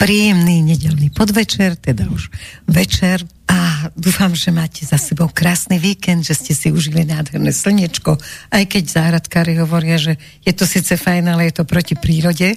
príjemný nedelný podvečer, teda už večer a dúfam, že máte za sebou krásny víkend, že ste si užili nádherné slnečko, aj keď záhradkári hovoria, že je to síce fajn, ale je to proti prírode.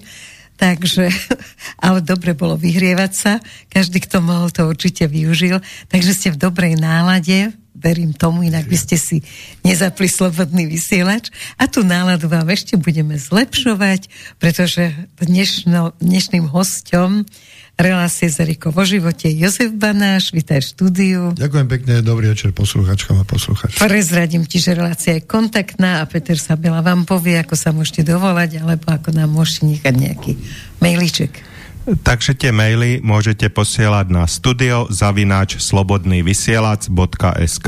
Takže, ale dobre bolo vyhrievať sa. Každý, kto mohol, to určite využil. Takže ste v dobrej nálade, verím tomu, inak by ste si nezapli slobodný vysielač. A tú náladu vám ešte budeme zlepšovať, pretože dnešno, dnešným hostom relácie Zeriko vo živote Jozef Banáš, vítaj v štúdiu. Ďakujem pekne, dobrý večer posluchačkám a posluchačom. Prezradím ti, že relácia je kontaktná a Peter Sabela vám povie, ako sa môžete dovolať, alebo ako nám môžete nechať nejaký mailíček. Takže tie maily môžete posielať na studio zavináč slobodnývysielac.sk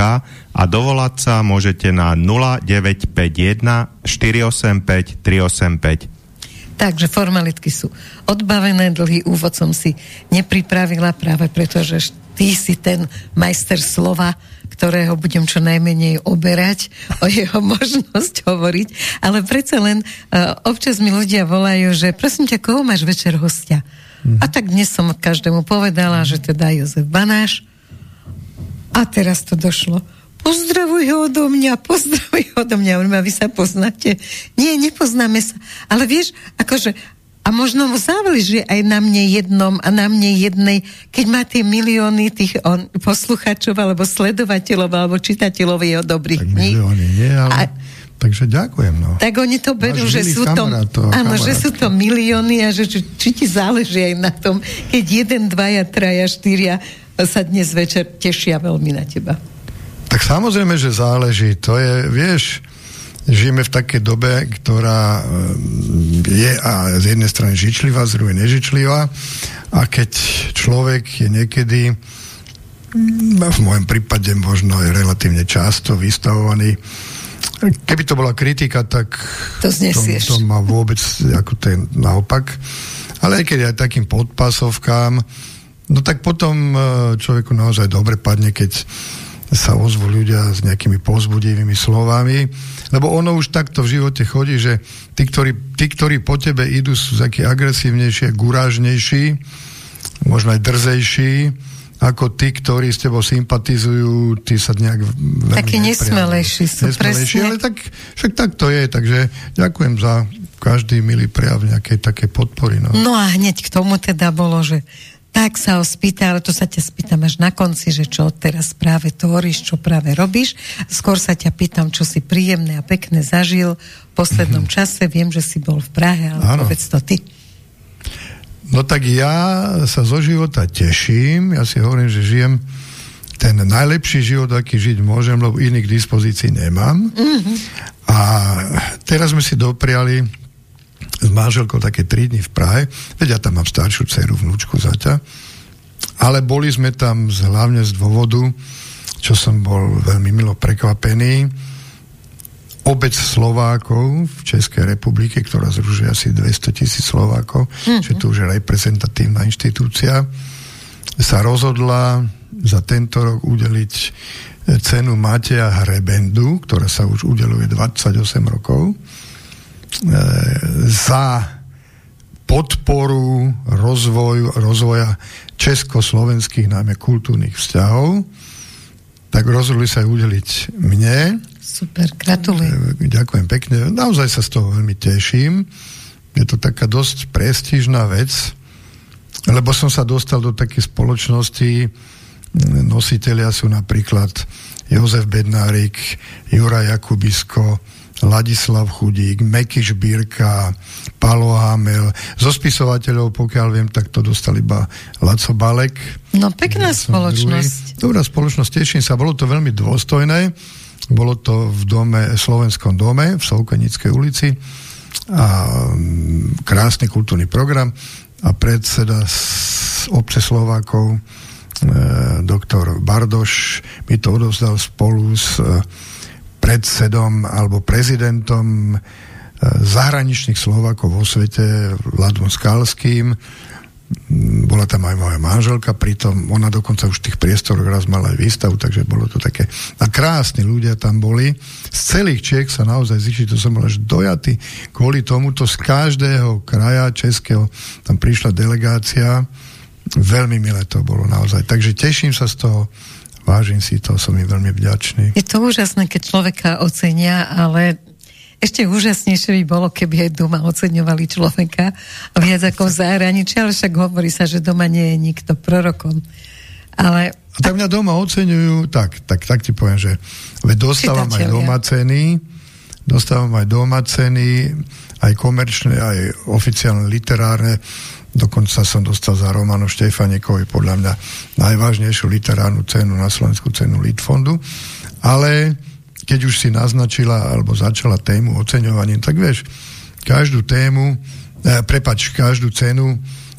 a dovolať sa môžete na 0951 485 385. Takže formalitky sú odbavené, dlhý úvod som si nepripravila práve preto, že ty si ten majster slova, ktorého budem čo najmenej oberať o jeho možnosť hovoriť, ale predsa len uh, občas mi ľudia volajú, že prosím ťa, koho máš večer hostia? Mm. A tak dnes som každému povedala, že teda Jozef Banáš. A teraz to došlo. Pozdravuj ho odo mňa, pozdravuj ho odo mňa. a vy sa poznáte. Nie, nepoznáme sa. Ale vieš, akože, a možno mu záleží aj na mne jednom a na mne jednej, keď má tie milióny tých on, posluchačov alebo sledovateľov alebo čitateľov jeho dobrých kníh. Milióny, nie, ale... A, Takže ďakujem. No. Tak oni to berú, že sú to, áno, že sú to milióny a že či, či ti záleží aj na tom, keď jeden, dvaja, traja, štyria sa dnes večer tešia veľmi na teba. Tak samozrejme, že záleží. To je, vieš, žijeme v takej dobe, ktorá eh, je a z jednej strany žičlivá, z druhej nežičlivá. A keď človek je niekedy mm, v môjom prípade možno je relatívne často vystavovaný Keby to bola kritika, tak to, to, to má vôbec ako ten naopak. Ale aj keď aj takým podpasovkám, no tak potom e, človeku naozaj dobre padne, keď sa ozvú ľudia s nejakými pozbudivými slovami, lebo ono už takto v živote chodí, že tí, ktorí, tí, ktorí po tebe idú, sú takí agresívnejší, gurážnejší, možno aj drzejší, ako tí, ktorí s tebou sympatizujú, tí sa nejak Takí nesmelejší sú, nesmelejší, presne. Ale tak, však tak to je, takže ďakujem za každý milý prejav nejakej také podpory. No. no a hneď k tomu teda bolo, že tak sa ho spýta, ale to sa ťa spýtam až na konci, že čo teraz práve tvoríš, čo práve robíš. Skôr sa ťa pýtam, čo si príjemné a pekné zažil v poslednom mm-hmm. čase. Viem, že si bol v Prahe, ale Áno. povedz to ty. No tak ja sa zo života teším, ja si hovorím, že žijem ten najlepší život, aký žiť môžem, lebo iných k dispozícii nemám. Mm-hmm. A teraz sme si dopriali s manželkou také 3 dny v Prahe, veď ja tam mám staršiu dceru, vnúčku zaťa, ale boli sme tam z, hlavne z dôvodu, čo som bol veľmi milo prekvapený, obec Slovákov v Českej republike, ktorá zružuje asi 200 tisíc Slovákov, mm-hmm. čiže to už je reprezentatívna inštitúcia, sa rozhodla za tento rok udeliť e, cenu Mateja Hrebendu, ktorá sa už udeluje 28 rokov, za podporu rozvoju, rozvoja československých najmä kultúrnych vzťahov, tak rozhodli sa aj udeliť mne Super, gratulujem. E, ďakujem pekne. Naozaj sa z toho veľmi teším. Je to taká dosť prestížná vec, lebo som sa dostal do takej spoločnosti, nositeľia sú napríklad Jozef Bednárik, Jura Jakubisko, Ladislav Chudík, Meky Žbírka, Palo Hamel. Zo spisovateľov, pokiaľ viem, tak to dostal iba Laco Balek. No pekná spoločnosť. Druhý. Dobrá spoločnosť, teším sa. Bolo to veľmi dôstojné. Bolo to v dome, Slovenskom dome v Solkenickej ulici a mm, krásny kultúrny program a predseda z obce Slovákov e, doktor Bardoš mi to odovzdal spolu s e, predsedom alebo prezidentom e, zahraničných Slovákov vo svete Vladom Skalským. Bola tam aj moja manželka, pritom ona dokonca už v tých priestoroch raz mala aj výstavu, takže bolo to také... A krásni ľudia tam boli. Z celých Čech sa naozaj zišli, to som bol až dojatý kvôli tomuto. Z každého kraja českého tam prišla delegácia. Veľmi milé to bolo naozaj. Takže teším sa z toho, vážim si to, som im veľmi vďačný. Je to úžasné, keď človeka ocenia, ale ešte úžasnejšie by bolo, keby aj doma oceňovali človeka viac ako v zahraničí, ale však hovorí sa, že doma nie je nikto prorokom. Ale... A tak mňa doma oceňujú, tak, tak, tak ti poviem, že dostávam aj doma ceny, dostávam aj doma ceny, aj komerčné, aj oficiálne literárne. Dokonca som dostal za Romano Štefanekovi podľa mňa najvážnejšiu literárnu cenu na Slovensku cenu Litfondu. Ale keď už si naznačila alebo začala tému oceňovaním, tak vieš, každú tému, eh, prepač, každú cenu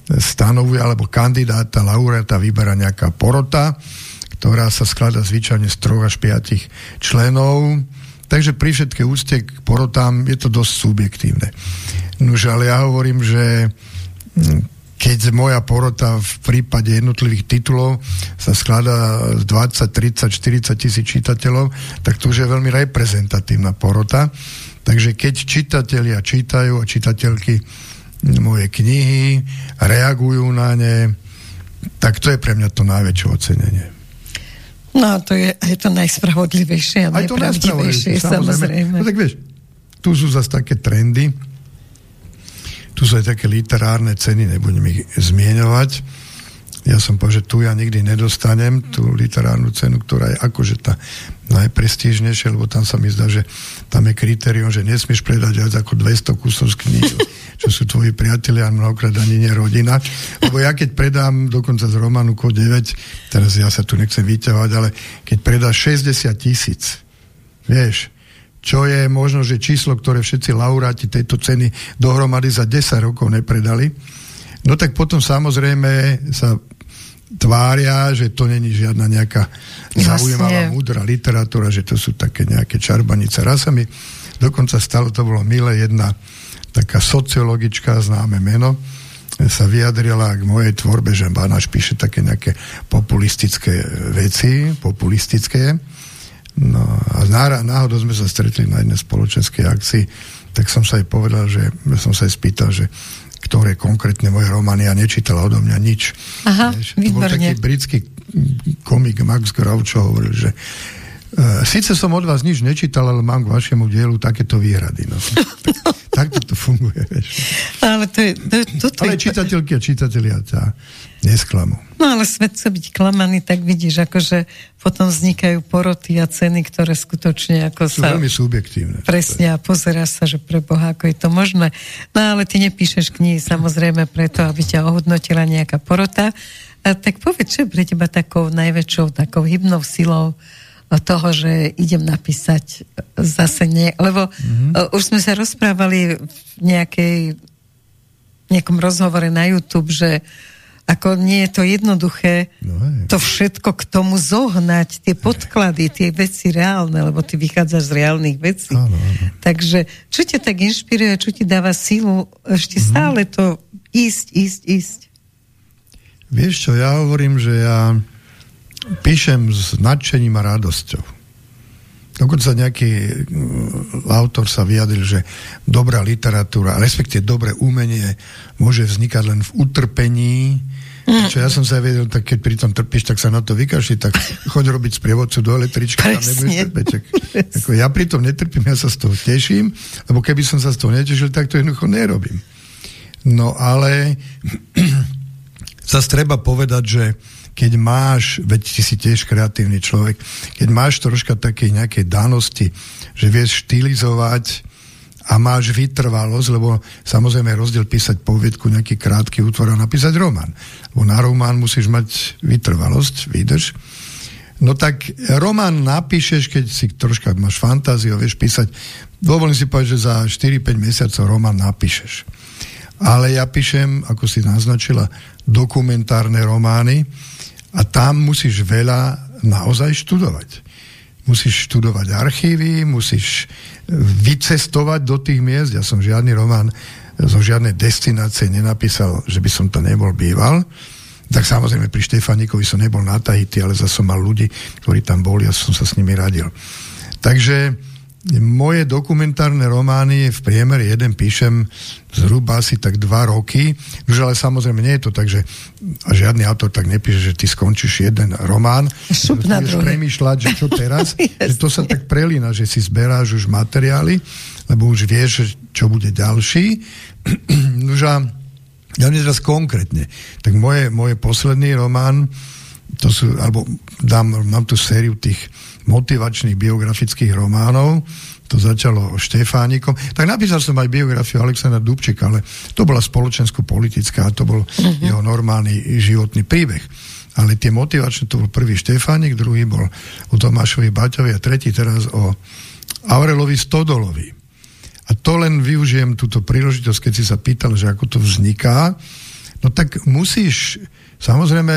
stanovuje, alebo kandidáta, laureáta vyberá nejaká porota, ktorá sa skladá zvyčajne z troch až piatich členov. Takže pri všetkej úcte k porotám je to dosť subjektívne. Nož, ale ja hovorím, že keď moja porota v prípade jednotlivých titulov sa skladá z 20, 30, 40 tisíc čitateľov, tak to už je veľmi reprezentatívna porota. Takže keď čitatelia čítajú a čitateľky moje knihy, reagujú na ne, tak to je pre mňa to najväčšie ocenenie. No, to je, je to najspravodlivejšie a najpravdivejšie, samozrejme. No tak vieš, tu sú zase také trendy, tu sú aj také literárne ceny, nebudem ich zmieňovať. Ja som povedal, že tu ja nikdy nedostanem tú literárnu cenu, ktorá je akože tá najprestížnejšia, lebo tam sa mi zdá, že tam je kritérium, že nesmieš predať viac ako 200 kusov z kníh, čo sú tvoji priatelia a mnohokrát ani nie rodina. Lebo ja keď predám dokonca z Romanu Ko 9, teraz ja sa tu nechcem vyťahovať, ale keď predáš 60 tisíc, vieš, čo je možno, že číslo, ktoré všetci laureáti tejto ceny dohromady za 10 rokov nepredali, no tak potom samozrejme sa tvária, že to není žiadna nejaká zaujímavá, múdra literatúra, že to sú také nejaké čarbanice. Raz sa mi dokonca stalo, to bolo milé, jedna taká sociologička, známe meno, sa vyjadrila k mojej tvorbe, že Banáš píše také nejaké populistické veci, populistické No a náhodou sme sa stretli na jednej spoločenskej akcii, tak som sa aj povedal, že som sa aj spýtal, že ktoré konkrétne moje romány a nečítala odo mňa nič. Aha, Vieš, to bol taký britský komik Max Groucho hovoril, že uh, síce som od vás nič nečítal, ale mám k vašemu dielu takéto výhrady. No. tak to funguje. Vieš. Ale, to je, to, to, ale čitateľky a čitatelia tá, nesklamú. No ale svet sa byť klamaný, tak vidíš, akože potom vznikajú poroty a ceny, ktoré skutočne ako Sú sa... veľmi subjektívne. Presne a pozeráš sa, že pre Boha, ako je to možné. No ale ty nepíšeš knihy samozrejme preto, aby ťa ohodnotila nejaká porota. A tak povedz, čo je pre teba takou najväčšou, takou hybnou silou toho, že idem napísať zase nie, lebo mm-hmm. už sme sa rozprávali v nejakej nejakom rozhovore na YouTube, že ako nie je to jednoduché no to všetko k tomu zohnať, tie podklady, tie veci reálne, lebo ty vychádzaš z reálnych vecí. Áno, áno. Takže čo ťa tak inšpiruje, čo ti dáva sílu ešte mm. stále to ísť, ísť, ísť? Vieš čo, ja hovorím, že ja píšem s nadšením a radosťou. Dokonca nejaký mm, autor sa vyjadril, že dobrá literatúra, respektíve dobré umenie môže vznikať len v utrpení, Mm. Čo ja som sa vedel, tak keď pri tom trpíš, tak sa na to vykašli, tak choď robiť sprievodcu do električky, tam nebudeš trpeť. Ako ja pri tom netrpím, ja sa z toho teším, lebo keby som sa z toho netešil, tak to jednoducho nerobím. No ale zase treba povedať, že keď máš, veď ty si tiež kreatívny človek, keď máš troška takej nejakej danosti, že vieš štilizovať a máš vytrvalosť, lebo samozrejme rozdiel písať poviedku, nejaký krátky útvor a napísať román. Lebo na román musíš mať vytrvalosť, výdrž. No tak román napíšeš, keď si troška máš fantáziu, vieš písať, dovolím si povedať, že za 4-5 mesiacov román napíšeš. Ale ja píšem, ako si naznačila, dokumentárne romány a tam musíš veľa naozaj študovať musíš študovať archívy, musíš vycestovať do tých miest. Ja som žiadny román zo žiadnej destinácie nenapísal, že by som to nebol býval. Tak samozrejme pri Štefanikovi som nebol na Tahiti, ale zase som mal ľudí, ktorí tam boli a som sa s nimi radil. Takže moje dokumentárne romány v priemere jeden píšem zhruba asi tak dva roky, už ale samozrejme nie je to tak, že žiadny autor tak nepíše, že ty skončíš jeden román, Šup na premýšľať, že čo teraz, že to sa tak prelína, že si zberáš už materiály, lebo už vieš, čo bude ďalší. Už a ja teraz konkrétne, tak moje, moje posledný román, to sú, alebo dám, mám tu sériu tých motivačných biografických románov, to začalo Štefánikom. Tak napísal som aj biografiu Alexandra Dubčeka, ale to bola spoločensko-politická, to bol uh-huh. jeho normálny životný príbeh. Ale tie motivačné, to bol prvý Štefánik, druhý bol o Tomášovi Baťovi a tretí teraz o Aurelovi Stodolovi. A to len využijem túto príležitosť, keď si sa pýtal, že ako to vzniká, no tak musíš Samozrejme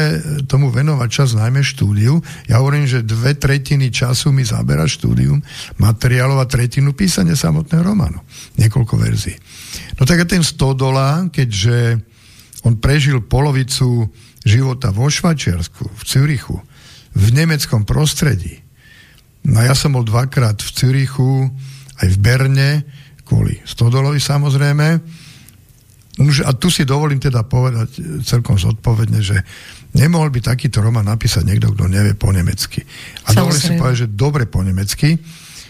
tomu venovať čas najmä štúdiu. Ja hovorím, že dve tretiny času mi zabera štúdium materiálov a tretinu písanie samotného románu. Niekoľko verzií. No tak a ten Stodola, keďže on prežil polovicu života vo Švačiarsku, v Cürichu, v nemeckom prostredí. No ja som bol dvakrát v Cürichu, aj v Berne, kvôli Stodolovi samozrejme, a tu si dovolím teda povedať e, celkom zodpovedne, že nemohol by takýto román napísať niekto, kto nevie po nemecky. A dovolím si povedať, že dobre po nemecky,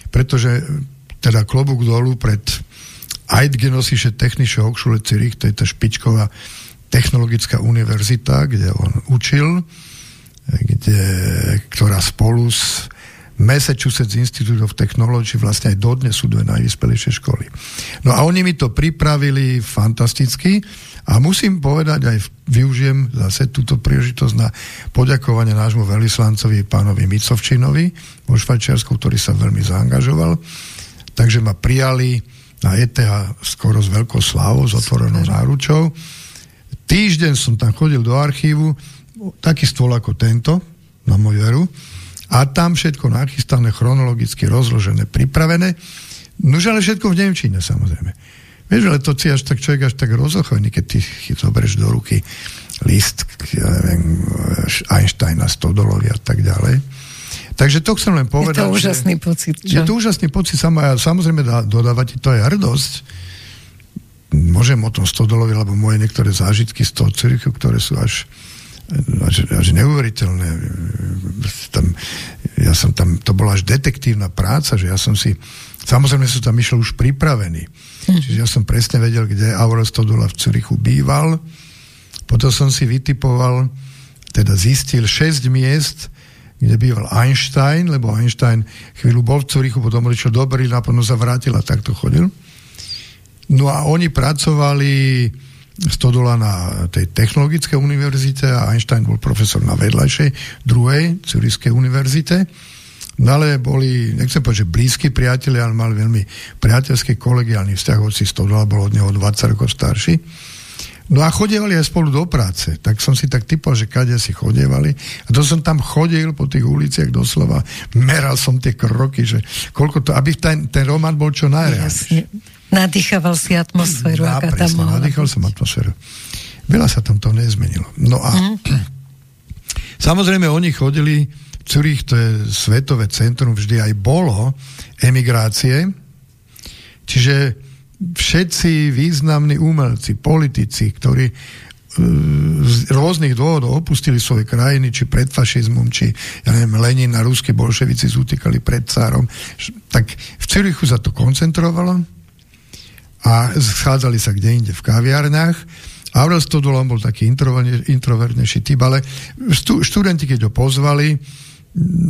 pretože e, teda klobúk dolu pred Eidgenössische Technische Hochschule Zürich, to je tá špičková technologická univerzita, kde on učil, e, kde, ktorá spolu s Massachusetts Institute of Technology vlastne aj dodnes sú dve najvyspelejšie školy. No a oni mi to pripravili fantasticky a musím povedať, aj využijem zase túto príležitosť na poďakovanie nášmu veľvyslancovi pánovi Micovčinovi vo Švajčiarsku, ktorý sa veľmi zaangažoval. Takže ma prijali na ETH skoro s veľkou slávou, s otvorenou náručou. Týždeň som tam chodil do archívu, taký stôl ako tento, na moju veru, a tam všetko nachystané, chronologicky rozložené, pripravené. Nož ale všetko v Nemčine, samozrejme. Vieš, ale to si až tak človek až tak rozochvený, keď ty zoberieš do ruky list, ja neviem, Einsteina, Stodolovi a tak ďalej. Takže to chcem len povedať. Je to úžasný že, pocit. Čo? Je to úžasný pocit, sama, samozrejme dá, dodávať to je hrdosť. Môžem o tom Stodolovi, lebo moje niektoré zážitky z toho Cirichu, ktoré sú až až, až neuveriteľné. Tam, ja som tam, to bola až detektívna práca, že ja som si, samozrejme som tam išiel už pripravený. Hm. Čiže ja som presne vedel, kde Aurel Stodula v Curichu býval. Potom som si vytipoval, teda zistil 6 miest, kde býval Einstein, lebo Einstein chvíľu bol v Curichu, potom bol čo dobrý, naplno sa vrátil a takto chodil. No a oni pracovali Stodola na tej technologickej univerzite a Einstein bol profesor na vedľajšej, druhej, Curiskej univerzite. No ale boli, nechcem povedať, že blízki priatelia, ale mali veľmi priateľský kolegiálny vzťah, hoci Stodola bol od neho 20 rokov starší. No a chodievali aj spolu do práce. Tak som si tak typol, že kade si chodievali. A to som tam chodil po tých uliciach doslova. Meral som tie kroky, že koľko to, aby ten, ten román bol čo najreálnejší. Nadýchaval si atmosféru, ja, aká tam mohla nadýchal som atmosféru. Veľa sa tam to nezmenilo. No a mm. samozrejme oni chodili, Zurich to je svetové centrum, vždy aj bolo emigrácie, čiže všetci významní umelci, politici, ktorí e, z rôznych dôvodov opustili svoje krajiny, či pred fašizmom, či ja neviem, Lenin a ruskí bolševici zútikali pred cárom, tak v Cirichu sa to koncentrovalo a schádzali sa kde inde v kaviarniach. Aurel Stodolon bol taký introvertnejší typ, ale študenti, keď ho pozvali,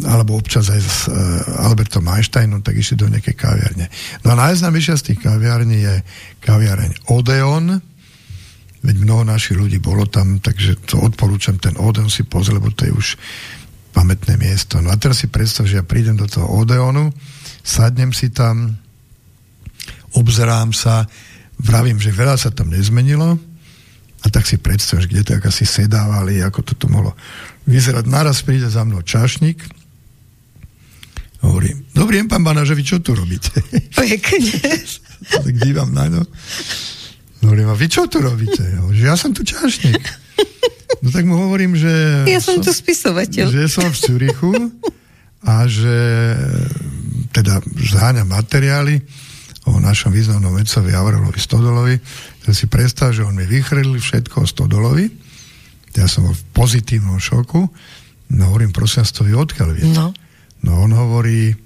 alebo občas aj s uh, Albertom Einsteinom, tak išli do nejakej kaviarne. No a najznamejšia z tých kaviarní je kaviareň Odeon, veď mnoho našich ľudí bolo tam, takže to odporúčam ten Odeon si pozrieť, lebo to je už pamätné miesto. No a teraz si predstav, že ja prídem do toho Odeonu, sadnem si tam, obzerám sa, vravím, že veľa sa tam nezmenilo a tak si predstavíš, kde to asi sedávali, ako to tu mohlo vyzerať. Naraz príde za mnou čašník, hovorím, dobrý deň, pán Banažovi, čo tu robíte? Pekne. tak dívam na ňo. Hovorím, a vy čo tu robíte? Že ja som tu čašník. No tak mu hovorím, že... Ja som, som tu spisovateľ. Že som v Cürichu a že teda zháňam materiály o našom významnom vedcovi Avrelovi Stodolovi, tak si predstav, že on mi vychrlil všetko o Stodolovi, ja som bol v pozitívnom šoku, no hovorím, prosím vás, to vy odkiaľ viete? No. no on hovorí,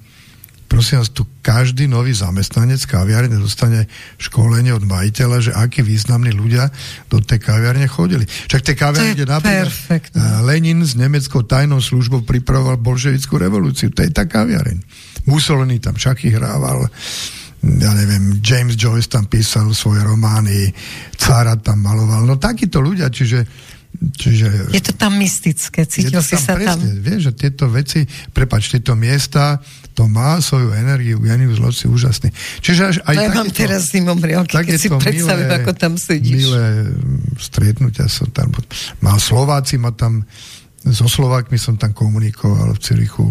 prosím vás, tu každý nový zamestnanec kaviárne dostane školenie od majiteľa, že akí významní ľudia do tej kaviárne chodili. Však tej kaviárne, kde napríklad perfektné. eh, Lenin s nemeckou tajnou službou pripravoval bolševickú revolúciu. To je tá kaviareň. Mussolini tam šachy hrával, ja neviem, James Joyce tam písal svoje romány, Cára tam maloval. No takíto ľudia, čiže Čiže, Je to tam mystické, cítil je si sa tam. presne, Vieš, že tieto veci, prepač, tieto miesta, to má svoju energiu, genius loci úžasný. Čiže až, aj To ja mám teraz zimomriavky, keď si predstavím, ako tam sedíš. Milé stretnutia som tam, mal Slováci ma tam, so Slovákmi som tam komunikoval v Cirichu.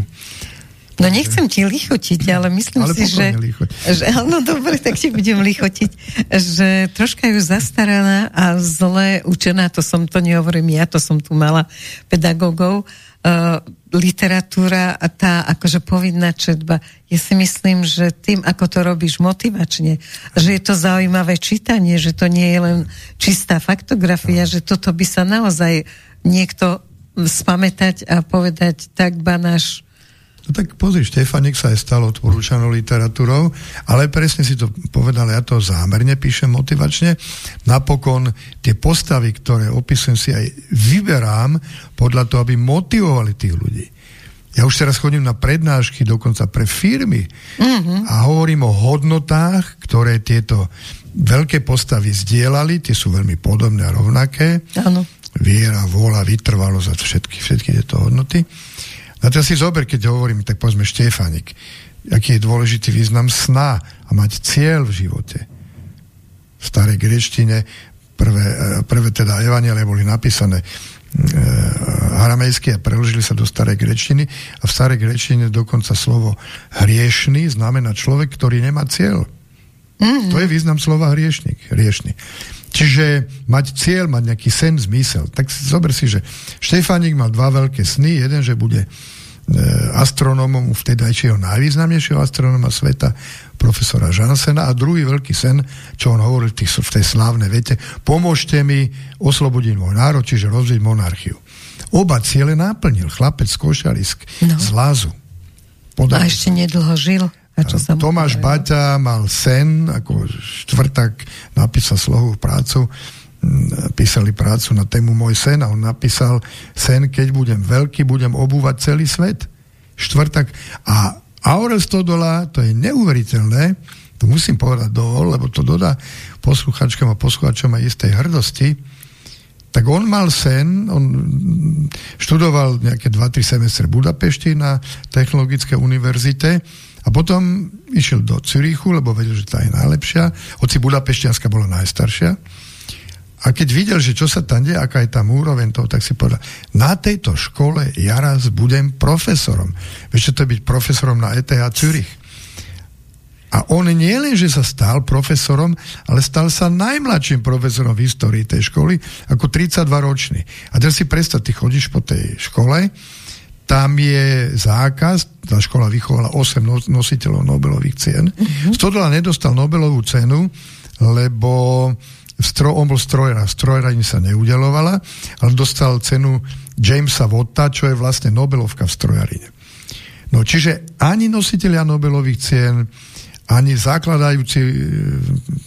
No nechcem ti lichotiť, ale myslím Ale si, že, že... Áno, dobre, tak ti budem lichotiť. Že troška ju zastaraná a zle učená, to som, to nehovorím ja, to som tu mala pedagógov, uh, literatúra a tá akože povinná četba. Ja si myslím, že tým, ako to robíš motivačne, že je to zaujímavé čítanie, že to nie je len čistá faktografia, že toto by sa naozaj niekto spamätať a povedať, tak banáš, No tak pozri, Štefanik sa aj stal odporúčanou literatúrou, ale presne si to povedal, ja to zámerne píšem motivačne. Napokon tie postavy, ktoré opisujem si aj vyberám podľa toho, aby motivovali tých ľudí. Ja už teraz chodím na prednášky dokonca pre firmy mm-hmm. a hovorím o hodnotách, ktoré tieto veľké postavy zdieľali, tie sú veľmi podobné a rovnaké. áno. Viera, vôľa, vytrvalosť a všetky, všetky tieto hodnoty. A teraz si zober, keď hovorím, tak povedzme Štefánik, aký je dôležitý význam sna a mať cieľ v živote. V starej grečtine prvé, e, prvé teda evanielie boli napísané e, aramejsky a preložili sa do starej grečtiny a v starej grečtine dokonca slovo hriešný znamená človek, ktorý nemá cieľ. Mm-hmm. To je význam slova hriešnik, hriešný. Čiže mať cieľ, mať nejaký sen, zmysel. Tak si zober si, že Štefánik mal dva veľké sny. Jeden, že bude e, astronómom vtedajšieho najvýznamnejšieho astronóma sveta, profesora Jansena a druhý veľký sen, čo on hovoril tých, v tej slávnej vete, pomôžte mi oslobodiť môj národ, čiže rozviť monarchiu. Oba ciele náplnil chlapec z Košarisk, No. z Lázu. A Podarilo ešte nedlho žil. A čo sa Tomáš podarilo? Baťa mal sen, ako štvrtak napísal slohovú prácu, mm, písali prácu na tému Môj sen a on napísal sen, keď budem veľký, budem obúvať celý svet. Štvrtak. A Aurel Stodola, to je neuveriteľné, to musím povedať dovol, lebo to dodá posluchačkám a posluchačom aj istej hrdosti, tak on mal sen, on študoval nejaké 2-3 semestre v Budapešti na Technologickej univerzite a potom išiel do Cürichu, lebo vedel, že tá je najlepšia, hoci Budapešťanská bola najstaršia. A keď videl, že čo sa tam deje, aká je tam úroveň toho, tak si povedal, na tejto škole ja raz budem profesorom. Vieš, čo to je byť profesorom na ETH Zürich? A on nie len, že sa stal profesorom, ale stal sa najmladším profesorom v histórii tej školy, ako 32 ročný. A teraz si predstav, ty chodíš po tej škole, tam je zákaz, tá škola vychovala 8 nos- nositeľov Nobelových cien. Mm-hmm. Stodola nedostal Nobelovú cenu, lebo stro, on bol strojera, strojera sa neudelovala, ale dostal cenu Jamesa Watta, čo je vlastne Nobelovka v strojarine. No čiže ani nositeľia Nobelových cien, ani zakladajúci e,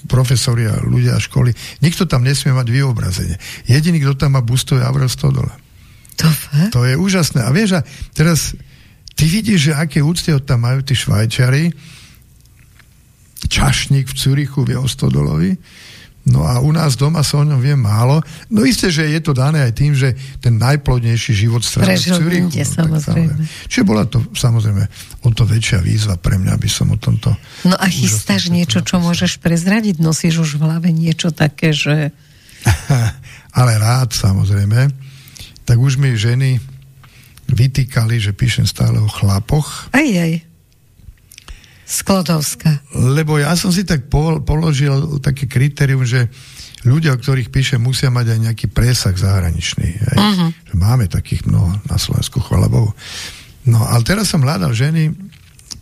profesori a ľudia školy, nikto tam nesmie mať vyobrazenie. Jediný, kto tam má busto, je Avril Stodola. To fakt? To je úžasné. A vieš, a teraz ty vidíš, že aké úcty od tam majú tí Švajčari. Čašník v Cürichu vie o Stodolovi. No a u nás doma sa o ňom vie málo. No isté, že je to dané aj tým, že ten najplodnejší život strávil v Cürichu. tak samozrejme. Čiže bola to samozrejme o to väčšia výzva pre mňa, aby som o tomto... No a chystáš niečo, čo môžeš prezradiť? Nosíš už v hlave niečo také, že... Ale rád, samozrejme. Tak už mi ženy vytýkali, že píšem stále o chlapoch, Aj, aj. Sklodovská. Lebo ja som si tak pol, položil také kritérium, že ľudia, o ktorých píšem, musia mať aj nejaký presah zahraničný. Hej? Uh-huh. Že máme takých mnoho na Slovensku, chvala Bohu. No ale teraz som hľadal ženy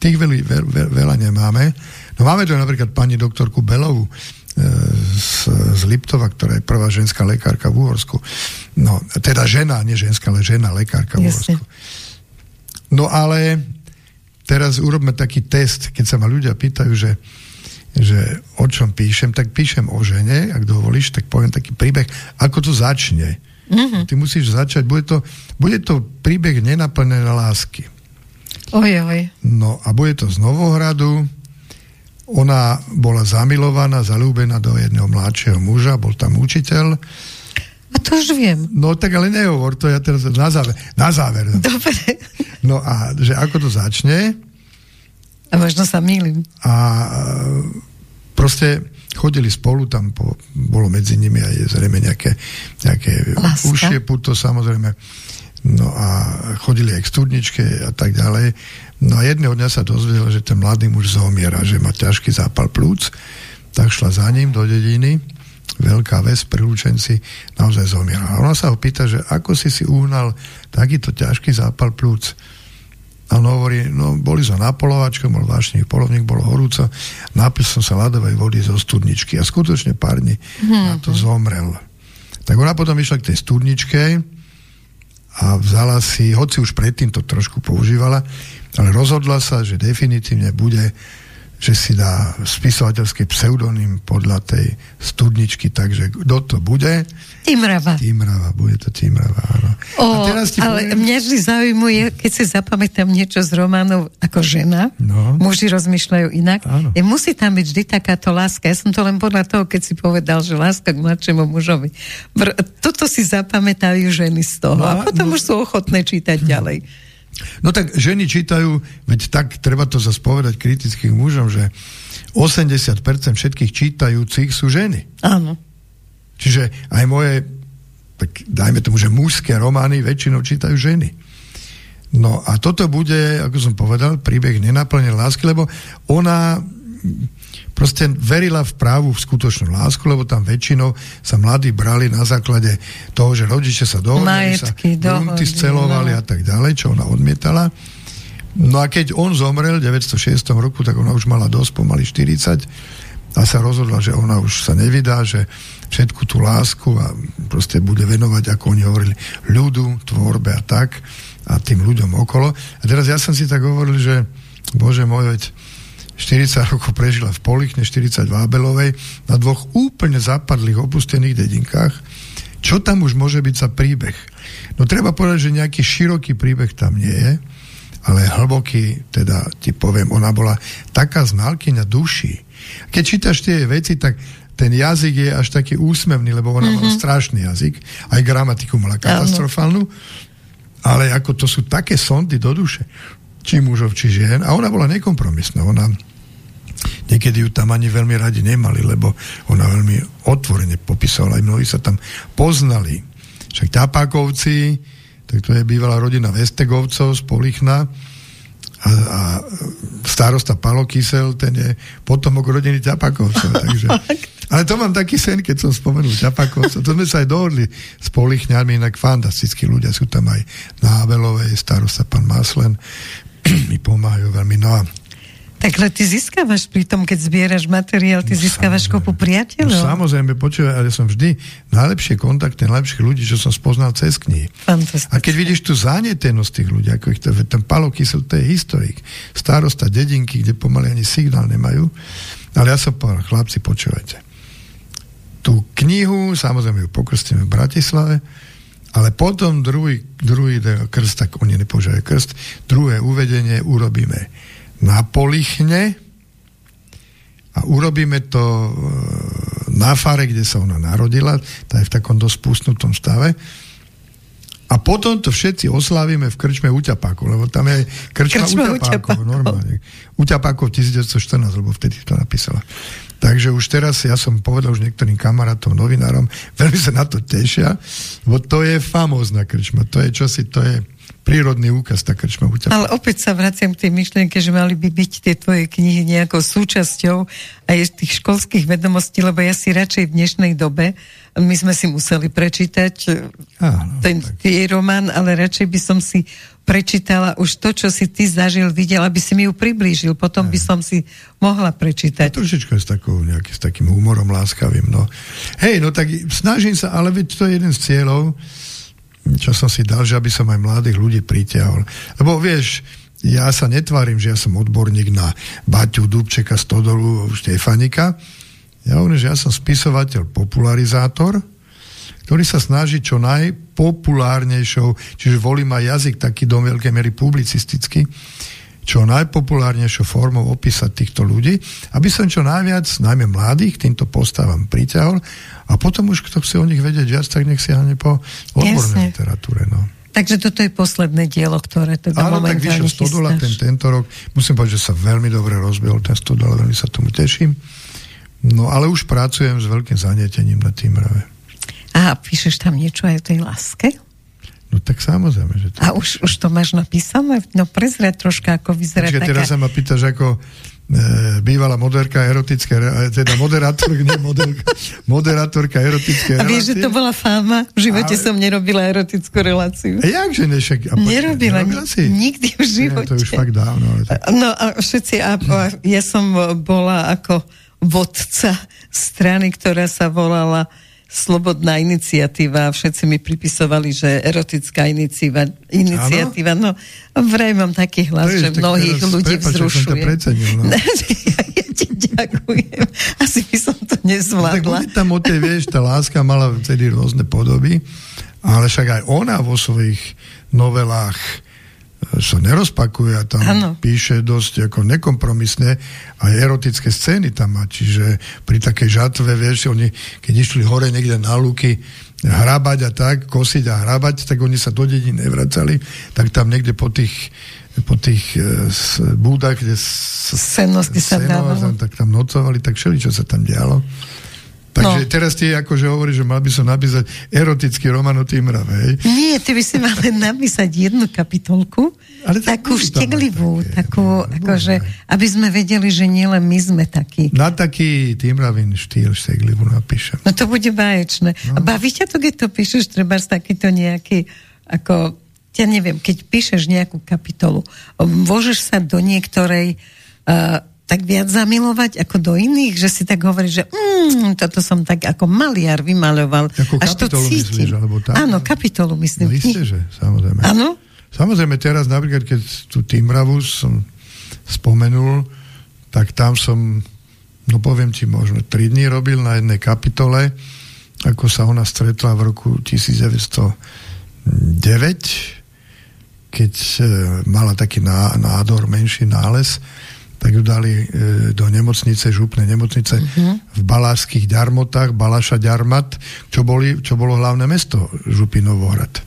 tých veľa, veľa, veľa nemáme. No máme tu napríklad pani doktorku Belovu, z, z Liptova, ktorá je prvá ženská lekárka v Úhorsku. No, teda žena, nie ženská, ale žena lekárka v Úhorsku. No ale teraz urobme taký test, keď sa ma ľudia pýtajú, že, že o čom píšem, tak píšem o žene, ak dovolíš, tak poviem taký príbeh, ako to začne. Mm-hmm. Ty musíš začať, bude to, bude to príbeh nenaplnené lásky. Oj, oj. No a bude to z Novohradu, ona bola zamilovaná, zalúbená do jedného mladšieho muža, bol tam učiteľ. A to už viem. No tak ale nehovor, to ja teraz na záver. Na záver. Dobre. No a že ako to začne? A možno sa mýlim. A proste chodili spolu, tam po, bolo medzi nimi aj zrejme nejaké, nejaké užšie puto samozrejme. No a chodili aj k studničke a tak ďalej. No a jedného dňa sa dozvedel, že ten mladý muž zomiera, že má ťažký zápal plúc, tak šla za ním do dediny, veľká ves, prilúčenci, naozaj zomiera. A ona sa ho pýta, že ako si si uhnal takýto ťažký zápal plúc. A on hovorí, no boli sme na polovačku, bol vášný polovník, bolo horúco, napil som sa ľadovej vody zo studničky a skutočne pár dní hmm. na to zomrel. Tak ona potom išla k tej studničke a vzala si, hoci už predtým to trošku používala, ale rozhodla sa, že definitívne bude že si dá spisovateľský pseudonym podľa tej studničky, takže kto to bude? Timrava. Timrava, bude to Timrava, áno. O, teraz ti ale poviem... mňa vždy zaujímuje, keď si zapamätám niečo z románov ako žena, no. muži rozmýšľajú inak, áno. je, musí tam byť vždy takáto láska. Ja som to len podľa toho, keď si povedal, že láska k mladšiemu mužovi. Toto si zapamätajú ženy z toho no, a potom no, už sú ochotné čítať ďalej. No tak ženy čítajú, veď tak treba to zase povedať kritickým mužom, že 80% všetkých čítajúcich sú ženy. Áno. Čiže aj moje, tak dajme tomu, že mužské romány väčšinou čítajú ženy. No a toto bude, ako som povedal, príbeh nenaplnenej lásky, lebo ona proste verila v právu v skutočnú lásku, lebo tam väčšinou sa mladí brali na základe toho, že rodičia sa dohodli, sa grunty scelovali no. a tak ďalej, čo ona odmietala. No a keď on zomrel v 906 roku, tak ona už mala dosť, pomaly 40 a sa rozhodla, že ona už sa nevydá, že všetku tú lásku a proste bude venovať, ako oni hovorili, ľudu, tvorbe a tak a tým ľuďom okolo. A teraz ja som si tak hovoril, že bože môj, veď 40 rokov prežila v Polichne, 40 v Ábelovej, na dvoch úplne zapadlých, opustených dedinkách. Čo tam už môže byť za príbeh? No treba povedať, že nejaký široký príbeh tam nie je, ale hlboký, teda ti poviem, ona bola taká znalkyňa duší. Keď čítaš tie veci, tak ten jazyk je až taký úsmevný, lebo ona mm-hmm. mala strašný jazyk, aj gramatiku mala katastrofálnu, ale ako to sú také sondy do duše či mužov, či žien. A ona bola nekompromisná. Ona niekedy ju tam ani veľmi radi nemali, lebo ona veľmi otvorene popisovala, aj mnohí sa tam poznali. Však Ťapákovci, tak to je bývalá rodina Vestegovcov z Polichna a, a starosta Palo Kysel, ten je potomok rodiny Ťapákovcov. Takže, ale to mám taký sen, keď som spomenul Ťapákovcov. To sme sa aj dohodli s Polichňami, inak fantastickí ľudia sú tam aj na Abelovej, starosta pán Maslen, mi pomáhajú veľmi. No a ale ty získavaš pri tom, keď zbieraš materiál, ty no, získavaš kopu priateľov. No, samozrejme, počúvaj, ale som vždy najlepšie kontakty, najlepších ľudí, čo som spoznal cez knihy. A keď vidíš tú zánetenosť tých ľudí, ako ich to, ten Palo Kysel, to je historik, starosta dedinky, kde pomaly ani signál nemajú, ale ja som povedal, chlapci, počúvajte. Tú knihu, samozrejme ju pokrstíme v Bratislave, ale potom druhý, druhý krst, tak oni nepoužívajú krst, druhé uvedenie urobíme na Polichne a urobíme to e, na fare, kde sa ona narodila, tá je v takom dosť pustnutom stave. A potom to všetci oslávime v krčme Uťapákov, lebo tam je krčma, krčma Uťapákov, normálne. Uťapákov 1914, lebo vtedy to napísala. Takže už teraz, ja som povedal už niektorým kamarátom, novinárom, veľmi sa na to tešia, bo to je famózna krčma, to je čosi, to je prírodný úkaz, tá krčma u Ale opäť sa vraciam k tej myšlienke, že mali by byť tie tvoje knihy nejakou súčasťou aj tých školských vedomostí, lebo ja si radšej v dnešnej dobe, my sme si museli prečítať Áno, ten jej román, ale radšej by som si prečítala už to, čo si ty zažil, videl, aby si mi ju priblížil. Potom Aj. by som si mohla prečítať. A trošičko s, takou, nejaký, s takým humorom láskavým. No. Hej, no tak snažím sa, ale veď to je jeden z cieľov, čo som si dal, že aby som aj mladých ľudí pritiahol. Lebo vieš, ja sa netvárim, že ja som odborník na Baťu, Dubčeka, Stodolu, Štefanika. Ja hovorím, že ja som spisovateľ, popularizátor, ktorý sa snaží čo najpopulárnejšou, čiže volím aj jazyk taký do veľkej miery publicistický, čo najpopulárnejšou formou opísať týchto ľudí, aby som čo najviac, najmä mladých, týmto postavám priťahol a potom už kto chce o nich vedieť viac, tak nech si hane po odbornej Jasne. literatúre. No. Takže toto je posledné dielo, ktoré teda Áno, tak vyšiel Stodola ten, tento rok. Musím povedať, že sa veľmi dobre rozbehol ten Stodola, veľmi sa tomu teším. No ale už pracujem s veľkým zanietením na tým rave. A píšeš tam niečo aj o tej láske? No tak samozrejme, že to... A už, už to máš napísané? No prezrieť troška, ako vyzerá Počkej, taká... teraz sa ma pýtaš, ako e, bývalá moderka erotické, e, teda moderátor, nie modelka, moderátorka erotické A vieš, že to bola fáma? V živote ale... som nerobila erotickú reláciu. A jakže nešak? A nerobila, nerobila si? nikdy v živote. Nie, to už fakt dávno. Ale tak... No a všetci, a, a ja som bola ako vodca strany, ktorá sa volala slobodná iniciatíva. Všetci mi pripisovali, že erotická iniciatíva. iniciatíva. No, vraj mám taký hlas, že mnohých ľudí vzrušuje. no. ja ti ďakujem. Asi by som to nezvládla. No, tak tam o tej, vieš, tá láska mala vtedy rôzne podoby, ale však aj ona vo svojich novelách sa nerozpakuje a tam ano. píše dosť ako nekompromisne aj erotické scény tam má, čiže pri takej žatve, vieš, oni keď išli hore niekde na luky hrabať a tak, kosiť a hrabať, tak oni sa do dedín nevracali, tak tam niekde po tých po tých e, búdach, kde s, Senosti sa dávalo. tak tam nocovali, tak všeli, čo sa tam dialo. Takže no. teraz ty akože hovoríš, že mal by som napísať erotický román o tým hej? Nie, ty by si mal napísať jednu kapitolku, Ale tak takú šteglivú, takú, akože, aby sme vedeli, že nielen my sme takí. Na taký týmravin štýl šteglivú napíšem. No to bude báječné. No. A baví ťa to, keď to píšeš, treba takýto nejaký, ako, ja neviem, keď píšeš nejakú kapitolu, môžeš sa do niektorej uh, tak viac zamilovať ako do iných, že si tak hovorí, že mm, toto som tak ako maliar vymaloval. Ako až to cítim. Myslíš, alebo tak? Áno, kapitolu myslím. No isté, že, samozrejme. Áno? Samozrejme, teraz napríklad, keď tú Timravu som spomenul, tak tam som, no poviem ti, možno 3 dní robil na jednej kapitole, ako sa ona stretla v roku 1909, keď e, mala taký nádor, menší nález tak ju dali e, do nemocnice, župnej nemocnice uh-huh. v Balášských ďarmotách, Baláša ďarmat, čo, boli, čo bolo hlavné mesto župy Novohrad.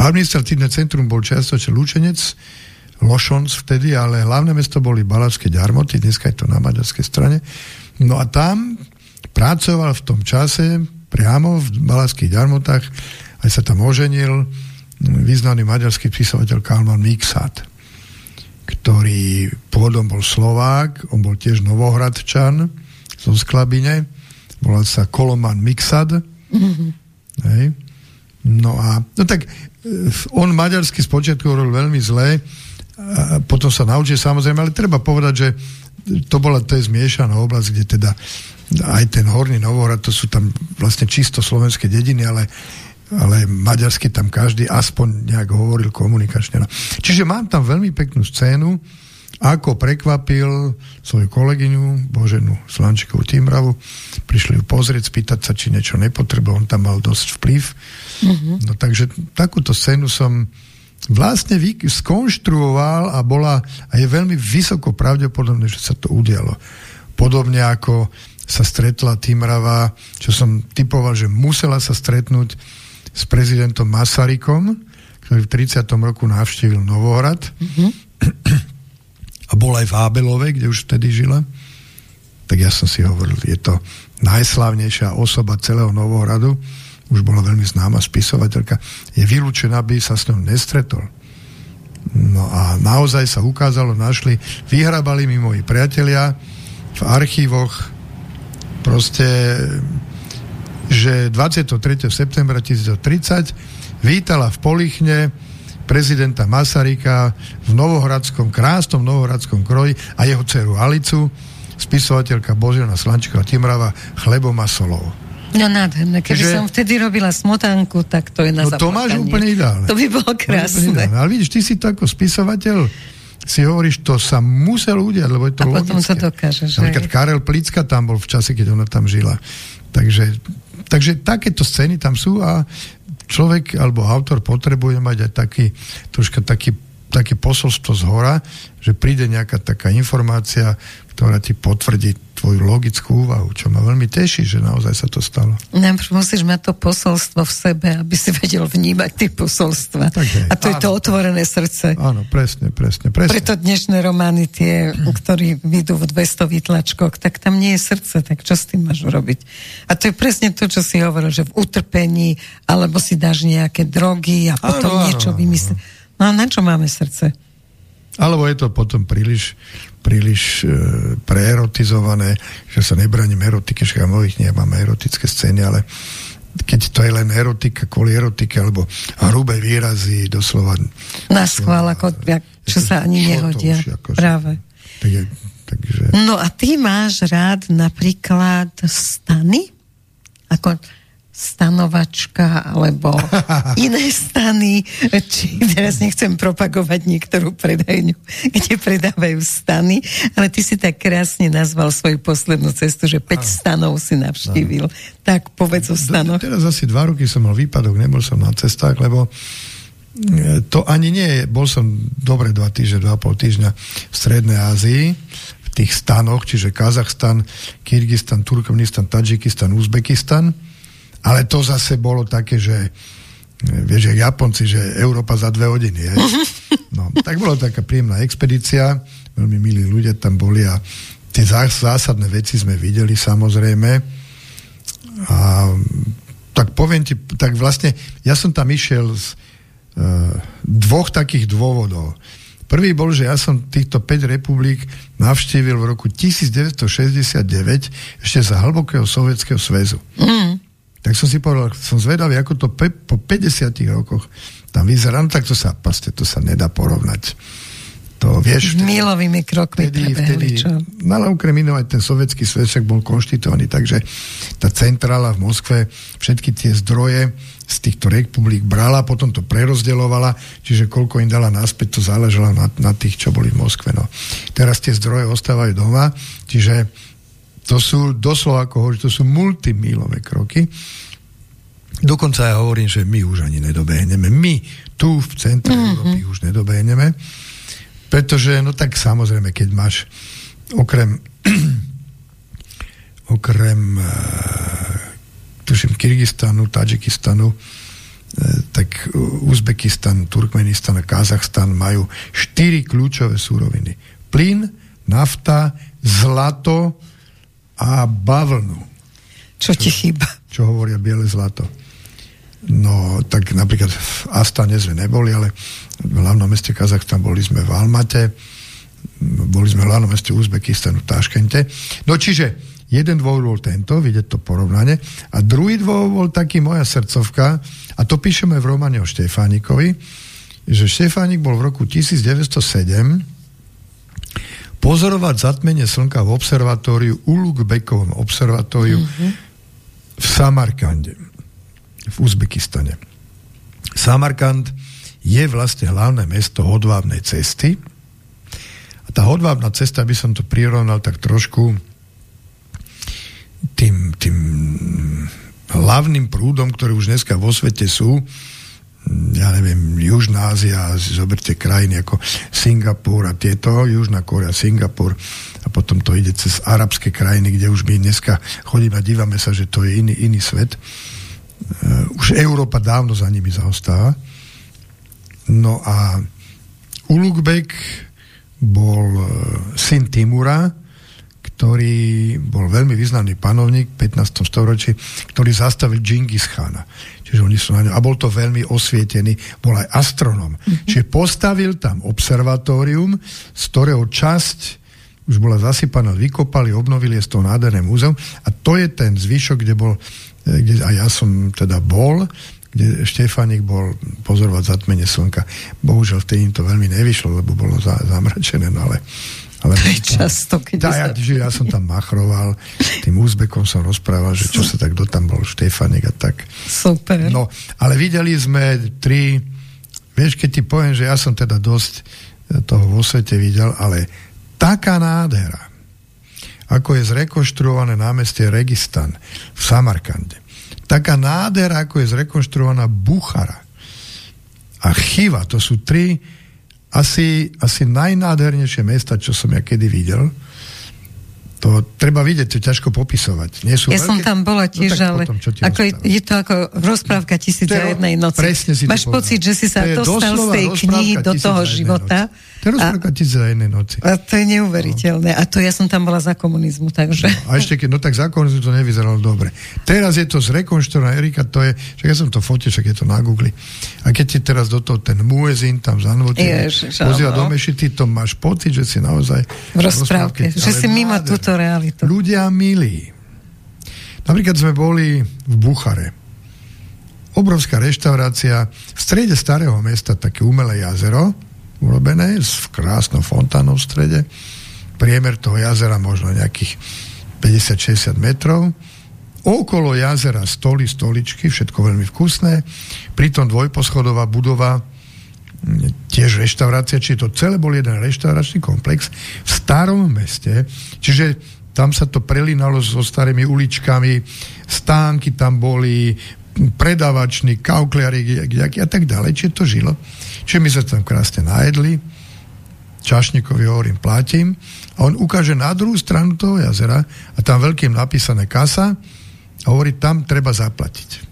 Administratívne centrum bol čiastočne Lučenec, Lošonc vtedy, ale hlavné mesto boli Balášské ďarmoty, dneska je to na maďarskej strane. No a tam pracoval v tom čase priamo v Balášských ďarmotách, aj sa tam oženil významný maďarský písovateľ Kalman Miksát ktorý pôvodom bol Slovák, on bol tiež Novohradčan zo Sklabine, volal sa Koloman Mixad. Mm-hmm. Hej. No a no tak eh, on maďarsky spočiatku hovoril veľmi zle, a potom sa naučil samozrejme, ale treba povedať, že to bola to je zmiešaná oblasť, kde teda aj ten Horný Novohrad, to sú tam vlastne čisto slovenské dediny, ale ale maďarsky tam každý aspoň nejak hovoril komunikačne. No. Čiže mám tam veľmi peknú scénu, ako prekvapil svoju kolegyňu Boženu Slančikovú Timravu. Prišli ju pozrieť, spýtať sa, či niečo nepotrebuje. On tam mal dosť vplyv. Mm-hmm. No takže takúto scénu som vlastne skonštruoval a bola a je veľmi vysoko pravdepodobné, že sa to udialo. Podobne ako sa stretla Timrava, čo som typoval, že musela sa stretnúť s prezidentom Masarykom, ktorý v 30. roku navštívil Novohrad mm-hmm. a bol aj v Ábelove, kde už vtedy žila. Tak ja som si hovoril, je to najslavnejšia osoba celého Novohradu, už bola veľmi známa spisovateľka, je vylúčená, aby sa s ňou nestretol. No a naozaj sa ukázalo, našli, vyhrabali mi moji priatelia v archívoch proste že 23. septembra 1930 vítala v Polichne prezidenta Masaryka v Novohradskom, krásnom Novohradskom kroji a jeho dceru Alicu, spisovateľka Božena Slančková Timrava chlebom a solou. No nádherné. Keby že... som vtedy robila smotánku, tak to je na No to máš úplne ideálne. To by bolo krásne. Ale vidíš, ty si to ako spisovateľ si hovoríš, to sa muselo udiať, lebo je to a logické. potom sa dokáže, že... Napríklad Karel Plicka tam bol v čase, keď ona tam žila. Takže, takže takéto scény tam sú a človek alebo autor potrebuje mať aj taký, troška taký, také posolstvo z hora, že príde nejaká taká informácia, ktorá ti potvrdí tvoju logickú úvahu, čo ma veľmi teší, že naozaj sa to stalo. Musíš mať to posolstvo v sebe, aby si vedel vnímať tie posolstva. Okay. A to áno. je to otvorené srdce. Áno, presne, presne, presne. Preto dnešné romány, tie, ktorí vidú v 200 výtlačkoch, tak tam nie je srdce, tak čo s tým máš urobiť? A to je presne to, čo si hovoril, že v utrpení, alebo si dáš nejaké drogy a potom áno, niečo vymyslíš. No a na čo máme srdce? Alebo je to potom príliš, príliš e, preerotizované, že sa nebraním erotike, však ja mojich nemám erotické scény, ale keď to je len erotika kvôli erotike, alebo hrubé výrazy, doslova... Na schvál, ako, čo sa ani nehodia. Akože, Práve. Tak je, takže... No a ty máš rád napríklad stany? Ako stanovačka alebo iné stany, či teraz nechcem propagovať niektorú predajňu, kde predávajú stany, ale ty si tak krásne nazval svoju poslednú cestu, že 5 stanov si navštívil. Áno. Tak povedz o stanoch. Teraz asi dva roky som mal výpadok, nebol som na cestách, lebo e, to ani nie je, bol som dobre dva týždne, dva pol týždňa v Strednej Ázii, v tých stanoch, čiže Kazachstan, Kyrgyzstan, Turkmenistan, Tadžikistan, Uzbekistan ale to zase bolo také, že vieš, jak Japonci, že Európa za dve hodiny. Je? No, tak bola taká príjemná expedícia, veľmi milí ľudia tam boli a tie zásadné veci sme videli samozrejme. A tak poviem ti, tak vlastne ja som tam išiel z uh, dvoch takých dôvodov. Prvý bol, že ja som týchto 5 republik navštívil v roku 1969 ešte za hlbokého sovietského zväzu. Mm tak som si povedal, som zvedavý, ako to pe, po 50 rokoch tam vyzerá, no tak to sa, paste, to sa nedá porovnať. To vieš... Milovými krokmi vtedy, vtedy, No ale okrem iného aj ten sovietský svet však bol konštitovaný, takže tá centrála v Moskve všetky tie zdroje z týchto republik brala, potom to prerozdelovala, čiže koľko im dala naspäť, to záležalo na, na tých, čo boli v Moskve. No. Teraz tie zdroje ostávajú doma, čiže to sú doslova, ako hovorí, to sú multimílové kroky. Dokonca ja hovorím, že my už ani nedobehneme. My tu v centre mm-hmm. Európy už nedobehneme. Pretože, no tak samozrejme, keď máš okrem okrem uh, tuším Kyrgyzstanu, Tadžikistanu, uh, tak Uzbekistan, Turkmenistan a Kazachstan majú štyri kľúčové súroviny. Plyn, nafta, zlato, a bavlnu. Čo, čo ti chýba? Čo hovoria biele zlato. No, tak napríklad v Astane sme neboli, ale v hlavnom meste Kazachstan boli sme v Almate, boli sme v hlavnom meste Uzbekistanu, Taškente. No čiže jeden dôvod bol tento, vidieť to porovnanie, a druhý dôvod bol taký moja srdcovka, a to píšeme v romane o Štefánikovi, že Štefánik bol v roku 1907 pozorovať zatmenie slnka v observatóriu Ulugbekovom observatóriu mm-hmm. v Samarkande v Uzbekistane. Samarkand je vlastne hlavné mesto hodvábnej cesty a tá hodvábna cesta, by som to prirovnal tak trošku tým, tým hlavným prúdom, ktoré už dneska vo svete sú, ja neviem, Južná Ázia, zoberte krajiny ako Singapur a tieto, Južná Korea, Singapur a potom to ide cez arabské krajiny, kde už my dneska chodíme a dívame sa, že to je iný, iný svet. Eh, už Európa dávno za nimi zaostáva. No a Ulukbek bol eh, syn Timura, ktorý bol veľmi významný panovník v 15. storočí, ktorý zastavil Džingis Khana čiže oni sú na ňom. A bol to veľmi osvietený, bol aj astronom. Mm-hmm. Čiže postavil tam observatórium, z ktorého časť už bola zasypaná, vykopali, obnovili je z toho nádherné múzeum a to je ten zvyšok, kde bol, e, kde aj ja som teda bol, kde Štefánik bol pozorovať zatmenie slnka. Bohužiaľ vtedy im to veľmi nevyšlo, lebo bolo za, zamračené, no ale ale často, keď tá, ja, že ja som tam machroval, tým úzbekom som rozprával, že čo sa tak, kto tam bol, Štefanik a tak. Super. No, ale videli sme tri, vieš, keď ti poviem, že ja som teda dosť e, toho vo svete videl, ale taká nádhera, ako je zrekonštruované námestie Registan v Samarkande, taká nádhera, ako je zrekonštruovaná Buchara a Chiva, to sú tri asi, asi najnádhernejšie mesta, čo som ja kedy videl. To treba vidieť, to ťažko popisovať. Nie sú ja veľké... som tam bola no tiež, no, ale potom, ako je, je to ako rozprávka tisíc za jednej noci. Presne si Máš pocit, že si sa dostal z tej knihy do toho života. Noci. Rozprávka tisíc za jednej noci. A to je neuveriteľné. A to ja som tam bola za komunizmu, takže... No, a ešte keď, no tak za komunizmu to nevyzeralo dobre. Teraz je to zrekonštruovaná Erika, to je, však ja som to fotil, však je to na Google. A keď ti teraz do toho ten muezín tam zanvotil, pozýva do mešity, to máš pocit, že si naozaj v rozprávke, že si mimo túto túto realitu. Ľudia milí. Napríklad sme boli v Buchare. Obrovská reštaurácia v strede starého mesta, také umelé jazero, urobené s krásnou fontánou v strede. Priemer toho jazera možno nejakých 50-60 metrov. Okolo jazera stoly, stoličky, všetko veľmi vkusné. Pritom dvojposchodová budova tiež reštaurácia, čiže to celé bol jeden reštauračný komplex v starom meste, čiže tam sa to prelinalo so starými uličkami, stánky tam boli, predavačný, kaukliari a tak ďalej, čiže to žilo. Čiže my sa tam krásne najedli, čašníkovi hovorím, platím a on ukáže na druhú stranu toho jazera a tam veľkým napísané kasa a hovorí, tam treba zaplatiť.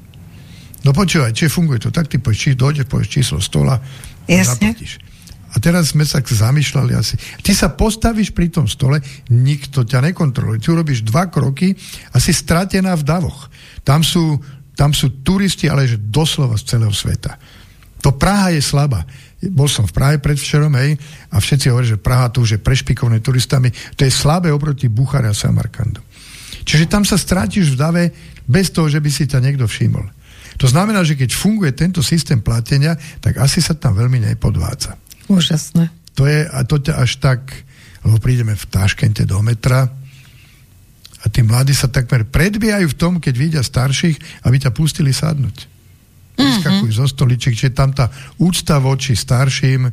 No počúvaj, či funguje to tak, ty povieš, dojde, povieš číslo stola, Jasne. zaplatíš. A teraz sme sa zamýšľali asi. Ty sa postavíš pri tom stole, nikto ťa nekontroluje. Ty urobíš dva kroky a si stratená v davoch. Tam sú, tam sú turisti, ale že doslova z celého sveta. To Praha je slabá. Bol som v Prahe predvčerom, hej, a všetci hovorí, že Praha tu už je prešpikované turistami. To je slabé oproti Buchare a Samarkandu. Čiže tam sa strátiš v dave bez toho, že by si ťa niekto všimol. To znamená, že keď funguje tento systém platenia, tak asi sa tam veľmi nepodvádza. Úžasné. To je, a to ťa až tak, lebo prídeme v Taškente do metra a tí mladí sa takmer predbiehajú v tom, keď vidia starších, aby ťa pustili sadnúť. Mm-hmm. Vyskakujú zo stoličiek, čiže tam tá úcta voči starším,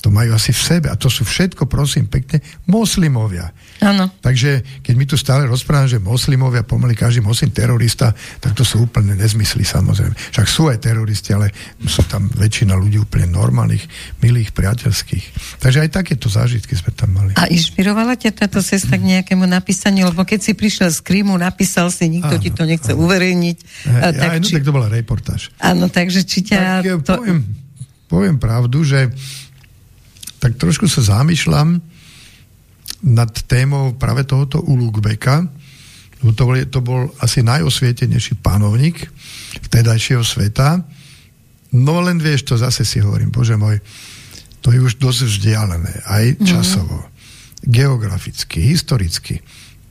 to majú asi v sebe. A to sú všetko, prosím, pekne, moslimovia. Áno. Takže keď my tu stále rozprávame, že moslimovia, pomaly každý moslim terorista, tak to sú úplne nezmysly samozrejme. Však sú aj teroristi, ale sú tam väčšina ľudí úplne normálnych, milých, priateľských. Takže aj takéto zážitky sme tam mali. A inšpirovala ťa táto cesta k nejakému napísaniu? Lebo keď si prišiel z Krímu, napísal si, nikto áno, ti to nechce áno. uverejniť. Hey, tak, aj, no, či... tak to bola reportáž. Áno, takže či ťa... Tak, to... poviem, poviem pravdu, že tak trošku sa zamýšľam nad témou práve tohoto Ulukbeka, lebo to bol, to bol asi najosvietenejší panovník vtedajšieho sveta. No len vieš, to zase si hovorím, bože môj, to je už dosť vzdialené, aj mhm. časovo, mm-hmm. geograficky, historicky.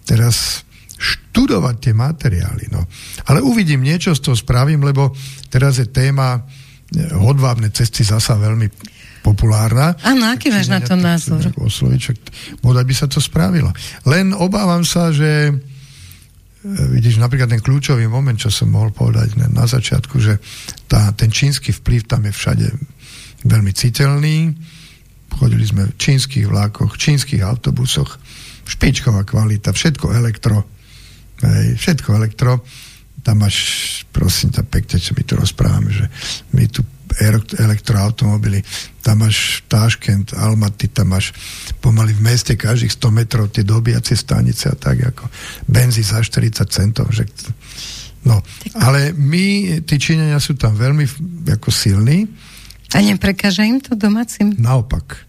Teraz študovať tie materiály. No. Ale uvidím, niečo z toho spravím, lebo teraz je téma eh, hodvábne cesty zasa veľmi populárna. Áno, aký máš na to názor? Osloviť, čak, by sa to spravilo. Len obávam sa, že e, vidíš napríklad ten kľúčový moment, čo som mohol povedať na začiatku, že tá, ten čínsky vplyv tam je všade veľmi citeľný. Chodili sme v čínskych vlákoch, čínskych autobusoch, špičková kvalita, všetko elektro. Hej, všetko elektro. Tam máš, prosím ťa pekne, čo my tu rozprávame, že my tu elektroautomobily. Tam máš Táškent, Almaty, tam máš pomaly v meste každých 100 metrov tie dobíjacie stanice a tak ako benzi za 40 centov. Že... No, ale my, tí Číňania sú tam veľmi ako silní. A neprekáža im to domácim? Naopak.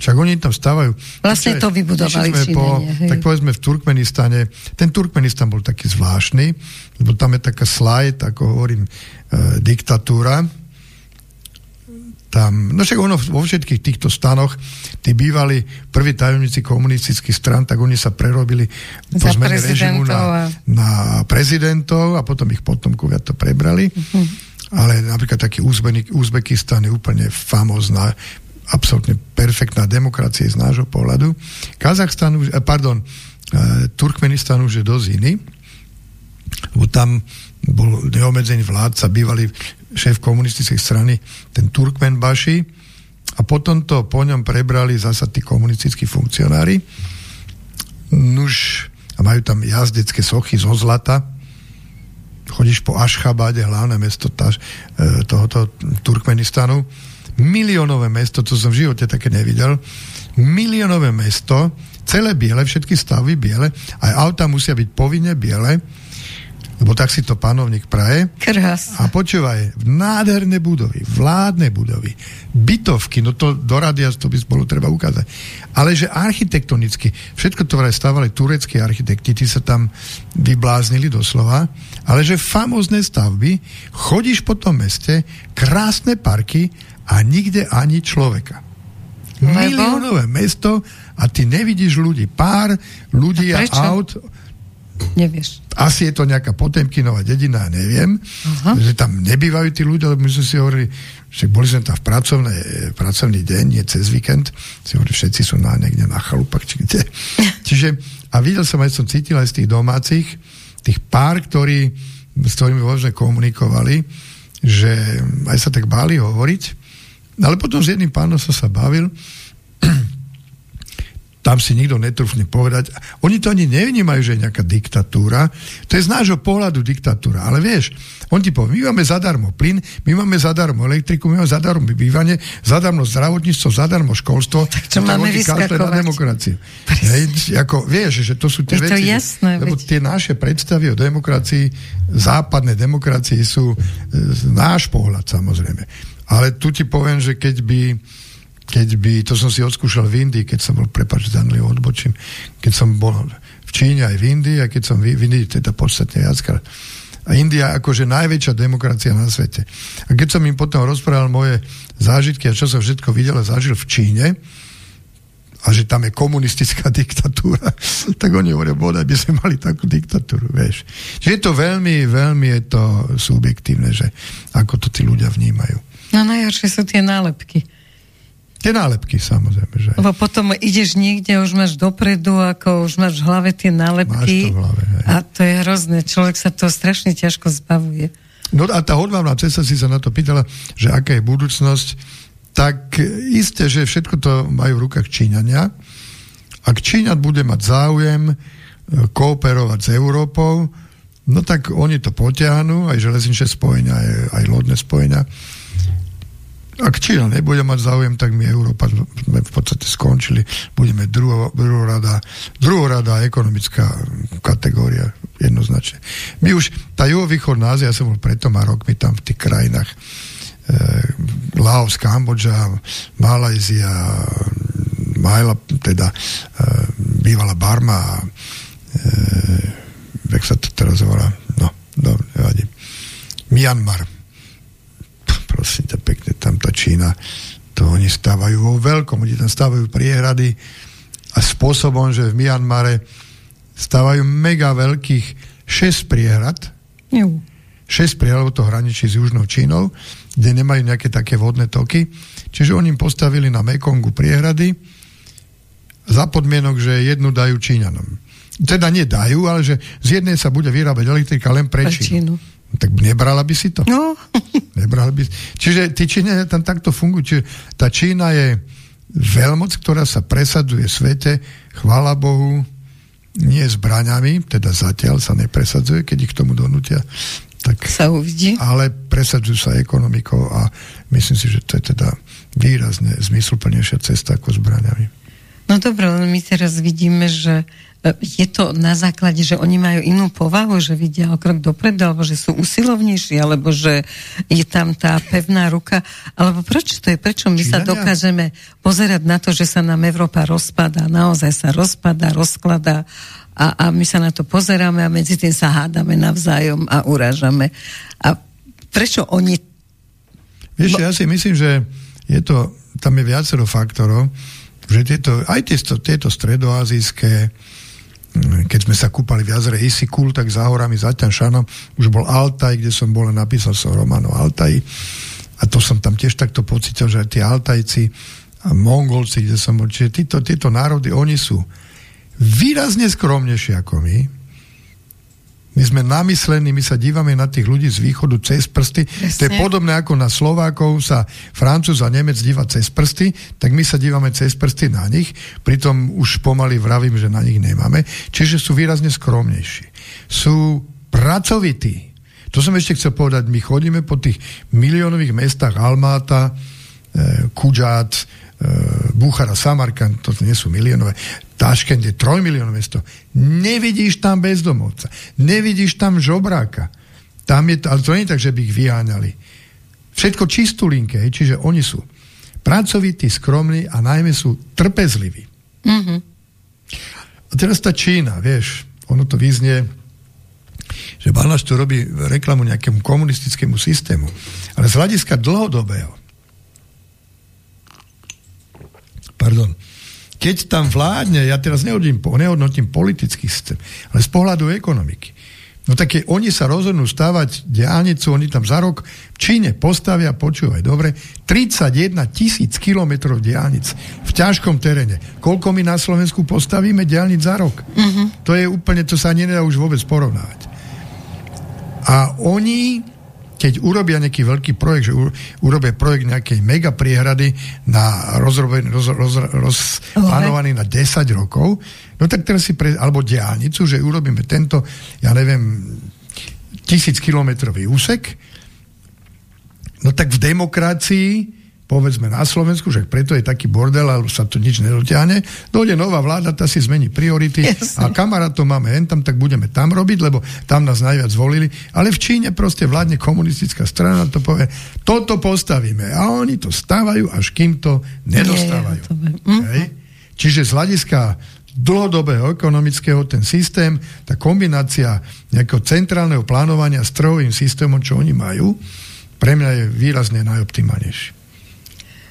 Však oni tam stávajú. Vlastne to vybudovali v po, Tak povedzme v Turkmenistane, ten Turkmenistan bol taký zvláštny, lebo tam je taká slajd, ako hovorím, e, diktatúra. Tam, no však ono vo všetkých týchto stanoch, tí bývali prví tajomníci komunistických stran, tak oni sa prerobili po zmene režimu na, na prezidentov a potom ich potomkovia to prebrali. Uh-huh. Ale napríklad taký Uzbekistan je úplne famozná absolútne perfektná demokracia z nášho pohľadu. Kazachstan už, eh, pardon, eh, Turkmenistan už je dosť iný, lebo tam bol neobmedzený vládca, bývalý šéf komunistickej strany, ten Turkmenbaši, a potom to po ňom prebrali zasa tí komunistickí funkcionári. Nuž, a majú tam jazdecké sochy zo zlata, chodíš po Ašchabade, hlavné mesto taž, eh, tohoto Turkmenistanu, miliónové mesto, to som v živote také nevidel, miliónové mesto, celé biele, všetky stavy biele, aj auta musia byť povinne biele, lebo tak si to panovník praje. Krás. A počúvaj, nádherné budovy, vládne budovy, bytovky, no to do radia to by bolo treba ukázať. Ale že architektonicky, všetko to vraj stávali tureckí architekti, tí sa tam vybláznili doslova, ale že famózne stavby, chodíš po tom meste, krásne parky a nikde ani človeka. Lebo? Miliónové mesto a ty nevidíš ľudí. Pár ľudí a, a aut. Nevieš. Asi je to nejaká Potemkinová dedina, neviem. Aha. Že tam nebývajú tí ľudia, lebo my sme si hovorili, že boli sme tam v pracovné, pracovný deň, nie cez víkend. Si hovorili, všetci sú na niekde na chalupách, či kde. Čiže, a videl som, aj som cítil aj z tých domácich, tých pár, ktorí, s ktorými možno komunikovali, že aj sa tak báli hovoriť, ale potom s jedným pánom som sa bavil, tam si nikto netrúfne povedať. Oni to ani nevnímajú, že je nejaká diktatúra. To je z nášho pohľadu diktatúra. Ale vieš, on ti povie, my máme zadarmo plyn, my máme zadarmo elektriku, my máme zadarmo bývanie, zadarmo zdravotníctvo, zadarmo školstvo. Tak čo máme vyskakovať? na demokraciu. Hej, ako, vieš, že to sú tie je veci. To jasné, lebo veď. tie naše predstavy o demokracii, západnej demokracii sú e, náš pohľad samozrejme. Ale tu ti poviem, že keď by keď by, to som si odskúšal v Indii, keď som bol, prepáč, zanlivo odbočím, keď som bol v Číne aj v Indii, a keď som v, v Indii teda podstatne viackrát. A India akože najväčšia demokracia na svete. A keď som im potom rozprával moje zážitky a čo som všetko videl a zažil v Číne, a že tam je komunistická diktatúra, tak oni hovoria, bodaj by sme mali takú diktatúru, vieš. Čiže je to veľmi, veľmi je to subjektívne, že ako to tí ľudia vnímajú. No najhoršie sú tie nálepky. Tie nálepky, samozrejme. Že... Lebo potom ideš niekde, už máš dopredu, ako už máš v hlave tie nálepky. Máš to v hlave, hej. A to je hrozné. Človek sa to strašne ťažko zbavuje. No a tá hodvábna cesta si sa na to pýtala, že aká je budúcnosť, tak isté, že všetko to majú v rukách Číňania. Ak Číňan bude mať záujem e, kooperovať s Európou, no tak oni to potiahnu, aj železničné spojenia, aj, aj lodné spojenia ak Čína nebude mať záujem, tak my Európa sme v podstate skončili. Budeme druho, druhorada, druhorada ekonomická kategória jednoznačne. My už, tá juhovýchodná Ázia, ja som bol pred toma rokmi tam v tých krajinách e, Laos, Kambodža, Malajzia, Majla, teda e, bývala Barma, e, jak sa to teraz volá, no, no, nevadí. Myanmar prosím ťa pekne, tam tá Čína, to oni stávajú vo veľkom, oni tam stávajú priehrady a spôsobom, že v Myanmare stávajú mega veľkých 6 priehrad. Jú. 6 priehrad, to hraničí s južnou Čínou, kde nemajú nejaké také vodné toky. Čiže oni im postavili na Mekongu priehrady za podmienok, že jednu dajú Číňanom. Teda nedajú, ale že z jednej sa bude vyrábať elektrika len pre Čínu. Čínu. Tak nebrala by si to? No. Nebrala by si. Čiže tí Číňania tam takto fungujú. Čiže tá Čína je veľmoc, ktorá sa presadzuje v svete, chvála Bohu, nie zbraňami, teda zatiaľ sa nepresadzuje, keď ich k tomu donútia. Tak, sa uvidí. Ale presadzujú sa ekonomikou a myslím si, že to je teda výrazne zmysluplnejšia cesta ako zbraňami. No dobré, my teraz vidíme, že e, je to na základe, že oni majú inú povahu, že vidia o krok dopredu, alebo že sú usilovnejší, alebo že je tam tá pevná ruka, alebo prečo to je? Prečo my sa dokážeme pozerať na to, že sa nám Európa rozpadá, naozaj sa rozpadá, rozkladá a, a my sa na to pozeráme a medzi tým sa hádame navzájom a urážame. A prečo oni... Vieš, ja si myslím, že je to, tam je viacero faktorov že tieto, aj tieto, tieto stredoazijské mm, keď sme sa kúpali v jazere Isikul, tak za horami, za Šanom, už bol Altaj, kde som bol a napísal som román o Altaji. A to som tam tiež takto pocitil, že tí Altajci a Mongolci, kde som bol, čiže títo, títo národy, oni sú výrazne skromnejšie ako my, my sme namyslení, my sa dívame na tých ľudí z východu cez prsty. Presne. To je podobné ako na Slovákov sa Francúz a Nemec díva cez prsty, tak my sa dívame cez prsty na nich, pritom už pomaly vravím, že na nich nemáme. Čiže sú výrazne skromnejší. Sú pracovití. To som ešte chcel povedať, my chodíme po tých miliónových mestách Almáta, eh, Kudžát, eh, Buchara, Samarkand, to nie sú miliónové, Taškent je trojmiliónové mesto. Nevidíš tam bezdomovca. Nevidíš tam žobráka. Tam je, ale to nie je tak, že by ich vyháňali. Všetko čistulinké, čiže oni sú pracovití, skromní a najmä sú trpezliví. Mm-hmm. A teraz tá Čína, vieš, ono to vyznie, že Balaš tu robí reklamu nejakému komunistickému systému. Ale z hľadiska dlhodobého, pardon, keď tam vládne, ja teraz nehodím, nehodnotím politický systém, ale z pohľadu ekonomiky. No tak keď oni sa rozhodnú stavať diálnicu, oni tam za rok v Číne postavia, počúvaj dobre, 31 tisíc kilometrov diálnic v ťažkom teréne. Koľko my na Slovensku postavíme diálnic za rok? Uh-huh. To je úplne, to sa nedá už vôbec porovnávať. A oni keď urobia nejaký veľký projekt, že urobia projekt nejakej mega priehrady na rozrobený, roz, roz, roz, plánovaný na 10 rokov, no tak teraz si pre, alebo diálnicu, že urobíme tento, ja neviem, tisíc kilometrový úsek, no tak v demokracii povedzme na Slovensku, že preto je taký bordel, alebo sa to nič nedotiahne, dojde nová vláda, tá si zmení priority Jasne. a kamarátov máme hen tam, tak budeme tam robiť, lebo tam nás najviac zvolili. Ale v Číne proste vládne komunistická strana, to povie, toto postavíme. A oni to stávajú, až kým to nedostávajú. Nie, to mhm. Čiže z hľadiska dlhodobého ekonomického ten systém, tá kombinácia nejakého centrálneho plánovania s trhovým systémom, čo oni majú, pre mňa je výrazne najoptimálnejší.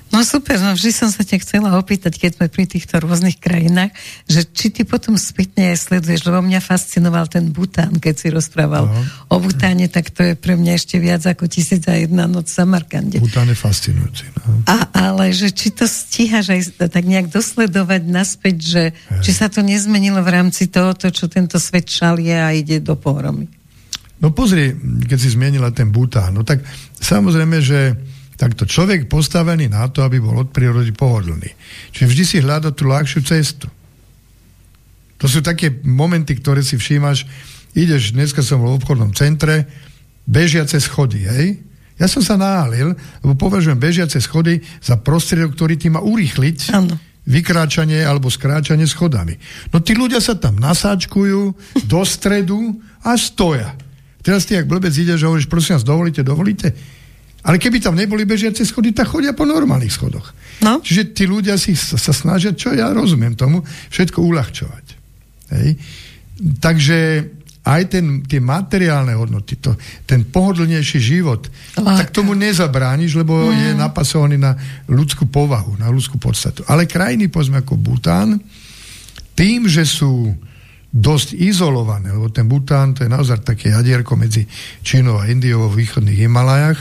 No super, no vždy som sa ťa chcela opýtať, keď sme pri týchto rôznych krajinách, že či ty potom spätne aj sleduješ, lebo mňa fascinoval ten Bután, keď si rozprával no. o Butáne, tak to je pre mňa ešte viac ako tisíc a jedna noc v Samarkande. Bután je fascinujúci. No. A, ale že či to stíhaš aj tak nejak dosledovať naspäť, že Hej. či sa to nezmenilo v rámci toho, čo tento svet šalie a ide do pohromy. No pozri, keď si zmienila ten Bután, no tak samozrejme, že takto človek postavený na to, aby bol od prírody pohodlný. Čiže vždy si hľada tú ľahšiu cestu. To sú také momenty, ktoré si všímaš, ideš, dneska som v obchodnom centre, bežiace schody, hej? Ja som sa náhalil, lebo považujem bežiace schody za prostriedok, ktorý ty má urýchliť ano. vykráčanie alebo skráčanie schodami. No tí ľudia sa tam nasáčkujú do stredu a stoja. Teraz ty, ak blbec ideš a hovoríš, prosím vás, dovolíte, dovolíte? Ale keby tam neboli bežiace schody, tak chodia po normálnych schodoch. No. Čiže tí ľudia si sa, snažia, čo ja rozumiem tomu, všetko uľahčovať. Hej? Takže aj ten, tie materiálne hodnoty, to, ten pohodlnejší život, Láka. tak tomu nezabrániš, lebo mm. je napasovaný na ľudskú povahu, na ľudskú podstatu. Ale krajiny, povedzme ako Bután, tým, že sú dosť izolované, lebo ten Bután to je naozaj také jadierko medzi Čínou a Indiou vo východných Himalajach,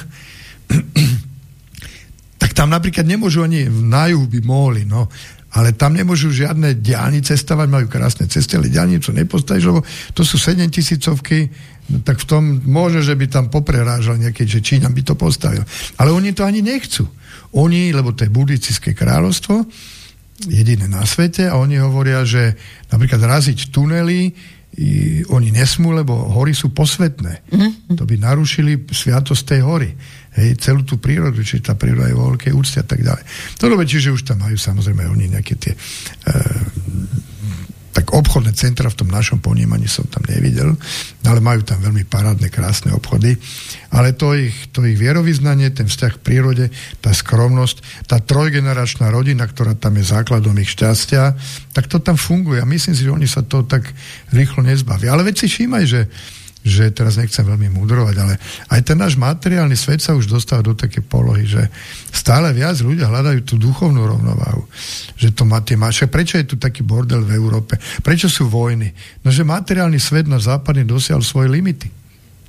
tak tam napríklad nemôžu ani na juh by mohli, no, ale tam nemôžu žiadne diálnice stavať, majú krásne cesty, ale diálnicu nepostavíš, lebo to sú 7 tisícovky, tak v tom môže, že by tam poprerážal nejaký, že Číňan by to postavil. Ale oni to ani nechcú. Oni, lebo to je buddhistické kráľovstvo, jediné na svete a oni hovoria, že napríklad raziť tunely i, oni nesmú, lebo hory sú posvetné. Mm-hmm. To by narušili sviatosť tej hory. Hej, celú tú prírodu, či tá príroda je vo veľkej úcte a tak ďalej. To dobe, čiže už tam majú samozrejme oni nejaké tie e, tak obchodné centra v tom našom ponímaní som tam nevidel, ale majú tam veľmi parádne, krásne obchody. Ale to ich, to ich vierovýznanie, ten vzťah k prírode, tá skromnosť, tá trojgeneračná rodina, ktorá tam je základom ich šťastia, tak to tam funguje. A myslím si, že oni sa to tak rýchlo nezbavia. Ale veď si všímaj, že že teraz nechcem veľmi mudrovať, ale aj ten náš materiálny svet sa už dostáva do také polohy, že stále viac ľudia hľadajú tú duchovnú rovnováhu. Že to má tie máše. Prečo je tu taký bordel v Európe? Prečo sú vojny? No, že materiálny svet na západne dosiahol svoje limity.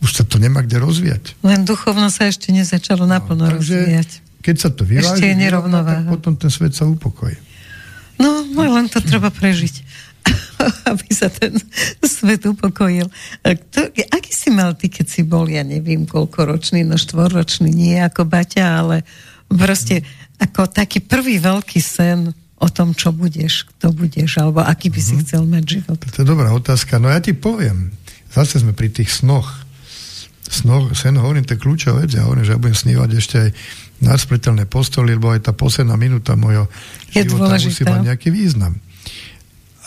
Už sa to nemá kde rozvíjať. Len duchovno sa ešte nezačalo no, naplno no, rozvíjať. Keď sa to vyváži, ešte je nerovnováha. potom ten svet sa upokojí. No, no len to treba prežiť. aby sa ten svet upokojil. To, aký si mal ty, keď si bol, ja neviem, koľko ročný, no štvorročný, nie ako Baťa, ale proste ako taký prvý veľký sen o tom, čo budeš, kto budeš, alebo aký by si mm-hmm. chcel mať život. To je dobrá otázka. No ja ti poviem, zase sme pri tých snoch. Snoch, sen hovorím, to je kľúčová vec. Ja hovorím, že ja budem snívať ešte aj na smrteľné postoli, lebo aj tá posledná minúta mojho je života dôležitá. musí mať nejaký význam.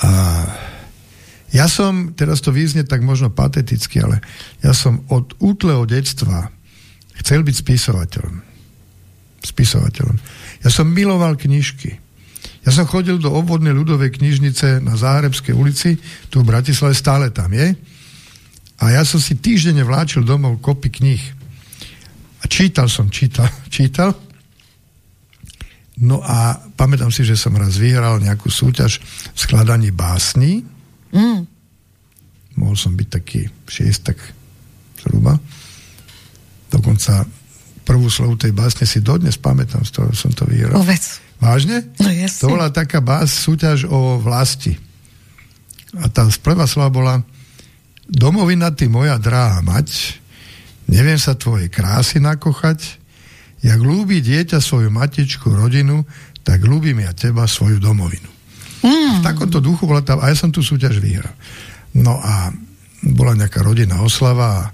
A ja som, teraz to význe tak možno pateticky, ale ja som od útleho detstva chcel byť spisovateľom. Spisovateľom. Ja som miloval knižky. Ja som chodil do obvodnej ľudovej knižnice na Záhrebskej ulici, tu v Bratislave, stále tam je. A ja som si týždenne vláčil domov kopy kníh. A čítal som, čítal, čítal. No a pamätám si, že som raz vyhral nejakú súťaž v skladaní básni. Mm. Mohol som byť taký šiestak zhruba. Dokonca prvú slovu tej básne si dodnes pamätám, z toho som to vyhral. Povedz. Vážne? No jasne. To bola taká bás, súťaž o vlasti. A tá prvá slova bola Domovina ty moja drahá mať, neviem sa tvojej krásy nakochať, Jak ľúbi dieťa svoju matičku, rodinu, tak ľúbim ja teba, svoju domovinu. Mm. V takomto duchu bola tá, a ja som tú súťaž vyhral. No a bola nejaká rodinná oslava a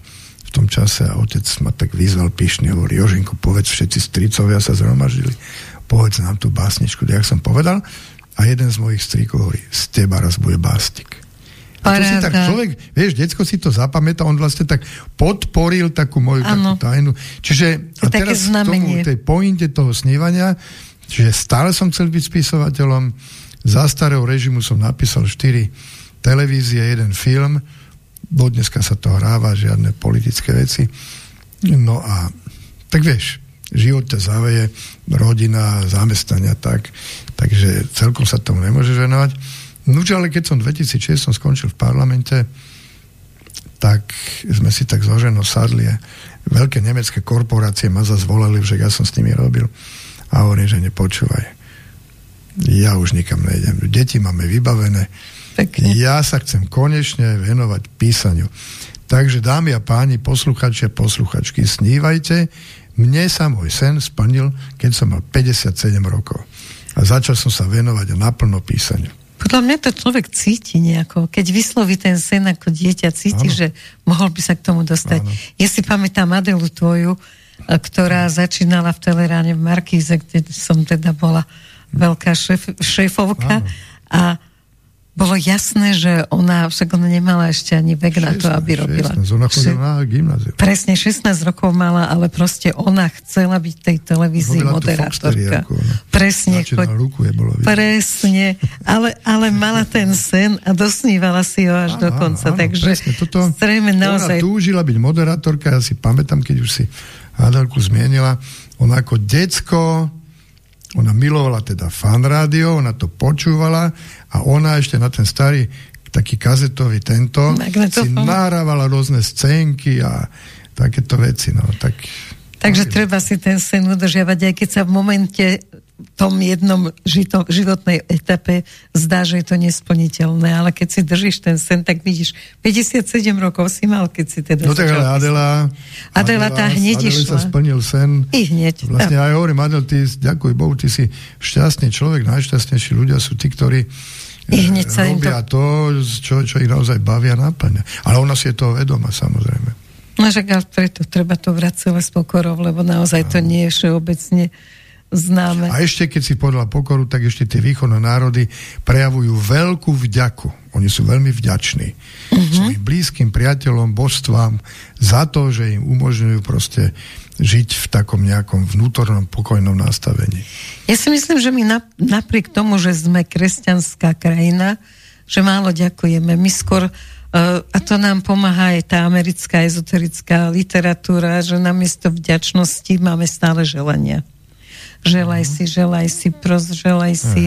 v tom čase a otec ma tak vyzval pyšne, hovorí, Jožinko, povedz, všetci stricovia sa zhromaždili, povedz nám tú básničku, jak som povedal. A jeden z mojich strikov hovorí, z teba raz bude básnik. A to si tak človek, vieš, detsko si to zapamätá, on vlastne tak podporil takú moju takú tajnu. Čiže a teraz k tomu, tej pointe toho snívania, že stále som chcel byť spisovateľom, za starého režimu som napísal 4 televízie, jeden film, do dneska sa to hráva, žiadne politické veci. No a tak vieš, život ťa zaveje, rodina, zamestnania, tak, takže celkom sa tomu nemôžeš venovať. No ale keď som v 2006 som skončil v parlamente, tak sme si tak zloženo sadli a veľké nemecké korporácie ma zase volali, že ja som s nimi robil a hovorím, že nepočúvaj. Ja už nikam nejdem. Deti máme vybavené. Pekne. Ja sa chcem konečne venovať písaniu. Takže dámy a páni, posluchači a posluchačky, snívajte. Mne sa môj sen splnil, keď som mal 57 rokov. A začal som sa venovať naplno písaniu. Podľa mňa to človek cíti nejako. Keď vysloví ten sen ako dieťa, cíti, ano. že mohol by sa k tomu dostať. Ano. Ja si pamätám Adelu tvoju, e, ktorá začínala v Teleráne v Markíze, kde som teda bola veľká šéf, šéfovka. Ano. A bolo jasné, že ona, však ona nemala ešte ani vek 16, na to, aby robila. 16, ona chodila na gymnáziu. Presne, 16 rokov mala, ale proste ona chcela byť tej televízii robila moderátorka. Presne. Chod... Luku je bolo presne, ale, ale mala ten sen a dosnívala si ho až do konca. Áno, takže presne, toto, strejme naozaj... Ona túžila byť moderátorka, ja si pamätám, keď už si Adelku zmienila, ona ako decko ona milovala teda fan rádio, ona to počúvala a ona ešte na ten starý taký kazetový tento si nahrávala rôzne scénky a takéto veci. No, tak, Takže treba si ten sen udržiavať, aj keď sa v momente tom jednom žito, životnej etape zdá, že je to nesplniteľné, ale keď si držíš ten sen, tak vidíš, 57 rokov si mal, keď si teda No tak ale Adela, Adela, Adela tá hneď Adela išla. sa splnil sen. I hneď. Vlastne aj hovorím, Adel, ty, ďakuj Bohu, ty si šťastný človek, najšťastnejší ľudia sú tí, ktorí I hneď sa robia to, to čo, čo ich naozaj bavia nápadne. Ale ona si je toho vedoma, samozrejme. No však ale preto treba to vrať celé s pokorou, lebo naozaj to nie je všeobecne známe. A ešte, keď si podľa pokoru, tak ešte tie východné národy prejavujú veľkú vďaku. Oni sú veľmi vďační uh-huh. svojim blízkym priateľom, božstvám za to, že im umožňujú proste žiť v takom nejakom vnútornom pokojnom nastavení. Ja si myslím, že my napriek tomu, že sme kresťanská krajina, že málo ďakujeme. My skôr, uh, a to nám pomáha aj tá americká ezoterická literatúra, že namiesto vďačnosti máme stále želania želaj si, želaj si, pros, želaj si.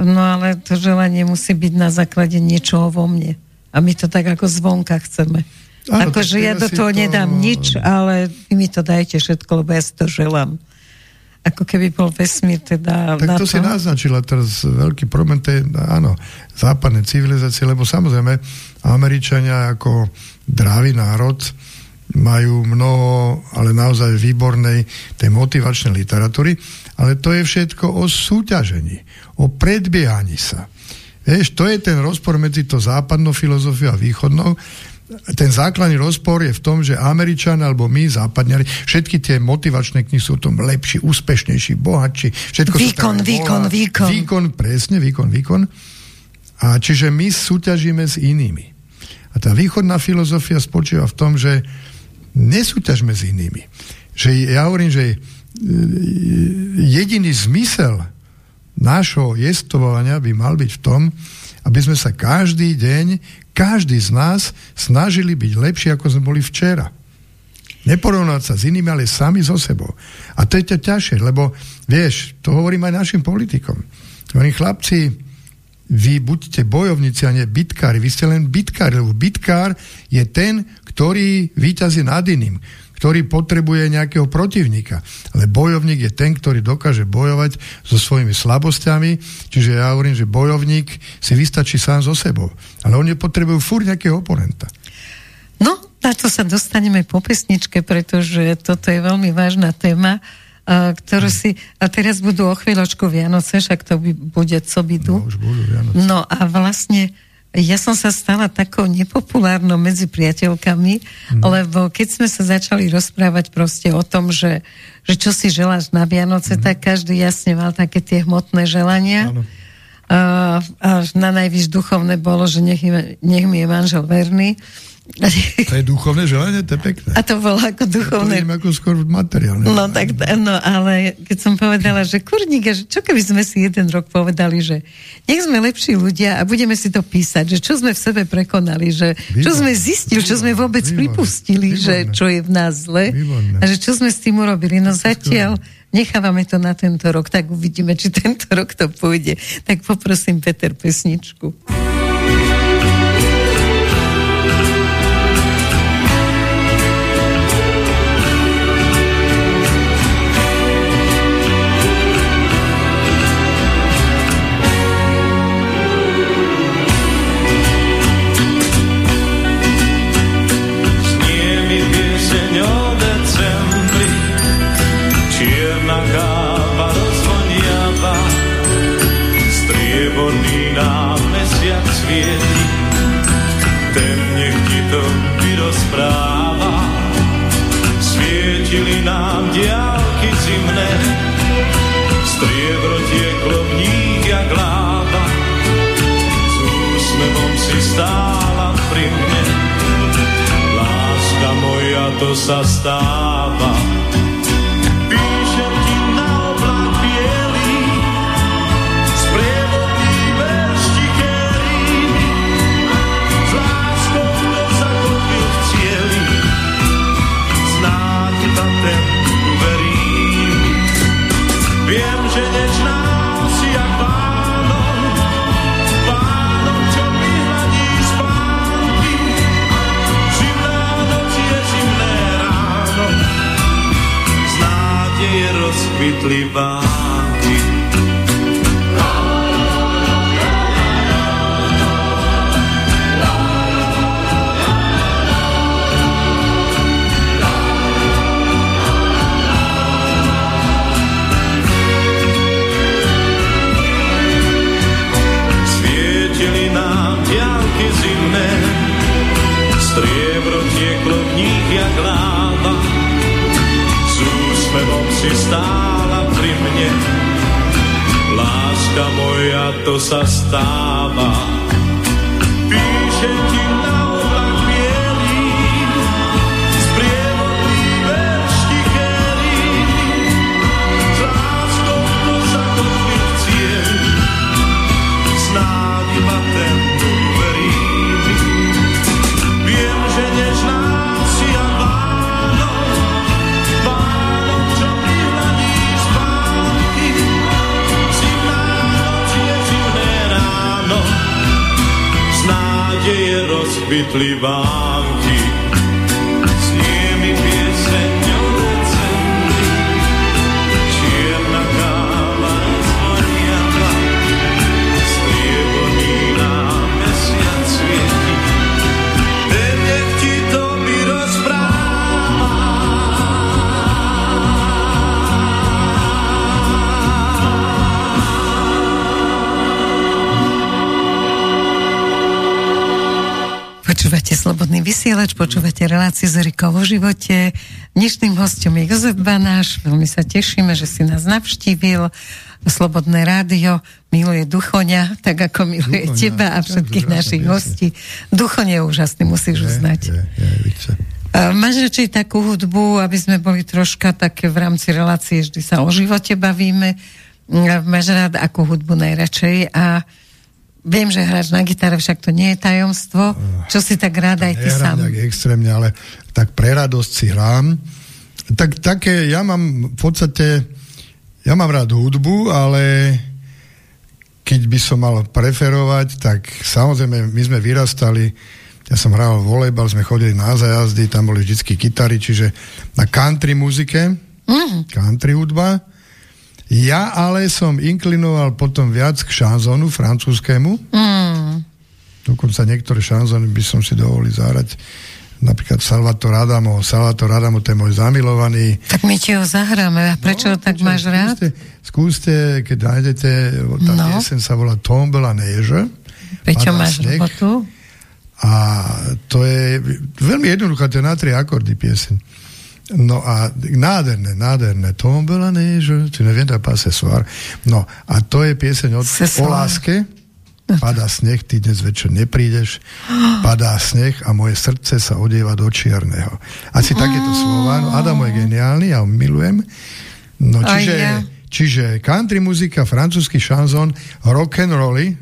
No ale to želanie musí byť na základe niečoho vo mne. A my to tak ako zvonka chceme. Akože ja do toho to... nedám nič, ale vy mi to dajte všetko, lebo ja si to želám. Ako keby bol vesmír teda Tak na to, to si naznačila teraz veľký problém tej, áno, západnej civilizácie, lebo samozrejme Američania ako drávý národ majú mnoho, ale naozaj výbornej tej motivačnej literatúry, ale to je všetko o súťažení, o predbiehaní sa. Vieš, to je ten rozpor medzi to západnou filozofiou a východnou. Ten základný rozpor je v tom, že Američan alebo my, západňari, všetky tie motivačné knihy sú o tom lepší, úspešnejší, bohatší. Všetko výkon, výkon, výkon. Výkon, presne, výkon, výkon. A čiže my súťažíme s inými. A tá východná filozofia spočíva v tom, že nesúťažme s inými. Že ja hovorím, že jediný zmysel nášho jestvovania by mal byť v tom, aby sme sa každý deň, každý z nás snažili byť lepší, ako sme boli včera. Neporovnať sa s inými, ale sami so sebou. A to je ťa ťažšie, lebo vieš, to hovorím aj našim politikom. Hovorím, chlapci, vy buďte bojovníci a nie bitkári. Vy ste len bitkári, lebo bitkár je ten, ktorý výťazí nad iným, ktorý potrebuje nejakého protivníka. Ale bojovník je ten, ktorý dokáže bojovať so svojimi slabosťami, čiže ja hovorím, že bojovník si vystačí sám so sebou. Ale oni potrebujú furt nejakého oponenta. No, na to sa dostaneme po pesničke, pretože toto je veľmi vážna téma ktorú si... A teraz budú o chvíľočku Vianoce, však to by bude co bydu. No, už budú Vianoce. No a vlastne ja som sa stala takou nepopulárnou medzi priateľkami, mm. lebo keď sme sa začali rozprávať proste o tom, že, že čo si želáš na Vianoce, mm. tak každý jasne mal také tie hmotné želania. Áno. A, a na najvyš duchovné bolo, že nech, nech mi je manžel verný. To je duchovné želanie, to je pekné. A to bolo ako duchovné. To ako skôr materiálne. No tak, no ale keď som povedala, že kurník, že čo keby sme si jeden rok povedali, že nech sme lepší ľudia a budeme si to písať, že čo sme v sebe prekonali, že čo sme zistili, čo sme vôbec výborné, pripustili, výborné, že čo je v nás zle a že čo sme s tým urobili. No zatiaľ nechávame to na tento rok, tak uvidíme, či tento rok to pôjde. Tak poprosím Peter pesničku. To sa jednotlivá láska moja, to sa stáva. Píšem ti na rozkvitli Slobodný vysielač, počúvate reláciu z Rikou vo živote. Dnešným hostom je Jozef Banáš. Veľmi sa tešíme, že si nás navštívil. Slobodné rádio miluje Duchoňa, tak ako miluje Duchoňa, teba a je všetkých našich hostí. Duchoň je úžasný, musíš Je, uznať. je, je. A Máš radšej takú hudbu, aby sme boli troška také v rámci relácie, vždy sa o živote bavíme. Máš rád akú hudbu najradšej a viem, že hráš na gitare, však to nie je tajomstvo. Čo si tak rád aj ty sám? nejak extrémne, ale tak pre radosť si hrám. Tak také, ja mám v podstate, ja mám rád hudbu, ale keď by som mal preferovať, tak samozrejme my sme vyrastali, ja som hral volejbal, sme chodili na zajazdy, tam boli vždycky kytary, čiže na country muzike, Mm, country hudba. Ja ale som inklinoval potom viac k šanzonu francúzskému, mm. Dokonca niektoré šanzony by som si dovolil zahrať. Napríklad Salvatore Adamo. Salvatore Adamo, to je môj zamilovaný. Tak my ti ho zahráme. A prečo ho tak Počkaj, máš rád? skúste, Skúste, keď nájdete, tá No. no. piesen sa volá Tombe la neige. Máš sneh. robotu? A to je veľmi jednoduchá, to je na tri akordy piesen. No a nádherné, nádherné. Tombe la neige, tu neviem, to pas ce soir. No a to je pieseň od, o láske. Padá sneh, ty dnes večer neprídeš. Padá sneh a moje srdce sa odieva do čierneho. Asi takéto slova. No Adamo je geniálny, ja ho milujem. No čiže, čiže country muzika, francúzsky šanzón, rock and rolly,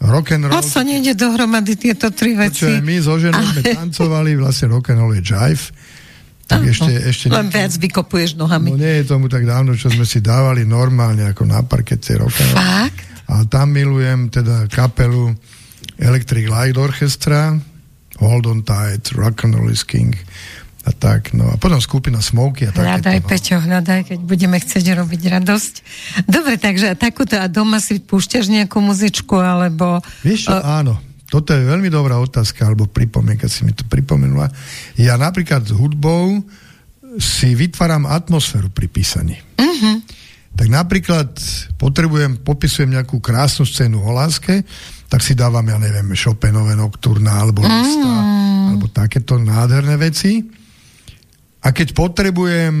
rock and roll. No to nejde dohromady tieto tri veci. Čo my so ženou sme tancovali, vlastne rock and roll je jive. Tak Áno. ešte, ešte Len nie- viac vykopuješ nohami. No nie je tomu tak dávno, čo sme si dávali normálne ako na parkete roll. Fakt? A tam milujem teda kapelu Electric Light Orchestra, Hold on Tight, Rock and Roll is King a tak. No a potom skupina Smoky a takéto. Hľadaj, no. Peťo, hľadaj, keď budeme chcieť robiť radosť. Dobre, takže a takúto a doma si púšťaš nejakú muzičku, alebo... Vieš čo, O- áno. Toto je veľmi dobrá otázka, alebo pripomienka si mi to pripomenula. Ja napríklad s hudbou si vytváram atmosféru pri písaní. Mhm. Tak napríklad potrebujem, popisujem nejakú krásnu scénu o láske, tak si dávam, ja neviem, Chopinové nocturna, alebo lista, alebo takéto nádherné veci. A keď potrebujem,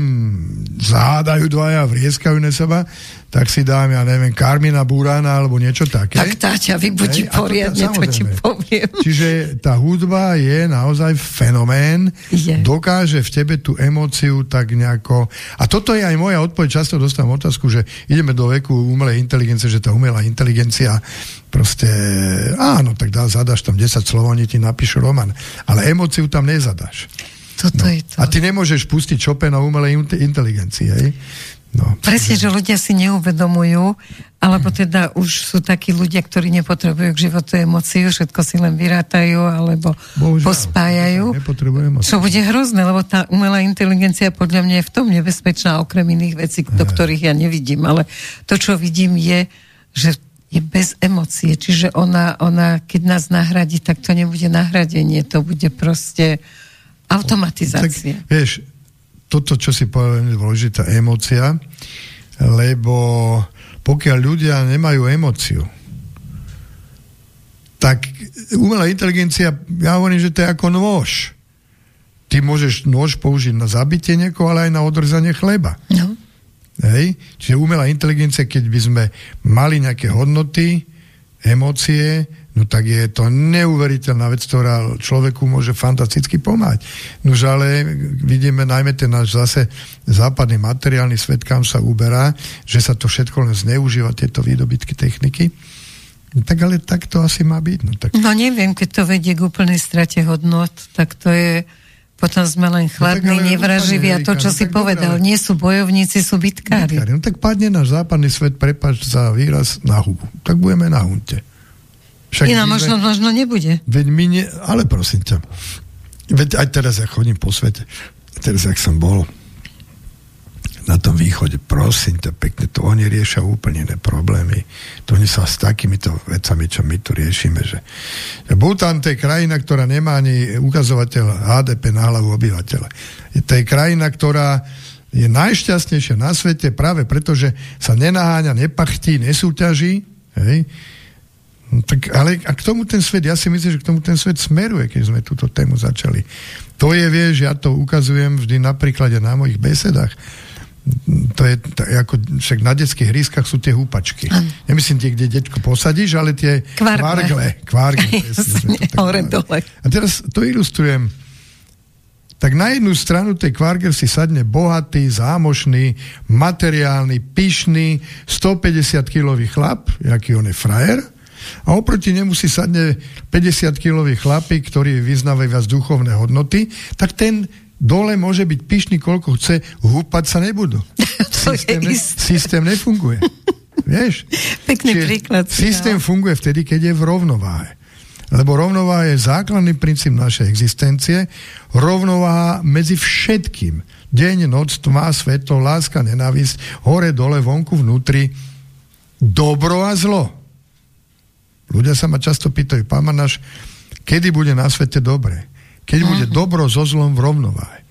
zádajú dvaja, vrieskajú na seba, tak si dám, ja neviem, Carmina Burana, alebo niečo také. Tak tá ťa vybudí Hej, a to- poriadne, to, ti poviem. Čiže tá hudba je naozaj fenomén, Je. dokáže v tebe tú emóciu tak nejako... A toto je aj moja odpoveď, často dostávam otázku, že ideme do veku umelej inteligencie, že tá umelá inteligencia proste, áno, tak dá, zadaš tam 10 slov, oni ti napíšu román, ale emóciu tam nezadáš. Toto je to. A ty nemôžeš pustiť Chopina umelej inte- inteligencii, hej? No, Presne, že ľudia si neuvedomujú, alebo teda už sú takí ľudia, ktorí nepotrebujú k životu emóciu, všetko si len vyrátajú, alebo Bohužiaľ, pospájajú. Čo bude hrozné, lebo tá umelá inteligencia podľa mňa je v tom nebezpečná, okrem iných vecí, do ktorých ja nevidím. Ale to, čo vidím, je, že je bez emócie. Čiže ona, ona, keď nás nahradí, tak to nebude nahradenie, to bude proste Tak, automatizácia. vieš, toto, čo si povedal, je dôležitá emócia, lebo pokiaľ ľudia nemajú emóciu, tak umelá inteligencia, ja hovorím, že to je ako nôž. ty môžeš nôž použiť na zabitie niekoho, ale aj na odrzanie chleba. No. Hej? Čiže umelá inteligencia, keď by sme mali nejaké hodnoty, emócie, no tak je to neuveriteľná vec, ktorá človeku môže fantasticky pomáhať. Nož ale vidíme najmä ten náš zase západný materiálny svet, kam sa uberá, že sa to všetko len zneužíva, tieto výdobytky techniky. No, tak ale tak to asi má byť. No, tak... no neviem, keď to vedie k úplnej strate hodnot, tak to je potom sme len chladní, no, nevraživí a to, čo no, si povedal, ale... nie sú bojovníci, sú bitkári. bitkári. No tak padne náš západný svet, prepač za výraz, na hubu. Tak budeme na hunte. Však Iná možno, sme... možno nebude. Veď my ne... Ale prosím ťa, veď aj teraz ja chodím po svete, teraz jak som bol na tom východe, prosím ťa pekne, to oni riešia úplne iné problémy. To oni sa s takýmito vecami, čo my tu riešime, že, že Bhutan to je krajina, ktorá nemá ani ukazovateľ HDP na hlavu obyvateľa. To je krajina, ktorá je najšťastnejšia na svete práve preto, že sa nenaháňa, nepachtí, nesúťaží. Hej? Tak, ale a k tomu ten svet, ja si myslím, že k tomu ten svet smeruje, keď sme túto tému začali. To je, vieš, ja to ukazujem vždy na príklade na mojich besedách to je, to je ako, však na detských hrískach sú tie húpačky. Ano. Nemyslím tie, kde detko posadíš, ale tie kvargle. Kvargle. hore dole. A teraz to ilustrujem. Tak na jednu stranu tej kvarger si sadne bohatý, zámošný, materiálny, pyšný, 150-kilový chlap, jaký on je frajer, a oproti nemu si sadne 50-kilový chlapík, ktorý vyznávajú viac duchovné hodnoty, tak ten dole môže byť pyšný, koľko chce, húpať sa nebudú. systém, ne, systém nefunguje. Vieš? Pekný Čiže príklad. Systém no. funguje vtedy, keď je v rovnováhe. Lebo rovnováha je základný princíp našej existencie. Rovnováha medzi všetkým. Deň, noc, tma, svetlo, láska, nenávisť, hore, dole, vonku, vnútri. Dobro a zlo. Ľudia sa ma často pýtajú, pán Manaš, kedy bude na svete dobre? keď bude uh-huh. dobro so zlom v rovnováhe.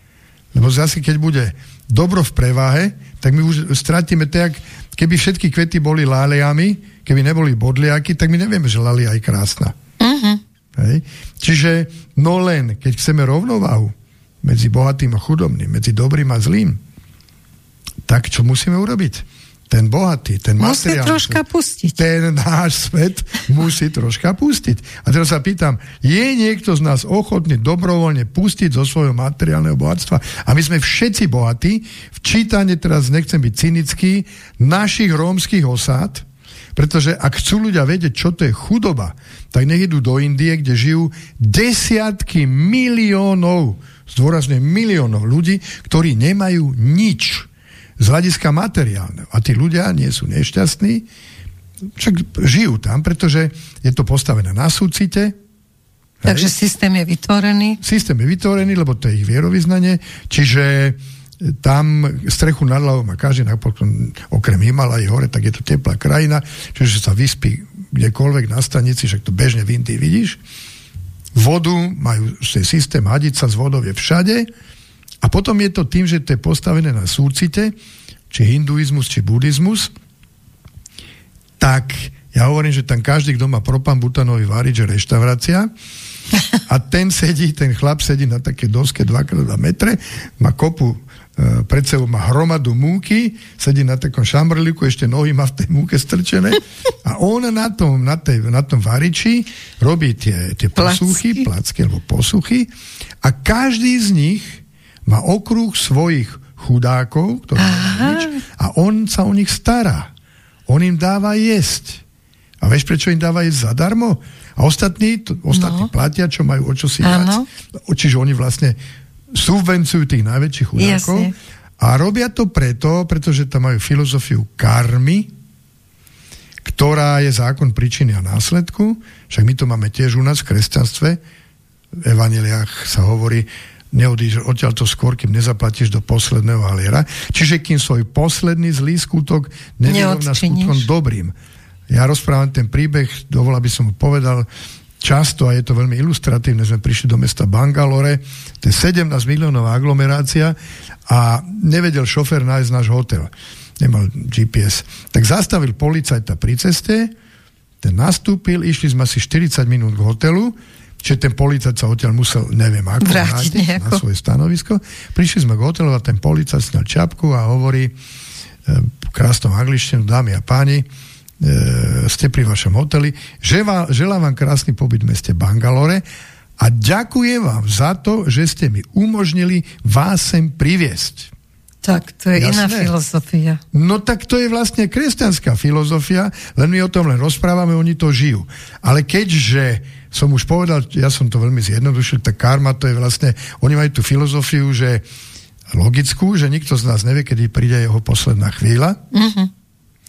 Lebo zase, keď bude dobro v preváhe, tak my už stratíme tak, keby všetky kvety boli láliami, keby neboli bodliaky, tak my nevieme, že lalia je krásna. Uh-huh. Hej? Čiže no len, keď chceme rovnováhu medzi bohatým a chudobným, medzi dobrým a zlým, tak čo musíme urobiť? Ten bohatý, ten musí materiálny, troška pustiť. ten náš svet musí troška pustiť. A teraz sa pýtam, je niekto z nás ochotný dobrovoľne pustiť zo svojho materiálneho bohatstva? A my sme všetci bohatí, v čítane teraz nechcem byť cynický, našich rómskych osád, pretože ak chcú ľudia vedieť, čo to je chudoba, tak nech idú do Indie, kde žijú desiatky miliónov, zdôrazne miliónov ľudí, ktorí nemajú nič z hľadiska materiálneho. A tí ľudia nie sú nešťastní, však žijú tam, pretože je to postavené na súcite. Takže hej. systém je vytvorený. Systém je vytvorený, lebo to je ich vierovýznanie, čiže tam strechu nad hlavou má každý, napokon, okrem Himalaj hore, tak je to teplá krajina, čiže sa vyspí kdekoľvek na stanici, však to bežne v Indii vidíš. Vodu majú systém, hadica s vodou je všade, a potom je to tým, že to je postavené na súcite, či hinduizmus, či buddhizmus, tak ja hovorím, že tam každý, kto má propan butanový várič, že reštaurácia, a ten sedí, ten chlap sedí na také doske 2x2 metre, má kopu e, pred sebou má hromadu múky, sedí na takom šambrliku, ešte nohy má v tej múke strčené. A on na tom, na, tej, na tom variči robí tie, tie posuchy, placky alebo posuchy. A každý z nich má okruh svojich chudákov, ktorí nič, a on sa o nich stará. On im dáva jesť. A vieš, prečo im dáva jesť zadarmo? A ostatní, to, ostatní no. platia, čo majú o čo si viac. Čiže oni vlastne subvencujú tých najväčších chudákov. Jasne. A robia to preto, pretože tam majú filozofiu karmy, ktorá je zákon príčiny a následku. Však my to máme tiež u nás v kresťanstve. V evaneliách sa hovorí, neodíš odtiaľ to skôr, kým nezaplatíš do posledného haliera. Čiže kým svoj posledný zlý skutok nevyrovná skutkom dobrým. Ja rozprávam ten príbeh, dovolá by som mu povedal, často, a je to veľmi ilustratívne, sme prišli do mesta Bangalore, to je 17 miliónov aglomerácia a nevedel šofer nájsť náš hotel. Nemal GPS. Tak zastavil policajta pri ceste, ten nastúpil, išli sme asi 40 minút k hotelu, Čiže ten policajt sa odtiaľ musel, neviem ako, Vrátiť na svoje stanovisko. Prišli sme k hotelu a ten policajt sňal čapku a hovorí e, krásnom angličtinu, dámy a páni, e, ste pri vašom hoteli, že vám, želám vám krásny pobyt v meste Bangalore a ďakujem vám za to, že ste mi umožnili vás sem priviesť. Tak, to je Jasné. iná filozofia. No tak to je vlastne kresťanská filozofia, len my o tom len rozprávame, oni to žijú. Ale keďže som už povedal, ja som to veľmi zjednodušil, tá karma to je vlastne, oni majú tú filozofiu, že logickú, že nikto z nás nevie, kedy príde jeho posledná chvíľa. Mhm.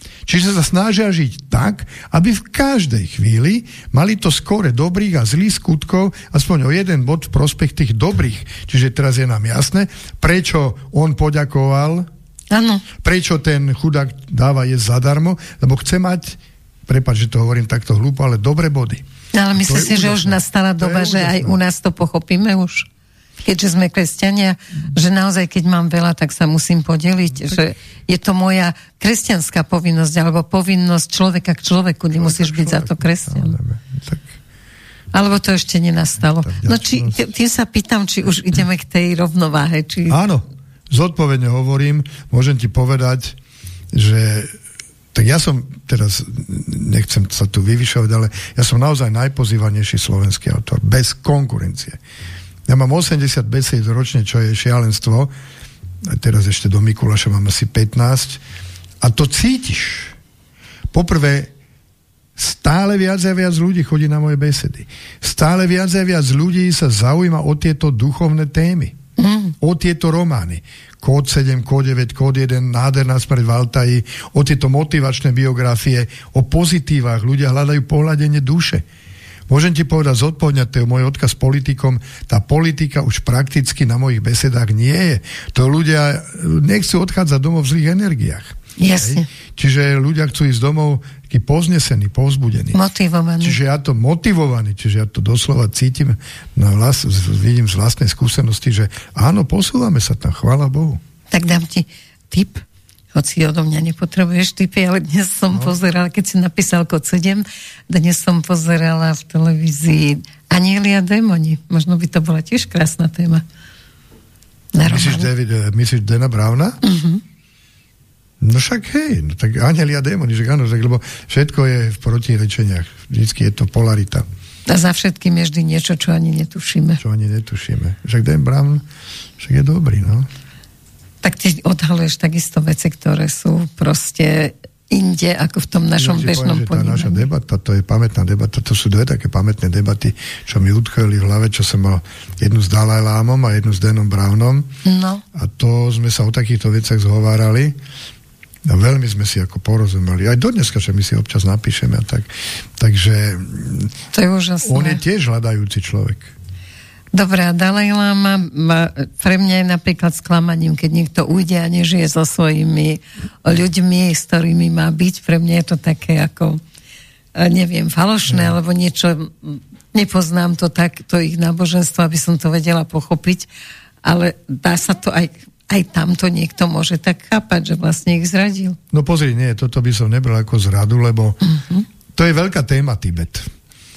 Čiže sa snažia žiť tak, aby v každej chvíli mali to skore dobrých a zlých skutkov aspoň o jeden bod v prospech tých dobrých. Čiže teraz je nám jasné, prečo on poďakoval Áno. prečo ten chudák dáva jesť zadarmo, lebo chce mať, prepáč, že to hovorím takto hlúpo, ale dobre body. Ale myslím si, že už nastala doba, že aj u nás to pochopíme už. Keďže sme kresťania, že naozaj, keď mám veľa, tak sa musím podeliť, že je to moja kresťanská povinnosť, alebo povinnosť človeka k človeku, nemusíš byť za to kresťan. Tak, Alebo to ešte nenastalo. No či, tým sa pýtam, či už ideme k tej rovnováhe. Či... áno, zodpovedne hovorím, môžem ti povedať, že tak ja som teraz, nechcem sa tu vyvyšovať, ale ja som naozaj najpozývanejší slovenský autor, bez konkurencie. Ja mám 80 besied ročne, čo je šialenstvo, a teraz ešte do Mikuláša mám asi 15, a to cítiš. Poprvé, stále viac a viac ľudí chodí na moje besedy. Stále viac a viac ľudí sa zaujíma o tieto duchovné témy. Mm. O tieto romány. Kód 7, kód 9, kód 1, nádherná smrť v Altaji, o tieto motivačné biografie, o pozitívach. Ľudia hľadajú pohľadenie duše. Môžem ti povedať zodpovedňať, to je môj odkaz politikom, tá politika už prakticky na mojich besedách nie je. To ľudia nechcú odchádzať domov v zlých energiách. Jasne. Hej? Čiže ľudia chcú ísť domov taký poznesený, povzbudený. Motivovaný. Čiže ja to motivovaný, čiže ja to doslova cítim, na vlas, z- vidím z vlastnej skúsenosti, že áno, posúvame sa tam, chvála Bohu. Tak dám ti tip, hoci odo mňa nepotrebuješ tipy, ale dnes som no. pozerala, keď si napísal kod 7, dnes som pozerala v televízii Anieli a démoni. Možno by to bola tiež krásna téma. Na Myslíš. David, myslíš Dana Browna? Mhm. No však hej, no tak anieli a démoni, že áno, lebo všetko je v protirečeniach. Vždycky je to polarita, A za všetkým je vždy niečo, čo ani netušíme. čo ani netušíme. Však Dan Brown, však je dobrý, no. Tak ty odhaluješ takisto veci, ktoré sú proste inde, ako v tom našom Ja bežnom poviem, tá naša debata, to je pamätná debata, to sú dve také pamätné debaty, čo mi utkojili v hlave, čo som mal jednu s Dalaj Lámom a jednu s Danom Brownom. No, A to sme sa o takýchto veciach zhovárali. A veľmi sme si ako porozumeli. Aj do dneska, že my si občas napíšeme a tak. Takže to je úžasné. on je tiež hľadajúci človek. Dobre, a Dalaj Lama ma, pre mňa je napríklad sklamaním, keď niekto ujde a nežije so svojimi ľuďmi, s ktorými má byť. Pre mňa je to také ako, e, neviem, falošné, No. alebo niečo, nepoznám to tak, to ich náboženstvo, aby som to vedela pochopiť, ale dá sa to aj, aj tamto niekto môže tak chápať, že vlastne ich zradil. No pozri, nie, toto by som nebral ako zradu, lebo to je veľká téma Tibet.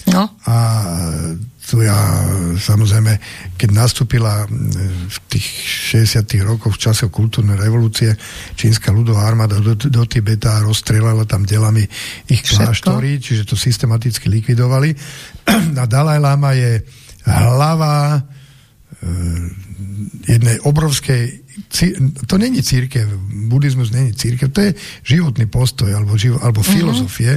No, A tu ja, samozrejme, keď nastúpila v tých 60 rokoch v čase kultúrnej revolúcie čínska ľudová armáda do, do Tibeta a rozstrelala tam delami ich kláštory, čiže to systematicky likvidovali. A Dalaj Lama je hlava e, jednej obrovskej to není církev, buddhizmus není církev, to je životný postoj alebo, živo, alebo Mhm. filozofie.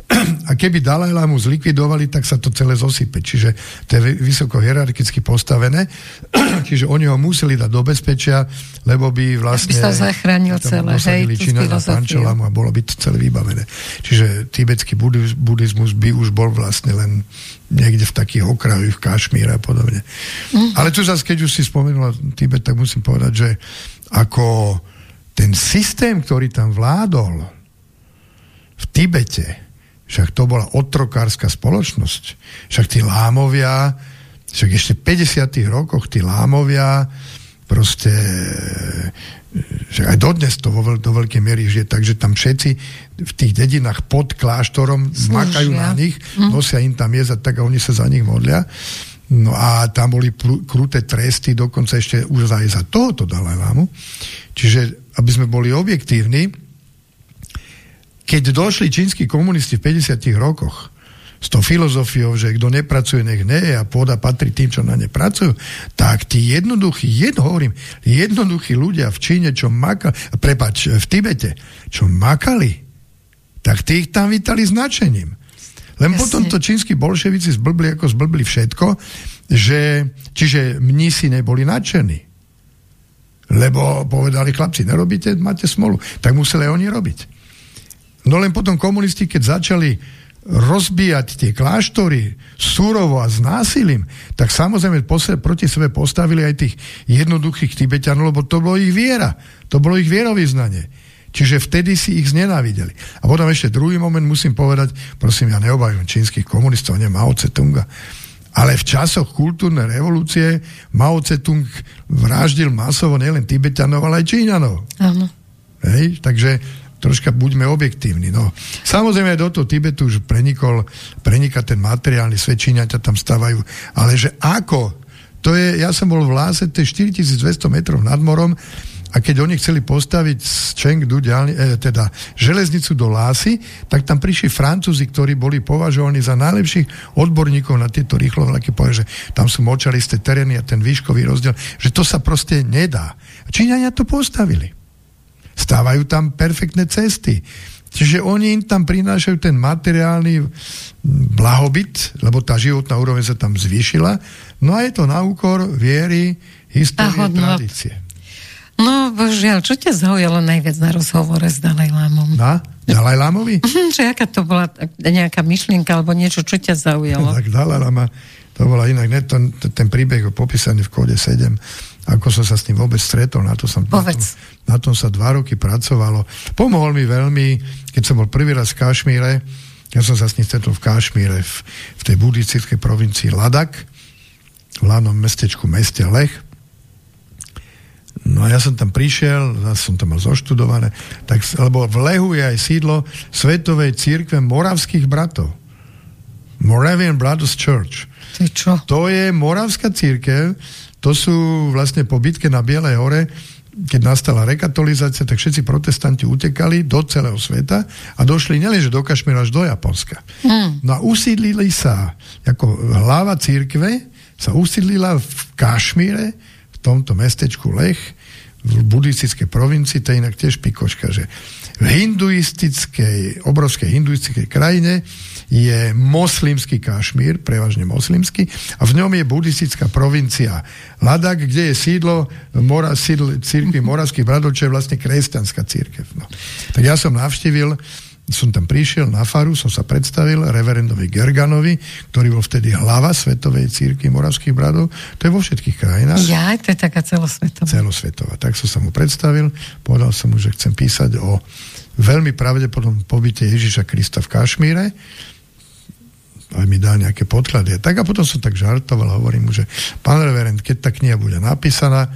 A keby Dalaj Lamu zlikvidovali, tak sa to celé zosype. Čiže to je vy- vysoko hierarchicky postavené. Čiže oni ho museli dať do bezpečia, lebo by vlastne... sa zachránil celé, hej, tú Číňana filozofiu. Pančelamu a bolo by to celé vybavené. Čiže tibetský buddhiz- buddhizmus by už bol vlastne len niekde v takých okrajoch, v Kašmíre a podobne. Mhm. Ale tu zase, keď už si spomenula Tibet, tak musím povedať, že ako ten systém, ktorý tam vládol v Tibete, však to bola otrokárska spoločnosť. Však tí lámovia, však ešte v 50 rokoch tí lámovia proste že aj dodnes to vo, do veľkej miery žije, takže tam všetci v tých dedinách pod kláštorom makajú na nich, mm. nosia im tam jezať, tak a oni sa za nich modlia. No a tam boli kruté tresty, dokonca ešte už aj za tohoto Dalajlámu. Čiže, aby sme boli objektívni, keď došli čínsky komunisti v 50 rokoch s tou filozofiou, že kto nepracuje, nech nie a pôda patrí tým, čo na ne pracujú, tak tí jednoduchí, jedno hovorím, jednoduchí ľudia v Číne, čo makali, prepač, v Tibete, čo makali, tak tých tam vítali značením. Len Jasne. potom to čínsky bolševici zblbli, ako zblbli všetko, že, čiže mnisi neboli nadšení. Lebo povedali, chlapci, nerobíte, máte smolu. Tak museli oni robiť. No len potom komunisti, keď začali rozbíjať tie kláštory súrovo a s násilím, tak samozrejme proti sebe postavili aj tých jednoduchých Tibetanov, lebo to bolo ich viera. To bolo ich vierovýznanie. Čiže vtedy si ich znenávideli. A potom ešte druhý moment musím povedať, prosím, ja neobhajujem čínskych komunistov, nie Mao Tse-tunga, ale v časoch kultúrnej revolúcie Mao Tse-tung vraždil masovo nielen Tibetanov, ale aj Číňanov. Áno. Hej, takže troška buďme objektívni. No. Samozrejme do toho Tibetu už prenikol, prenika ten materiálny svet, Číňaťa tam stavajú, ale že ako? To je, ja som bol v Láse, to je 4200 metrov nad morom a keď oni chceli postaviť z Chengdu diálni, e, teda železnicu do Lásy, tak tam prišli Francúzi, ktorí boli považovaní za najlepších odborníkov na tieto rýchlovlaky, povedali, že tam sú močalisté terény a ten výškový rozdiel, že to sa proste nedá. Číňania to postavili. Stávajú tam perfektné cesty. Čiže oni im tam prinášajú ten materiálny blahobyt, lebo tá životná úroveň sa tam zvýšila. No a je to na úkor viery, histórie, tradície. No, božiaľ, čo ťa zaujalo najviac na rozhovore s Dalajlámom? Na? Dalajlámovi? Že aká to bola nejaká myšlienka alebo niečo, čo ťa zaujalo? tak Dalajláma, to bola inak, ne, to, ten príbeh popísaný v kóde 7, ako som sa s tým vôbec stretol, na to som, na tom, na tom sa dva roky pracovalo. Pomohol mi veľmi, keď som bol prvý raz v Kašmíre, ja som sa s ním stretol v Kašmíre, v, v tej buddhistickej provincii Ladak, v hlavnom mestečku meste Lech. No a ja som tam prišiel, zase som tam mal zoštudované, tak, lebo v Lehu je aj sídlo Svetovej církve moravských bratov. Moravian Brothers Church. To je čo? To je moravská církev, to sú vlastne po bitke na Bielej hore, keď nastala rekatolizácia, tak všetci protestanti utekali do celého sveta a došli nielenže do Kašmíra až do Japonska. Hmm. No a usídlili sa, ako hlava církve sa usídlila v Kašmíre, tomto mestečku Lech, v buddhistickej provincii, to je inak tiež pikoška, že v hinduistickej, obrovskej hinduistickej krajine je moslimský Kašmír, prevažne moslimský, a v ňom je buddhistická provincia Ladak, kde je sídlo, mora, sídlo církvy moravských bratov, čo je vlastne kresťanská církev. No. Tak ja som navštívil som tam prišiel na faru, som sa predstavil reverendovi Gerganovi, ktorý bol vtedy hlava Svetovej círky Moravských bratov. To je vo všetkých krajinách. Ja, to je taká celosvetová. Celosvetová. Tak som sa mu predstavil, povedal som mu, že chcem písať o veľmi pravdepodobnom pobyte Ježiša Krista v Kašmíre aj mi dal nejaké podklady. Tak a potom som tak žartoval a hovorím mu, že pán reverend, keď tá kniha bude napísaná,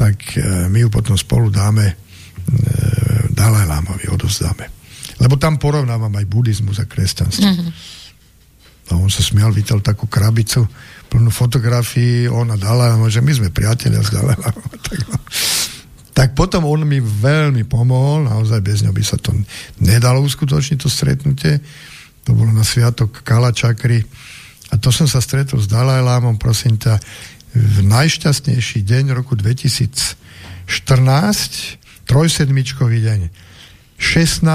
tak e, my ju potom spolu dáme e, Dalaj Lámovi, odovzdáme. Lebo tam porovnávam aj buddhizmus a kresťanstvo. Mm-hmm. A on sa smial, vytel takú krabicu plnú fotografií, on a Dalaj Lama, že my sme priatelia s. Tak, no. tak potom on mi veľmi pomohol, naozaj bez ňo by sa to nedalo uskutočniť, to stretnutie to bolo na sviatok Kalačakry a to som sa stretol s Dalajlámom, prosím ťa, v najšťastnejší deň roku 2014, trojsedmičkový deň. 16.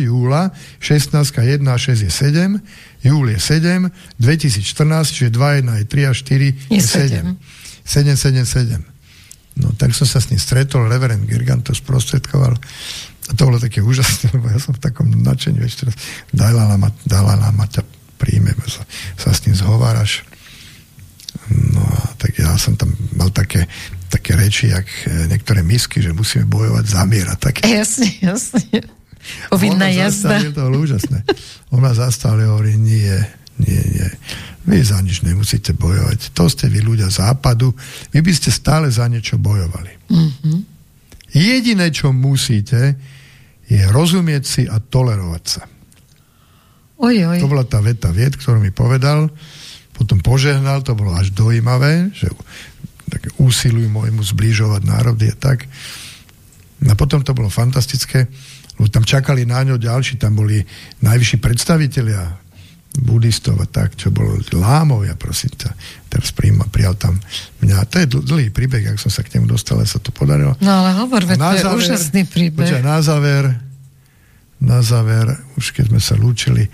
júla, 16 1 a 6 je 7, júl je 7, 2014, čiže 2, 1 je 3 a 4 je 7. 7, 7, 7. No tak som sa s ním stretol, reverend Girgan to sprostredkoval a to bolo také úžasné, lebo ja som v takom nadšení, vieš, teraz Dalai Lama, Dalai Lama ťa príjme, sa, sa s ním zhováraš. No a tak ja som tam mal také, také reči, jak e, niektoré misky, že musíme bojovať za mier a také. Jasne, jasne. Povinná jazda. To bolo úžasné. On ma zastal a hovorí, nie, nie, nie. Vy za nič nemusíte bojovať. To ste vy ľudia západu. Vy by ste stále za niečo bojovali. Mm-hmm. Jediné, čo musíte, je rozumieť si a tolerovať sa. Oj, oj. To bola tá veta vied, ktorú mi povedal, potom požehnal, to bolo až dojímavé, že tak úsiluj môjmu zbližovať národy a tak. A potom to bolo fantastické, lebo tam čakali na ňo ďalší, tam boli najvyšší predstavitelia budistov a tak, čo bolo lámovia, prosím ťa. Teraz príjma, prijal tam mňa. To je dl- dlhý príbeh, ak som sa k nemu dostal, sa to podarilo. No ale hovor, veď to je úžasný príbeh. Počkaj, na záver, na záver, už keď sme sa lúčili,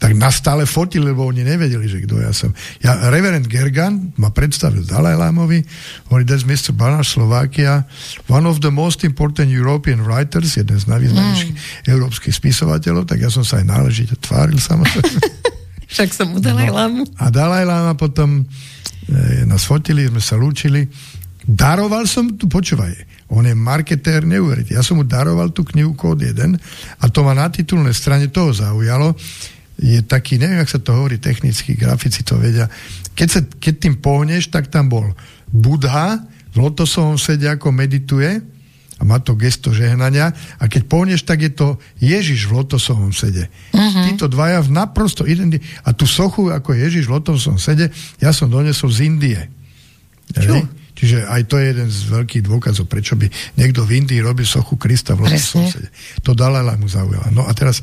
tak nás stále fotili, lebo oni nevedeli, že kto ja som. Ja, reverend Gergan ma predstavil Lámovi, hovorí, that's Mr. Banaš, Slovakia, one of the most important European writers, jeden z najvýznamnejších mm. európskych spisovateľov, tak ja som sa aj náležite tváril samozrejme. Však som mu Dalaj Lámu. No, a Dalaj Láma potom e, nás fotili, sme sa lúčili. Daroval som tu, počúvaj, on je marketér neuveriteľ. Ja som mu daroval tú knihu Kód 1 a to ma na titulnej strane toho zaujalo je taký, neviem, ak sa to hovorí technicky, grafici to vedia. Keď, sa, keď tým pohneš, tak tam bol Budha v lotosovom sede, ako medituje a má to gesto žehnania a keď pohneš, tak je to Ježiš v lotosovom sede. Uh-huh. Títo dvaja v naprosto identi- a tú sochu ako Ježiš v lotosovom sede ja som donesol z Indie. Čiže aj to je jeden z veľkých dôkazov, prečo by niekto v Indii robil sochu Krista v lotosovom sede. To Dalala mu zaujala. No a teraz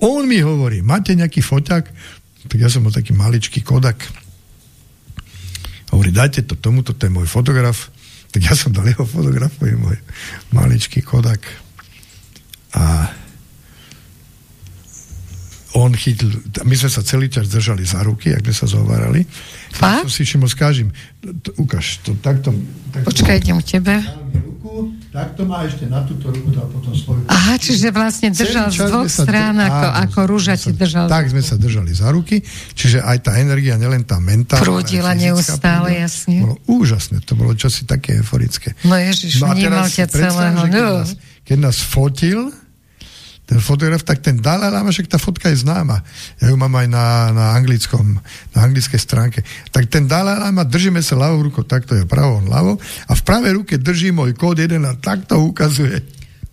on mi hovorí, máte nejaký foťak? Tak ja som bol taký maličký Kodak. Hovorí, dajte to tomuto, to je môj fotograf. Tak ja som dal jeho fotografu, je môj maličký Kodak. A on chytil, my sme sa celý čas držali za ruky, ak sme sa zhovárali. Fakt? Som si všimol, skážim, ukáž, to, takto, takto Počkaj, idem k tebe. Ruku, takto má ešte na túto ruku dal potom svoju. Aha, čiže vlastne držal z dvoch strán, ako, áno, ako rúža ti držal. Tak sme sa držali za ruky, čiže aj tá energia, nielen tá mentálna. Prúdila neustále, jasne. Bolo úžasné, to bolo čosi také euforické. No ježiš, a vnímal ťa predstav, celého. Keď, No. nás, keď nás fotil, ten fotograf, tak ten Dalai Lama, však tá fotka je známa. Ja ju mám aj na, na anglickom, na anglickej stránke. Tak ten Dalai Lama, držíme sa ľavou rukou, takto je pravou, on ľavou, a v pravej ruke drží môj kód 1 a takto ukazuje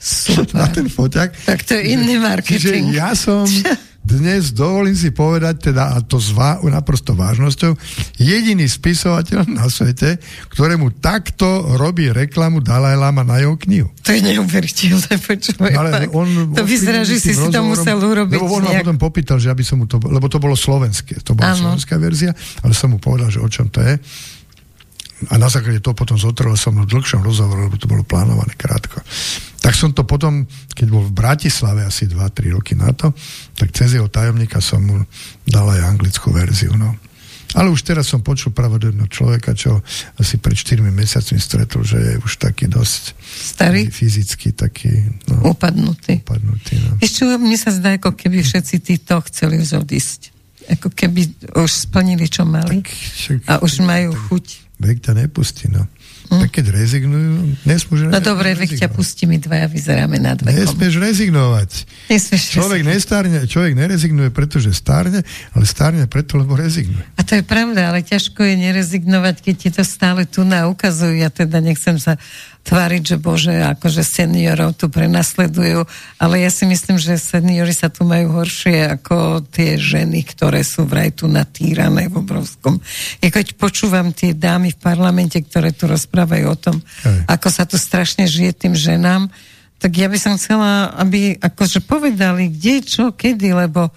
Super. na ten foťak. Tak to je iný marketing. Čiže ja som dnes, dovolím si povedať, teda, a to s vá, naprosto vážnosťou, jediný spisovateľ na svete, ktorému takto robí reklamu Dalaj Lama na jeho knihu. To je neuveriteľné. Ale on, to vyzerá, že si si to musel urobiť. Lebo on ma nejak... potom popýtal, že aby som mu to... Lebo to bolo slovenské, to bola Áno. slovenská verzia, ale som mu povedal, že o čom to je. A na základe toho potom zotrval som v dlhšom rozhovoru, lebo to bolo plánované krátko. Tak som to potom, keď bol v Bratislave asi 2-3 roky na to, tak cez jeho tajomníka som mu dal aj anglickú verziu. No. Ale už teraz som počul pravodobného človeka, čo asi pred 4 mesiacmi stretol, že je už taký dosť Starý? fyzicky taký no, Upadnutý. upadnutý. No. Ešte mne sa zdá, ako keby všetci títo chceli už odísť. Ako keby už splnili, čo mali. Však- A už majú chuť. Vek ťa nepustí, no. Mm. Tak keď rezignujú, nesmúže No dobre, veď ťa pustí, my dvaja vyzeráme nad vekom. Nesmieš rezignovať. Nesmieš Človek, nestárne, človek nerezignuje, pretože stárne, ale stárne preto, lebo rezignuje. A to je pravda, ale ťažko je nerezignovať, keď ti to stále tu na ukazujú. Ja teda nechcem sa tváriť, že bože, akože seniorov tu prenasledujú, ale ja si myslím, že seniori sa tu majú horšie ako tie ženy, ktoré sú vraj tu natýrané v obrovskom. Ja keď počúvam tie dámy v parlamente, ktoré tu rozprávajú o tom, Hej. ako sa tu strašne žije tým ženám, tak ja by som chcela, aby akože povedali, kde, čo, kedy, lebo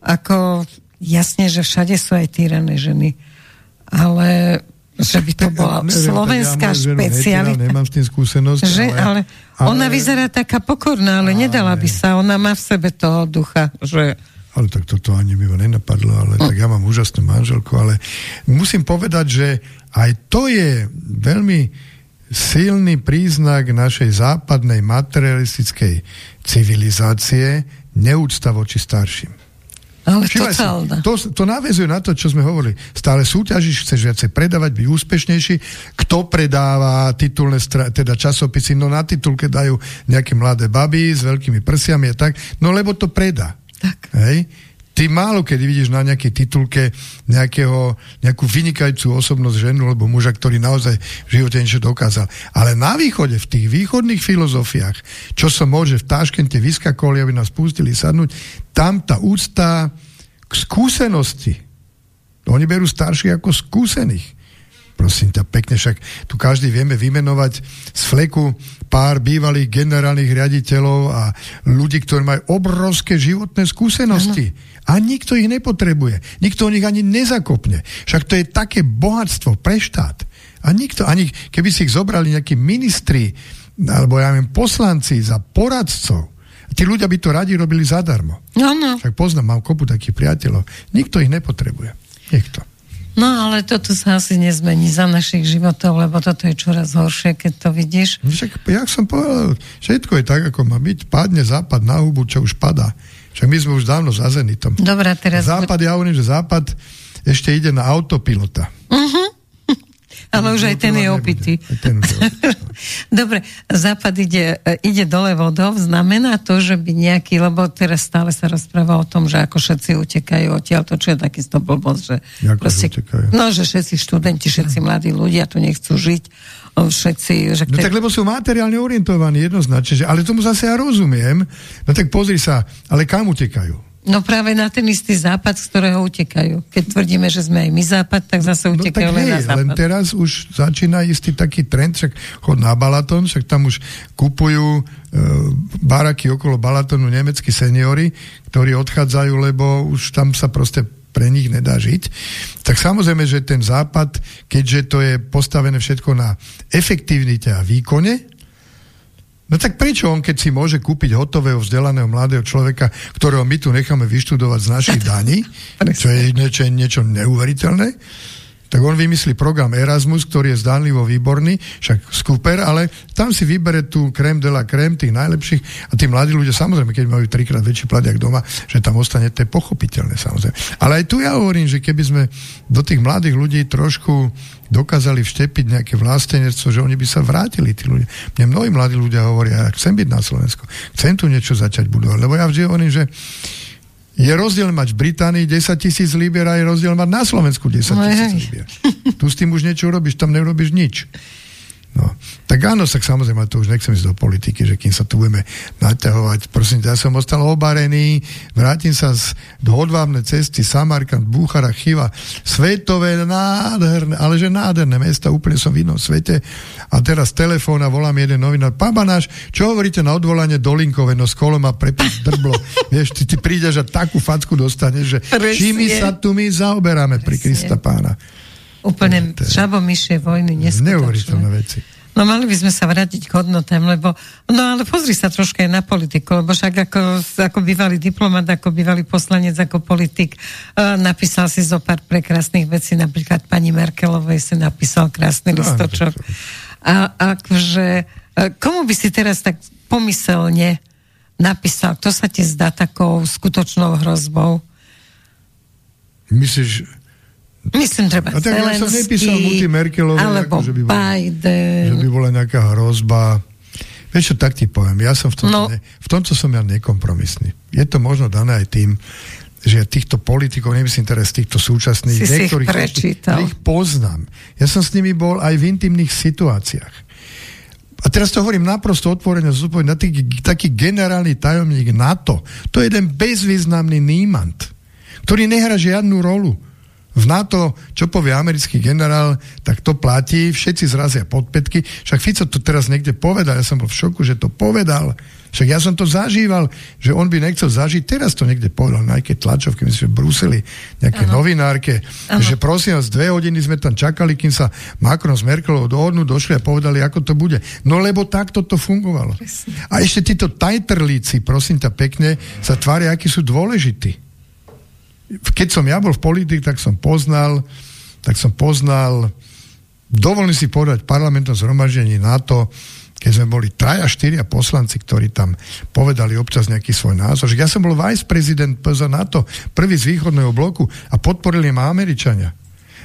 ako jasne, že všade sú aj týrané ženy, ale že by to bola Neviem, slovenská ja špecialita. Nemám s tým skúsenosť. Že, ale, ale ona vyzerá taká pokorná, ale, nedala by sa. Ona má v sebe toho ducha, že Ale tak toto ani by ma nenapadlo, ale tak ja mám úžasnú manželku, ale musím povedať, že aj to je veľmi silný príznak našej západnej materialistickej civilizácie, neúcta voči starším. ale Všimaj si, totálna. to, to navezuje na to, čo sme hovorili. Stále súťažíš, chceš viacej predávať, byť úspešnejší. Kto predáva titulné teda časopisy? No na titulke dajú nejaké mladé baby s veľkými prsiami a tak. No lebo to predá. Tak. Hej? ty málo kedy vidíš na nejakej titulke nejakého, nejakú vynikajúcu osobnosť ženu alebo muža, ktorý naozaj v živote niečo dokázal. Ale na východe, v tých východných filozofiách, čo sa môže v Táškente vyskakovali, aby nás pustili sadnúť, tam tá úcta k skúsenosti. Oni berú starších ako skúsených. Prosím ťa, pekne, však tu každý vieme vymenovať z fleku pár bývalých generálnych riaditeľov a ľudí, ktorí majú obrovské životné skúsenosti. Ano. A nikto ich nepotrebuje. Nikto o nich ani nezakopne. Však to je také bohatstvo pre štát. A nikto, ani keby si ich zobrali nejakí ministri, alebo ja viem, poslanci za poradcov, tí ľudia by to radi robili zadarmo. No, no. Však poznám, mám kopu takých priateľov. Nikto ich nepotrebuje. Nikto. No ale toto sa asi nezmení za našich životov, lebo toto je čoraz horšie, keď to vidíš. Však, jak som povedal, všetko je tak, ako má byť. Padne západ na hubu, čo už padá. Však my sme už dávno za Zenitom. Dobre, teraz... Západ, ja hovorím, že Západ ešte ide na autopilota. Uh-huh. Ale už aj ten je opitý. Dobre, Západ ide, ide dole vodou, znamená to, že by nejaký, lebo teraz stále sa rozpráva o tom, že ako všetci utekajú odtiaľ, to čo je taký blbosť, že, proste, no, že všetci študenti, všetci mladí ľudia tu nechcú žiť všetci... Že no tak lebo sú materiálne orientovaní jednoznačne, že, ale tomu zase ja rozumiem. No tak pozri sa, ale kam utekajú? No práve na ten istý západ, z ktorého utekajú. Keď tvrdíme, že sme aj my západ, tak zase utekajú no, tak len hej, na západ. len teraz už začína istý taký trend, však chod na Balaton, však tam už kupujú e, baraky okolo Balatonu nemeckí seniory, ktorí odchádzajú, lebo už tam sa proste pre nich nedá žiť. Tak samozrejme, že ten západ, keďže to je postavené všetko na efektívnite a výkone, No tak prečo on, keď si môže kúpiť hotového, vzdelaného mladého človeka, ktorého my tu necháme vyštudovať z našich daní, čo je niečo, niečo neuveriteľné, tak on vymyslí program Erasmus, ktorý je zdánlivo výborný, však skúper, ale tam si vybere tú krém de la krém, tých najlepších a tí mladí ľudia, samozrejme, keď majú trikrát väčší plat, jak doma, že tam ostane, to je pochopiteľné, samozrejme. Ale aj tu ja hovorím, že keby sme do tých mladých ľudí trošku dokázali vštepiť nejaké vlastenectvo, že oni by sa vrátili, tí ľudia. Mne mnohí mladí ľudia hovoria, ja chcem byť na Slovensku, chcem tu niečo začať budovať, lebo ja vždy hovorím, že je rozdiel mať v Británii 10 tisíc libier a je rozdiel mať na Slovensku 10 tisíc libier. Tu s tým už niečo robíš, tam nerobíš nič. No. Tak áno, tak samozrejme, to už nechcem ísť do politiky, že kým sa tu budeme naťahovať. Prosím, ja som ostal obarený, vrátim sa z, do odvábnej cesty, Samarkand, Búchara, Chiva, svetové, nádherné, ale že nádherné mesta, úplne som v inom svete. A teraz telefón a volám jeden novinár, pán Banáš, čo hovoríte na odvolanie Dolinkové, no s kolom a prepad drblo. Vieš, ty, ty prídeš a takú facku dostaneš, že čím sa tu my zaoberáme Presne. pri Krista pána. Úplne žabomyšie vojny, neskutočné. Neuveriteľné veci. No mali by sme sa vrátiť k hodnotám, lebo, no ale pozri sa troška aj na politiku, lebo však ako, ako bývalý diplomat, ako bývalý poslanec, ako politik, uh, napísal si zo pár prekrásnych vecí, napríklad pani Merkelovej si napísal krásny no, listočok. A akože, uh, komu by si teraz tak pomyselne napísal, kto sa ti zdá takou skutočnou hrozbou? Myslíš, Myslím, treba A tak ja som nepísal Muti Merkelovej, alebo ako, že by, bola, Biden. že by bola nejaká hrozba. Vieš čo, tak ti poviem, ja som v tomto, no. ne, v tomto som ja nekompromisný. Je to možno dané aj tým, že týchto politikov, nemyslím teraz týchto súčasných, si niektorých, si ich, ich poznám. Ja som s nimi bol aj v intimných situáciách. A teraz to hovorím naprosto otvorene, na taký, taký generálny tajomník NATO, to je jeden bezvýznamný nímant, ktorý nehrá žiadnu rolu v NATO, čo povie americký generál, tak to platí, všetci zrazia podpätky. Však Fico to teraz niekde povedal, ja som bol v šoku, že to povedal. Však ja som to zažíval, že on by nechcel zažiť, teraz to niekde povedal na nejakej tlačovke, myslím, že v Bruseli, nejaké ano. novinárke, ano. že prosím vás, dve hodiny sme tam čakali, kým sa Macron s Merkelovou dohodnú, došli a povedali, ako to bude. No lebo takto to fungovalo. Presne. A ešte títo tajtrlíci, prosím ťa pekne, sa tvária, akí sú dôležití keď som ja bol v politik, tak som poznal, tak som poznal, dovolím si povedať, parlamentnom zhromaždení NATO, keď sme boli traja, štyria poslanci, ktorí tam povedali občas nejaký svoj názor. Ja som bol vice prezident PZ NATO, prvý z východného bloku a podporili ma Američania.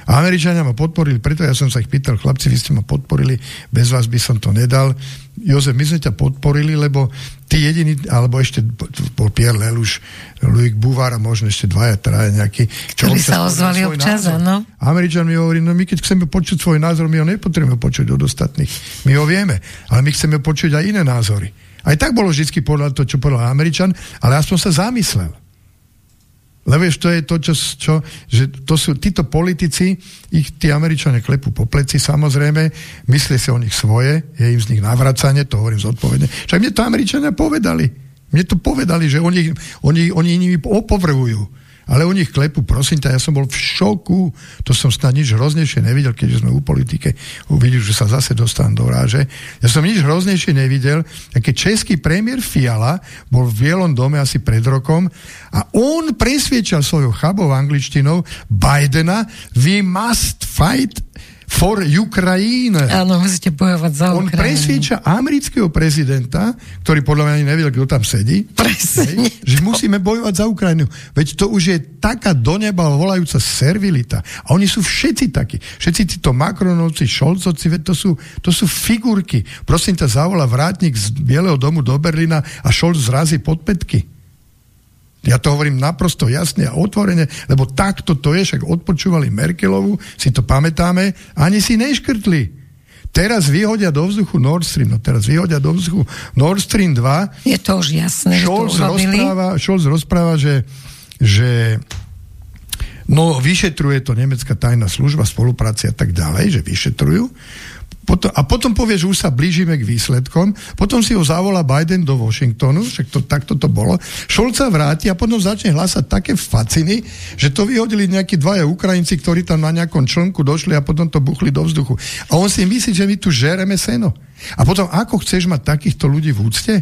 A Američania ma podporili, preto ja som sa ich pýtal, chlapci, vy ste ma podporili, bez vás by som to nedal. Jozef, my sme ťa podporili, lebo ty jediný, alebo ešte bol Pierre Lelouch, Louis Bouvard a možno ešte dvaja, traja nejakí. Ktorí sa ozvali občas, áno. Američan mi hovorí, no my keď chceme počuť svoj názor, my ho nepotrebujeme počuť od ostatných. My ho vieme, ale my chceme počuť aj iné názory. Aj tak bolo vždy podľa to, čo povedal Američan, ale aspoň sa zamyslel. Lebo vieš, to je to, čo, čo že to sú títo politici, ich tí Američania klepú po pleci samozrejme, myslia si o nich svoje, je im z nich navracanie, to hovorím zodpovedne. Však mne to Američania povedali. Mne to povedali, že oni, oni, oni nimi opovrhujú ale u nich klepu, prosím ťa, ja som bol v šoku, to som snad nič hroznejšie nevidel, keď sme u politike uvideli, že sa zase dostanem do ráže. Ja som nič hroznejšie nevidel, keď český premiér Fiala bol v Bielom dome asi pred rokom a on presviečal svojou chabou angličtinou Bidena, we must fight for Ukraine. Áno, musíte bojovať za On Ukrajinu. presvieča amerického prezidenta, ktorý podľa mňa ani nevedel, kto tam sedí, Presne. hej, že musíme bojovať za Ukrajinu. Veď to už je taká do neba volajúca servilita. A oni sú všetci takí. Všetci títo Macronovci, Šolcovci, veď to sú, to sú figurky. Prosím ťa, zavolá vrátnik z Bieleho domu do Berlína a Šolc zrazí podpätky. Ja to hovorím naprosto jasne a otvorene, lebo takto to je, však odpočúvali Merkelovu, si to pamätáme, ani si neškrtli. Teraz vyhodia do vzduchu Nord Stream, no teraz vyhodia do vzduchu Nord Stream 2. Je to už jasné, Scholz to urobili. rozpráva, Scholz rozpráva, že, že no, vyšetruje to nemecká tajná služba, spolupráci a tak ďalej, že vyšetrujú. Potom, a potom povie, že už sa blížime k výsledkom, potom si ho zavolá Biden do Washingtonu, však to, takto to bolo, Šolca vráti a potom začne hlasať také faciny, že to vyhodili nejakí dvaja Ukrajinci, ktorí tam na nejakom člnku došli a potom to buchli do vzduchu. A on si myslí, že my tu žereme seno. A potom ako chceš mať takýchto ľudí v úcte?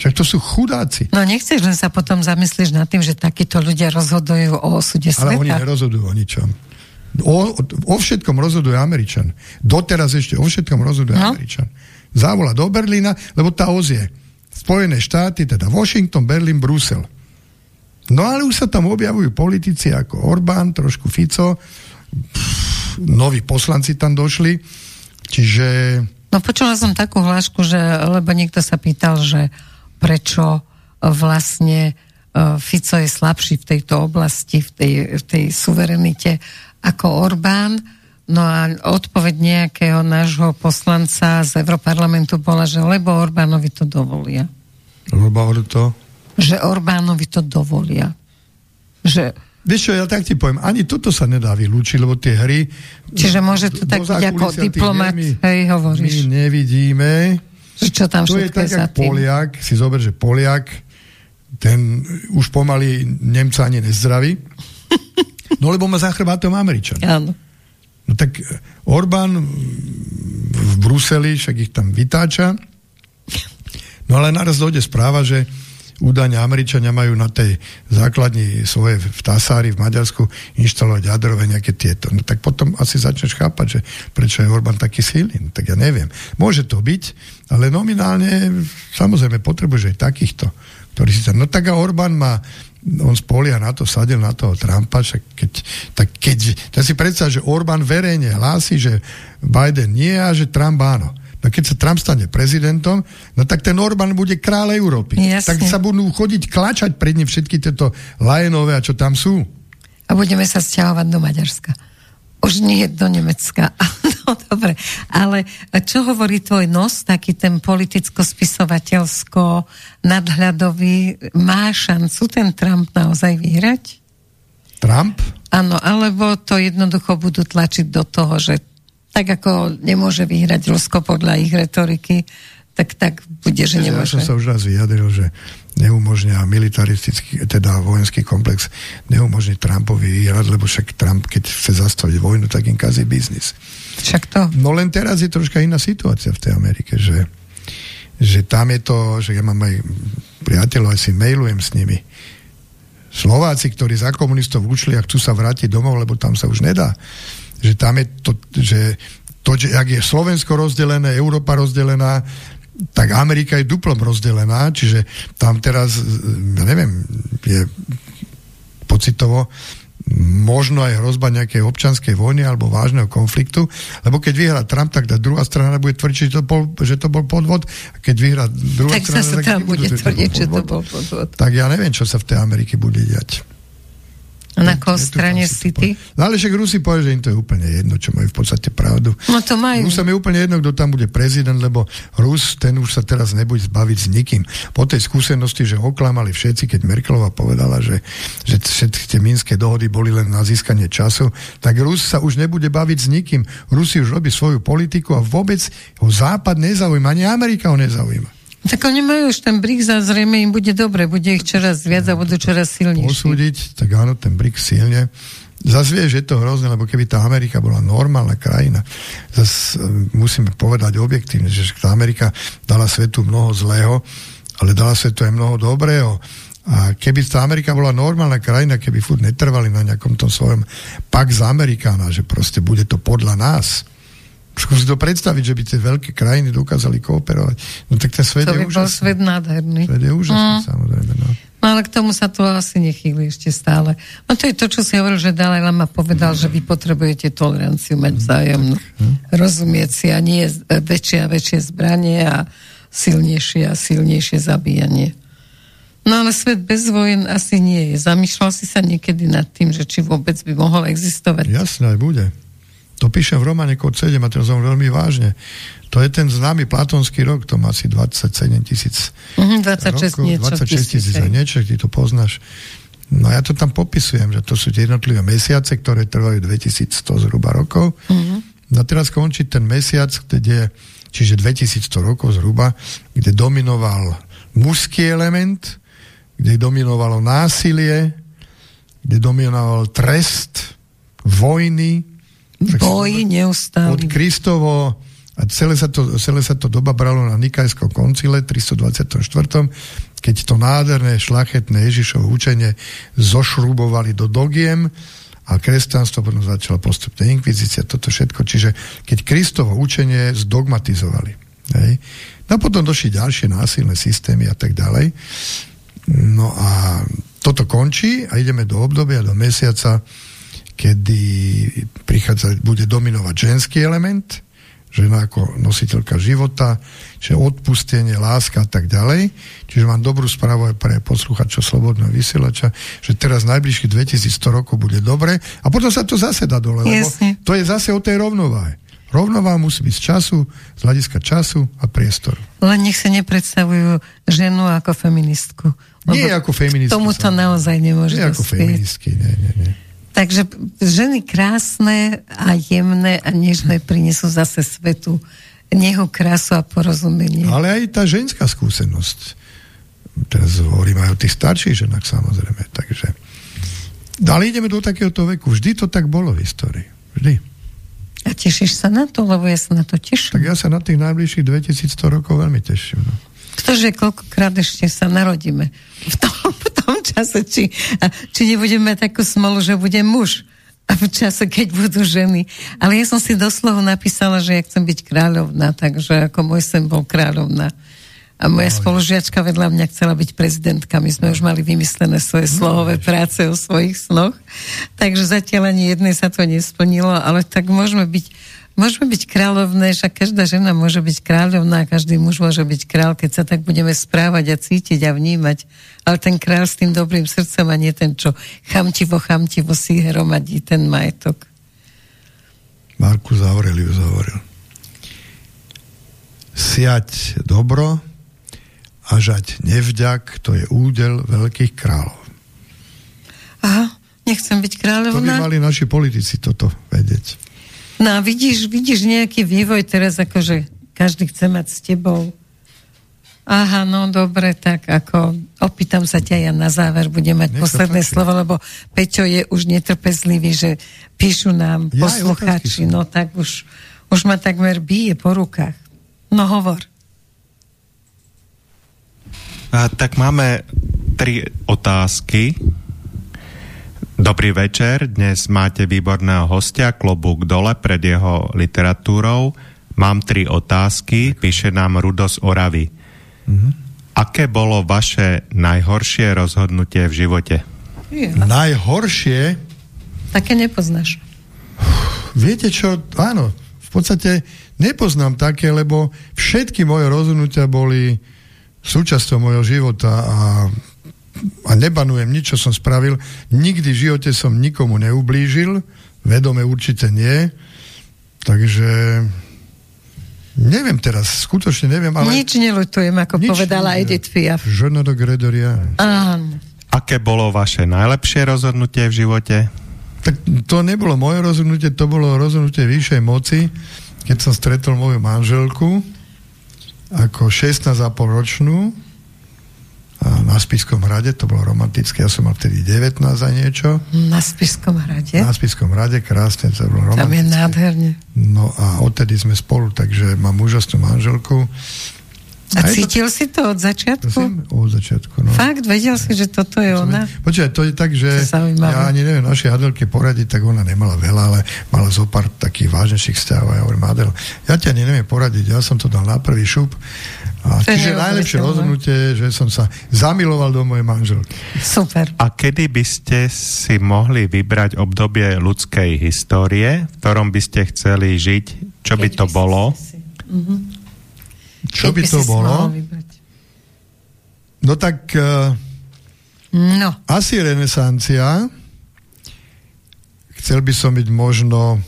Však to sú chudáci. No nechceš, len sa potom zamyslíš nad tým, že takíto ľudia rozhodujú o osude Ale oni sveta. nerozhodujú o ničom. O, o všetkom rozhoduje Američan. Doteraz ešte o všetkom rozhoduje No. Američan. Závola do Berlína, lebo tá oz je Spojené štáty, teda Washington, Berlín, Brusel. No ale už sa tam objavujú politici ako Orbán, trošku Fico, pff, noví poslanci tam došli, čiže No počula som takú hlášku, že, lebo niekto sa pýtal, že prečo vlastne e, Fico je slabší v tejto oblasti, v tej, v tej suverenite ako Orbán. No a odpoveď nejakého nášho poslanca z Europarlamentu bola, že lebo Orbánovi to dovolia. lebo to... Že Orbánovi to dovolia. Že, Vieš čo, ja tak ti poviem, ani toto sa nedá vylúčiť, lebo tie hry... čiže môže to tak byť ako diplomat, my- hej, My hovoríš. nevidíme, Že čo tam To je tak, jak. Poliak, si zober, že Poliak, ten už pomaly Nemca ani nezdraví, no lebo má za chrbátom Američan. Áno. No tak Orbán v Bruseli, však ich tam vytáča, no ale naraz dojde správa, že údajne Američania majú na tej základni svoje v Tasári v Maďarsku inštalovať jadrové nejaké tieto. No tak potom asi začneš chápať, že prečo je Orbán taký silný. No tak ja neviem. Môže to byť, ale nominálne samozrejme potrebuješ aj takýchto, ktorí si tam... No tak a Orbán má on spolia na to, sadil na toho Trumpa, však keď, tak keď, tak si predstav, že Orbán verejne hlási, že Biden nie a že Trump áno. No keď sa Trump stane prezidentom, no tak ten Orbán bude kráľ Európy. Jasne. Tak sa budú chodiť klačať pred ním všetky tieto lajenové a čo tam sú. A budeme sa sťahovať do Maďarska. Už nie do Nemecka. No dobre, ale čo hovorí tvoj nos, taký ten politicko-spisovateľsko nadhľadový, má šancu ten Trump naozaj vyhrať? Trump? Áno, alebo to jednoducho budú tlačiť do toho, že tak ako nemôže vyhrať Rusko podľa ich retoriky, tak tak bude, že Ja nemôže. som sa už raz vyjadril, že neumožňa militaristický, teda vojenský komplex, neumožní Trumpovi vyhrať, lebo však Trump, keď chce zastaviť vojnu, tak im kazí biznis. Však to. No len teraz je troška iná situácia v tej Amerike, že, že tam je to, že ja mám aj priateľov, aj si mailujem s nimi. Slováci, ktorí za komunistov ušli a chcú sa vrátiť domov, lebo tam sa už nedá. Že tam je to, že to, že ak je Slovensko rozdelené, Európa rozdelená, tak Amerika je duplom rozdelená, čiže tam teraz, ja neviem, je pocitovo možno aj hrozba nejakej občanskej vojny alebo vážneho konfliktu, lebo keď vyhrá Trump, tak tá druhá strana bude tvrdiť, že to bol, že to bol podvod, a keď vyhrá druhá tak strana, tak bude tvrdiť, že to bol podvod. Tak ja neviem, čo sa v tej Amerike bude diať. Na koho strane si ty? No ale však Rusi povie, že im to je úplne jedno, čo majú v podstate pravdu. No to majú. Rusom je úplne jedno, kto tam bude prezident, lebo Rus, ten už sa teraz nebude zbaviť s nikým. Po tej skúsenosti, že oklamali všetci, keď Merkelová povedala, že, že všetky tie minské dohody boli len na získanie času, tak Rus sa už nebude baviť s nikým. Rusi už robí svoju politiku a vôbec ho Západ nezaujíma, ani Amerika ho nezaujíma. Tak oni majú už ten BRICS a zrejme im bude dobre, bude ich čoraz viac a budú čoraz silnejší. posúdiť, tak áno, ten BRICS silne. Zas vie, že je to hrozné, lebo keby tá Amerika bola normálna krajina, zas e, musíme povedať objektívne, že tá Amerika dala svetu mnoho zlého, ale dala svetu aj mnoho dobrého. A keby tá Amerika bola normálna krajina, keby furt netrvali na nejakom tom svojom Pax Americana, že proste bude to podľa nás, Skúsi to predstaviť, že by tie veľké krajiny dokázali kooperovať. No tak ten svet To je by úžasný. svet nádherný. Svet je úžasný, Mm. samozrejme. No. No ale k tomu sa to asi nechýli ešte stále. No to je to, čo si hovoril, že Dalaj Lama povedal, že vy potrebujete toleranciu mať vzájomnú. Rozumieť si a nie e, väčšie a väčšie zbranie a silnejšie a silnejšie zabíjanie. No ale svet bez vojen asi nie je. Zamýšľal si sa niekedy nad tým, že či vôbec by mohol existovať. Jasné, bude. To píšem v románe kód 7 a to som veľmi vážne. To je ten známy platonský rok, to má asi 27 tisíc Mhm, 26 rokov, niečo 26 tisíc a niečo, ty to poznáš. No ja to tam popisujem, že to sú tie jednotlivé mesiace, ktoré trvajú 2100 zhruba rokov. Mhm. No teraz končí ten mesiac, kde, čiže 2100 rokov zhruba, kde dominoval mužský element, kde dominovalo násilie, kde dominoval trest, vojny, Boj od neustály. Kristovo a celé sa, to, celé sa to doba bralo na Nikajskom koncile 324 keď to nádherné šlachetné Ježišovo učenie zošrubovali do dogiem a kresťanstvo potom začalo postupne inkvizícia, toto všetko. Čiže keď Kristovo učenie zdogmatizovali. Hej. No a potom došli ďalšie násilné systémy a tak ďalej. No a toto končí a ideme do obdobia, do mesiaca, kedy prichádza, bude dominovať ženský element, žena ako nositeľka života, čiže odpustenie, láska a tak ďalej. Čiže mám dobrú správu aj pre posluchača Slobodného vysielača, že teraz najbližších 2100 rokov bude dobre a potom sa to zase dá dole, lebo Jasne. to je zase o tej rovnováhe. Rovnováha musí byť z času, z hľadiska času a priestoru. Len nech sa nepredstavujú ženu ako feministku. Nie ako feministky. Tomu to naozaj nemôže Nie ako feministky, nie, nie, nie. Takže ženy krásne a jemné a nežné prinesú zase svetu neho krásu a porozumenie. Ale aj tá ženská skúsenosť. Teraz hovorím aj o tých starších ženách samozrejme. Takže... Ale ideme do takéhoto veku. Vždy to tak bolo v histórii. Vždy. A tešíš sa na to, lebo ja sa na to Tak teším. ja sa na tých najbližších 2100 rokov veľmi teším. No. Ktože koľkokrát ešte sa narodíme v tom, v tom čase, či, či nebudeme takú smolu, že bude muž v čase, keď budú ženy. Ale ja som si doslova napísala, že ja chcem byť kráľovná, takže ako môj sen bol kráľovná. A moja spolužiačka vedľa mňa chcela byť prezidentka. My sme už mali vymyslené svoje slohové práce o svojich snoch. Takže zatiaľ ani jednej sa to nesplnilo, ale tak môžeme byť, môžeme byť kráľovné, že každá žena môže byť kráľovná, každý muž môže byť král, keď sa tak budeme správať a cítiť a vnímať. Ale ten král s tým dobrým srdcom a nie ten, čo chamtivo, chamtivo si hromadí ten majetok. Markus Aurelius hovoril. Siať dobro a žať nevďak, to je údel veľkých kráľov. Aha, nechcem byť To by kráľovná. mali naši politici toto vedieť. No a vidíš, vidíš nejaký vývoj teraz, akože každý chce mať s tebou. Aha, no dobre, tak ako opýtam sa ťa ja na záver, budem mať Nech posledné páči. slovo, lebo Peťo je už netrpezlivý, že píšu nám Ja poslucháči, no tak už, už ma takmer bije po rukách. No hovor. A, tak máme tri otázky. Dobrý večer, dnes máte výborného hostia, klobúk dole pred jeho literatúrou. Mám tri otázky, píše nám Rudo z Oravy. Aké bolo vaše najhoršie rozhodnutie v živote? Najhoršie, Také nepoznáš. Viete čo, áno, v podstate nepoznám také, lebo všetky moje rozhodnutia boli súčasťou mojho života a, a nebanujem nič, čo som spravil. Nikdy v živote som nikomu neublížil, vedome určite nie. Takže neviem teraz, skutočne neviem, ale... Nič nelutujem, ako nič povedala Edith Piaf. Ne regretteria. Áno. Aké bolo vaše najlepšie rozhodnutie v živote? Tak to nebolo moje rozhodnutie, to bolo rozhodnutie vyššej moci, keď som stretol moju manželku ako 16,5 ročnú na Spiskom hrade, to bolo romantické, ja som mal vtedy 19 a niečo. Na Spiskom hrade? Na Spiskom hrade, krásne, to bolo romantické. Tam je nádherne. No a odtedy sme spolu, takže mám úžasnú manželku a, a cítil to... si to od začiatku? Prosím, od začiatku, no. Fakt? Vedel si, že toto je ona? Počkaj, to je tak, že ja ani neviem našej Adelke poradiť, tak ona nemala veľa, ale mala zo pár takých vážnejších vzťahov. Ja hovorím, Adel, ja ťa ani neviem poradiť, ja som to dal na prvý šup. A čiže najlepšie rozhodnutie, že som sa zamiloval do mojej manželky. Super. A kedy by ste si mohli vybrať obdobie ľudskej histórie, v ktorom by ste chceli žiť? Čo Keď by to by bolo? Si... Mm-hmm. Čo by, by to bolo? No tak uh, no. asi renesancia. Chcel by som byť možno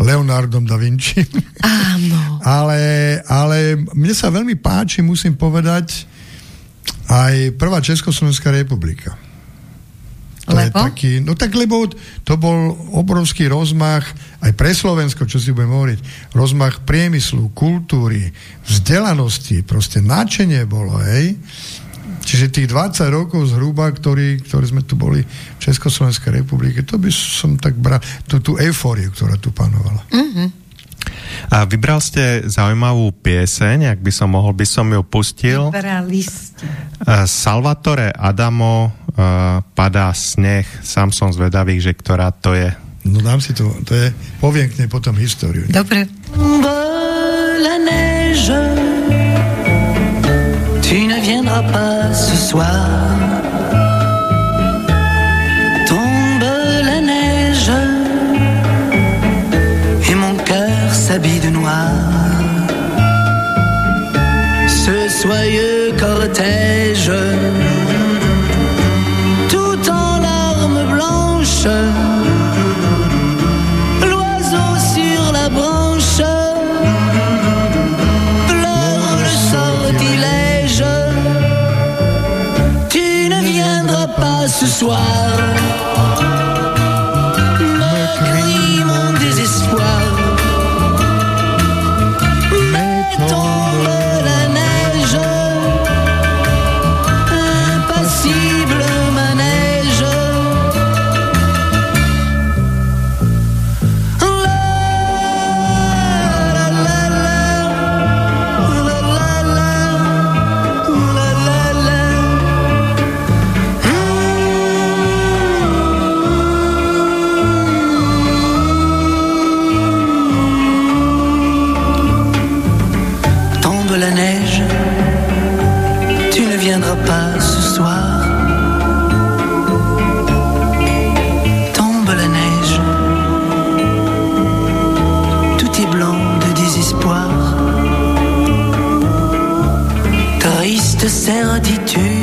Leonardom da Vinci. Áno. ale, ale mne sa veľmi páči, musím povedať, aj prvá Československá republika. To lebo? je taký, no tak lebo to bol obrovský rozmach aj pre Slovensko, čo si budem hovoriť, rozmach priemyslu, kultúry, vzdelanosti, proste náčenie bolo, hej. Čiže tých 20 rokov zhruba, ktorý, ktoré sme tu boli v Československej republike, to by som tak bral, tú, tú eufóriu, ktorá tu panovala. Mm-hmm. A vybral ste zaujímavú pieseň, ak by som mohol, by som ju pustil. Vybrali ste. Salvatore Adamo uh, Padá sneh, sám som zvedavý, že ktorá to je. No dám si to, to je, poviem k nej potom históriu. Dobre. La neige, tu ne viendras pas ce soir. Tombe la neige, et mon cœur s'habille de noir. Ce soyeux cortège soir. Attitude.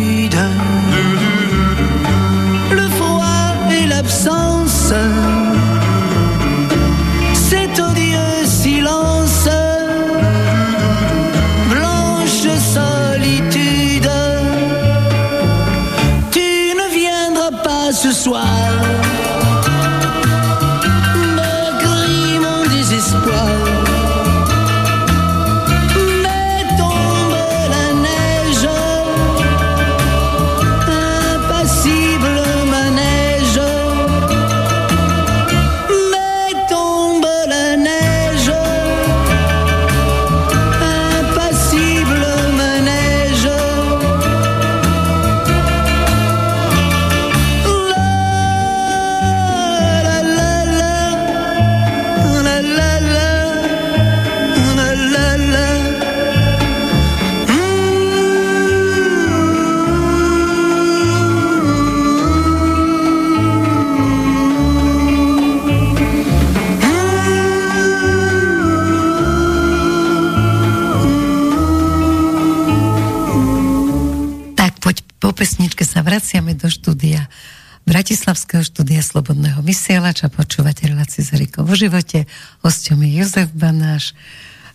Vysielača. Počúvate relácie z Erikou v živote. Hosťom je Jozef Banáš.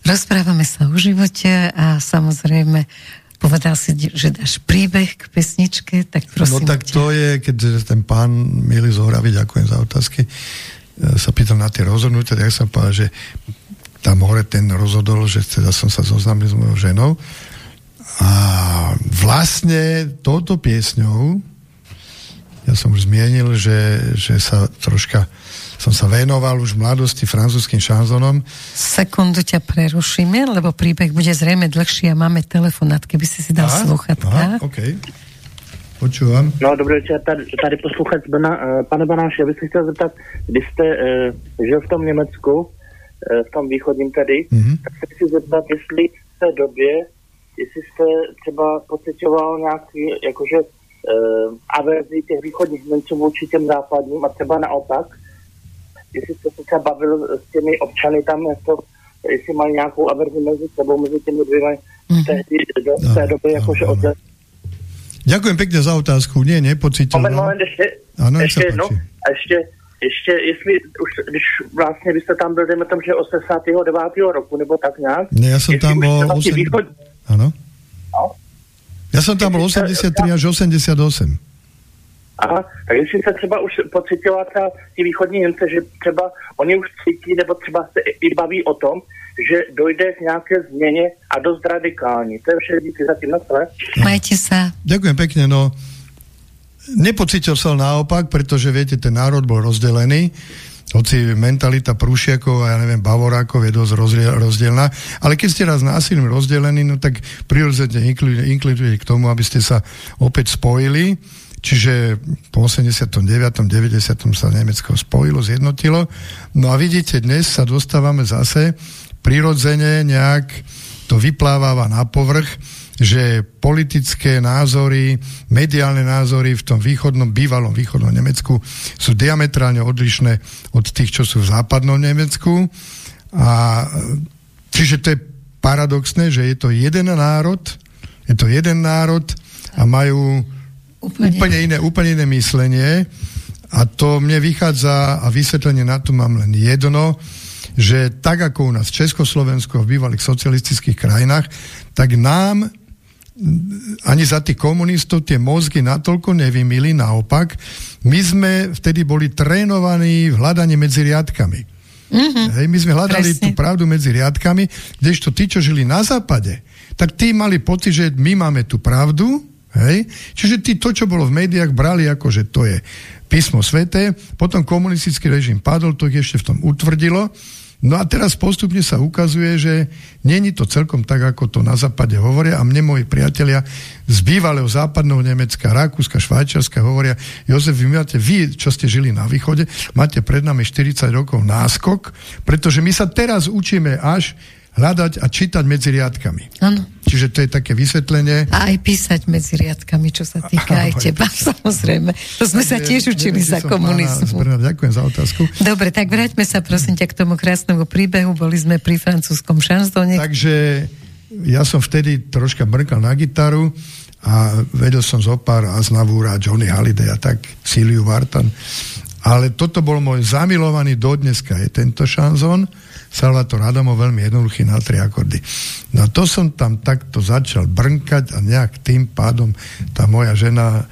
Rozprávame sa o živote a samozrejme povedal si, že dáš príbeh k pesničke, tak prosím. No tak to je, keď ten pán Mili Zohravi, ďakujem za otázky, e, sa pýtal na tie rozhodnutia, tak ja som povedal, že tam hore ten rozhodol, že teda som sa zoznámil s mojou ženou a vlastne touto piesňou ja som už zmienil, že, že sa troška som sa venoval už v mladosti francúzským šanzonom. Sekundu ťa prerušíme, lebo príbeh bude zrejme dlhší a máme telefonát, keby si si dal aha, sluchatka. Aha, okay. Počúvam. No, dobrý večer, tady, tady posluchač Bena, uh, pane Banáš, já bych se chtěl zeptat, když jste uh, žil v tom Německu, uh, v tom východním tedy, mm-hmm. tak se chci zeptat, jestli v té době jestli jste třeba pocitoval nějaký, jakože uh, averzi těch východních Němců vůči těm západním a třeba naopak, jestli jste se třeba bavil s těmi občany tam, to, jestli mají nějakou averzi mezi sebou, mezi těmi dvěma mm-hmm. tehdy, do, té doby, jakože od Ďakujem pekne za otázku. Nie, nepocítil. Moment, moment, ještě, ano, ještě no, a ještě, ještě, jestli už, když vlastně vy jste tam byl, dejme tomu, že 89. roku, nebo tak nějak. Ne, já jsem tam bol... 8... Východ... Áno. No. Ja som tam bol 83 až 88. Aha, tak jestli se třeba už pocitila třeba ty východní Němce, že třeba oni už cítí, nebo třeba se i baví o tom, že dojde k nějaké změně a dost radikální. To je vše, díky za tím na Majte sa. Ďakujem pekne, no nepocitil som naopak, pretože viete, ten národ bol rozdelený hoci mentalita prúšiakov a ja neviem, bavorákov je dosť rozdielna, ale keď ste raz násilím rozdelení, no tak prirodzene inkludujete k tomu, aby ste sa opäť spojili, čiže po 89. 90. sa Nemecko spojilo, zjednotilo. No a vidíte, dnes sa dostávame zase prirodzene nejak to vypláváva na povrch, že politické názory, mediálne názory v tom východnom, bývalom východnom Nemecku sú diametrálne odlišné od tých, čo sú v západnom Nemecku. A čiže to je paradoxné, že je to jeden národ, je to jeden národ a majú úplne, úplne, iné, úplne iné myslenie. A to mne vychádza, a vysvetlenie na to mám len jedno, že tak ako u nás v Československu a v bývalých socialistických krajinách, tak nám ani za tých komunistov tie mozgy natoľko nevymili, naopak. My sme vtedy boli trénovaní v hľadaní medzi riadkami. Mm-hmm. Hej, my sme hľadali Presne. tú pravdu medzi riadkami, kdežto tí, čo žili na západe, tak tí mali pocit, že my máme tú pravdu, hej? čiže tí to, čo bolo v médiách, brali ako, že to je písmo sveté, potom komunistický režim padol, to ich ešte v tom utvrdilo, No a teraz postupne sa ukazuje, že není to celkom tak, ako to na západe hovoria. A mne moji priatelia z bývalého západného Nemecka, Rakúska, Švajčiarska hovoria, Jozef, vy máte, vy, čo ste žili na východe, máte pred nami 40 rokov náskok, pretože my sa teraz učíme až hľadať a čítať medzi riadkami. Ano. Čiže to je také vysvetlenie. A aj písať medzi riadkami, čo sa týka aj, aj teba, samozrejme. To sme sa tiež učili za komunizmu. Ďakujem za otázku. Dobre, tak vráťme sa prosím ťa k tomu krásnemu príbehu. Boli sme pri francúzskom šanzóne. Takže ja som vtedy troška brnkal na gitaru a vedel som zo pár Aznavúra, Johnny Halliday a tak, Siliu Vartan. Ale toto bol môj zamilovaný dodneska, je tento šanzón Salvator Adamo veľmi jednoduchý na tri akordy. No to som tam takto začal brnkať a nejak tým pádom tá moja žena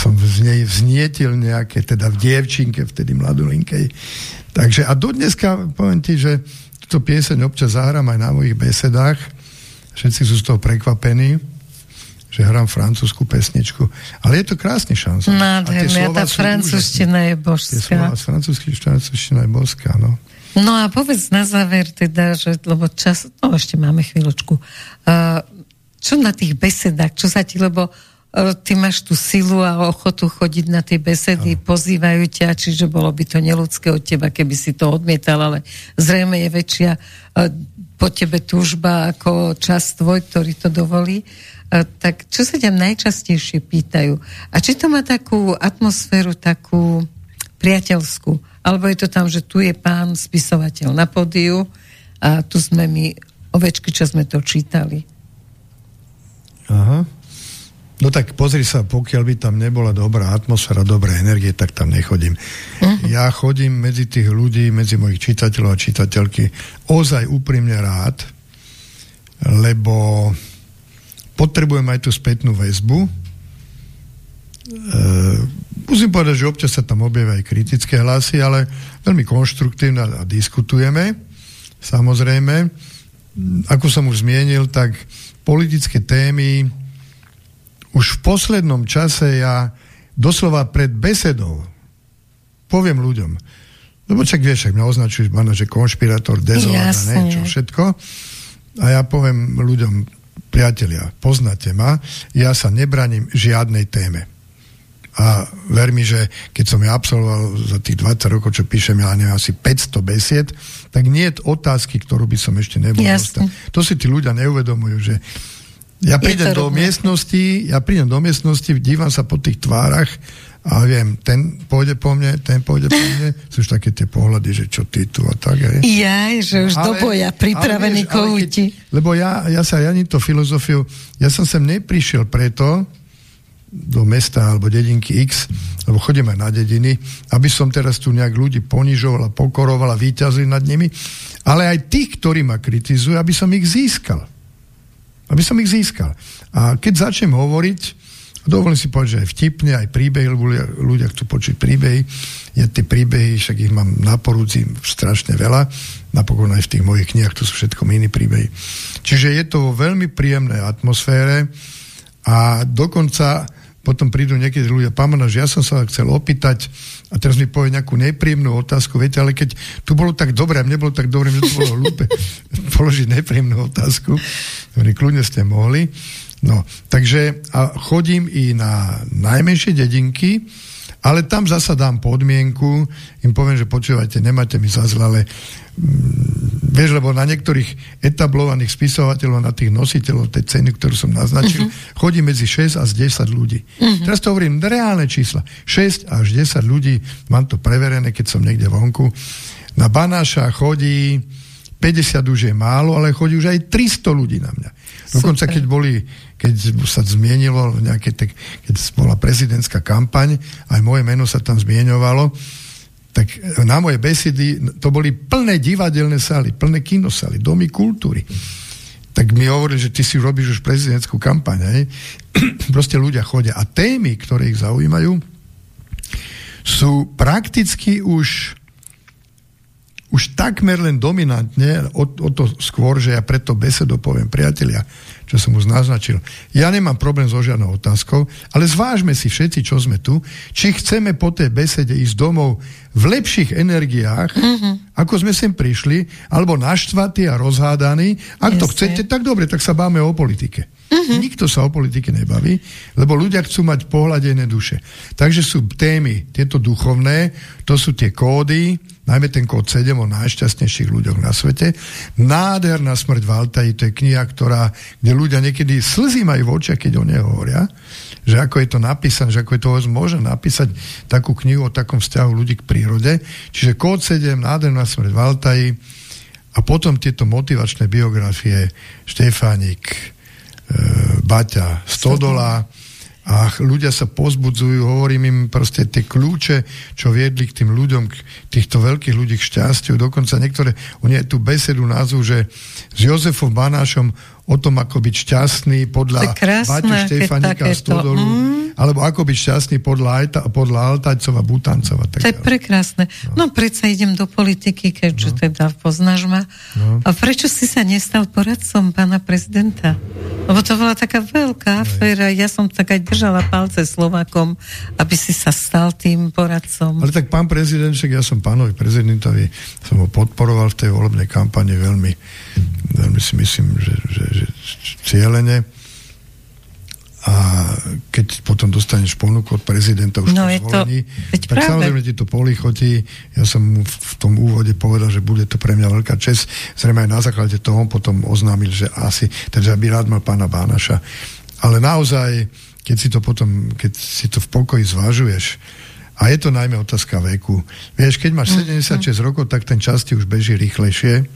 som z nej vznietil nejaké, teda v dievčinke, vtedy mladulinkej. Takže a dodneska poviem ti, že túto pieseň občas zahrám aj na mojich besedách. Všetci sú z toho prekvapení že hrám francúzsku pesničku. Ale je to krásny šanca. Nádherné, tá francúzština je božská. Tie slova francúzština je božská, no. No a povedz na záver teda, že, lebo čas, no ešte máme chvíľočku, uh, čo na tých besedách, čo sa ti, lebo uh, ty máš tú silu a ochotu chodiť na tie besedy, no. pozývajú ťa, čiže bolo by to neludské od teba, keby si to odmietal, ale zrejme je väčšia uh, po tebe túžba ako čas tvoj, ktorý to dovolí. Tak čo sa ťa najčastejšie pýtajú? A či to má takú atmosféru, takú priateľskú? Alebo je to tam, že tu je pán spisovateľ na podiu a tu sme my ovečky, čo sme to čítali. Aha. No tak pozri sa, pokiaľ by tam nebola dobrá atmosféra, dobré energie, tak tam nechodím. Uh-huh. Ja chodím medzi tých ľudí, medzi mojich čitateľov a čitateľky ozaj úprimne rád, lebo potrebujem aj tú spätnú väzbu. E, musím povedať, že občas sa tam objavia aj kritické hlasy, ale veľmi konštruktívne a diskutujeme. Samozrejme, ako som už zmienil, tak politické témy už v poslednom čase ja doslova pred besedou poviem ľuďom, lebo čak vieš, ak mňa označuješ, mana, že konšpirátor, dezolát a niečo, všetko. A ja poviem ľuďom, priatelia, poznáte ma, ja sa nebraním žiadnej téme. A ver mi, že keď som ja absolvoval za tých 20 rokov, čo píšem, ja neviem, asi 500 besied, tak nie je otázky, ktorú by som ešte nebol dostať. To si tí ľudia neuvedomujú, že ja prídem do miestnosti, ja prídem do miestnosti, dívam sa po tých tvárach a viem, ten pôjde po mne, ten pôjde po mne. Sú už také tie pohľady, že čo ty tu a tak. Aj. Jaj, že už ale, do boja pripravený kohúti. Lebo ja, ja sa ja to filozofiu, ja som sem neprišiel preto, do mesta alebo dedinky X, lebo chodím aj na dediny, aby som teraz tu nejak ľudí ponižoval a pokoroval a výťazil nad nimi, ale aj tých, ktorí ma kritizujú, aby som ich získal. Aby som ich získal. A keď začnem hovoriť, dovolím si povedať, že aj vtipne, aj príbehy, lebo ľudia, ľudia chcú počuť príbehy. Ja tie príbehy, však ich mám na porúdzi strašne veľa, napokon aj v tých mojich knihách, to sú všetko iní príbehy. Čiže je to vo veľmi príjemnej atmosfére a dokonca potom prídu niekedy ľudia, pán že ja som sa chcel opýtať a teraz mi povie nejakú nepríjemnú otázku, viete, ale keď tu bolo tak dobre a mne bolo tak dobre, mne to bolo hlúpe položiť nepríjemnú otázku, ktorí kľudne ste mohli. No, takže a chodím i na najmenšie dedinky, ale tam zasa dám podmienku, im poviem, že počúvajte, nemáte mi za zle, ale mm, vieš, lebo na niektorých etablovaných spisovateľov, na tých nositeľov tej ceny, ktorú som naznačil, uh-huh. chodí medzi 6 a 10 ľudí. Uh-huh. Teraz to hovorím, reálne čísla. 6 až 10 ľudí, mám to preverené, keď som niekde vonku. Na Banáša chodí 50 už je málo, ale chodí už aj 300 ľudí na mňa. Dokonca keď boli, keď sa zmienilo nejaké, keď bola prezidentská kampaň, aj moje meno sa tam zmieňovalo, tak na moje besedy to boli plné divadelné sály, plné kinosály, domy kultúry. Tak mi hovorili, že ty si robíš už prezidentskú kampaň. Hej? Proste ľudia chodia. A témy, ktoré ich zaujímajú, sú prakticky už už takmer len dominantne, o, o to skôr, že ja preto besedo poviem, priatelia, čo som už naznačil. Ja nemám problém so žiadnou otázkou, ale zvážme si všetci, čo sme tu, či chceme po tej besede ísť domov v lepších energiách, mm-hmm. ako sme sem prišli, alebo naštvatí a rozhádaní. Ak Jasne. to chcete, tak dobre, tak sa báme o politike. Mm-hmm. Nikto sa o politike nebaví, lebo ľudia chcú mať pohľadené duše. Takže sú témy, tieto duchovné, to sú tie kódy, najmä ten kód 7 o najšťastnejších ľuďoch na svete. Nádherná smrť v to je kniha, ktorá, kde ľudia niekedy slzí majú v očiach, keď o nej hovoria, že ako je to napísané, že ako je to môže napísať takú knihu o takom vzťahu ľudí k prírode. Čiže kód 7, nádherná smrť v a potom tieto motivačné biografie Štefánik, Baťa, Stodola, a ľudia sa pozbudzujú, hovorím im proste tie kľúče, čo viedli k tým ľuďom, k týchto veľkých ľudí k šťastiu. Dokonca niektoré, oni aj tú besedu názvu, že s Jozefom Banášom o tom, ako byť šťastný podľa Bati Štefanika Stodolu, mm. alebo ako byť šťastný podľa, Ajta, podľa Altajcova, Butancova. Tak to je prekrásne. No. no predsa idem do politiky, keďže no. teda poznáš ma. No. A prečo si sa nestal poradcom pána prezidenta? Lebo to bola taká veľká aféra. Ja som tak aj držala palce Slovakom, aby si sa stal tým poradcom. Ale tak pán prezident, ja som pánovi prezidentovi, som ho podporoval v tej volebnej kampani veľmi, veľmi si myslím, že, že že cieľene a keď potom dostaneš ponuku od prezidenta už no, to zvolení, tak práve. samozrejme ti to polichotí. Ja som mu v tom úvode povedal, že bude to pre mňa veľká čest. Zrejme aj na základe toho on potom oznámil, že asi, teda by rád mal pána Bánaša. Ale naozaj, keď si to potom, keď si to v pokoji zvažuješ, a je to najmä otázka veku. Vieš, keď máš 76 mm-hmm. rokov, tak ten čas ti už beží rýchlejšie.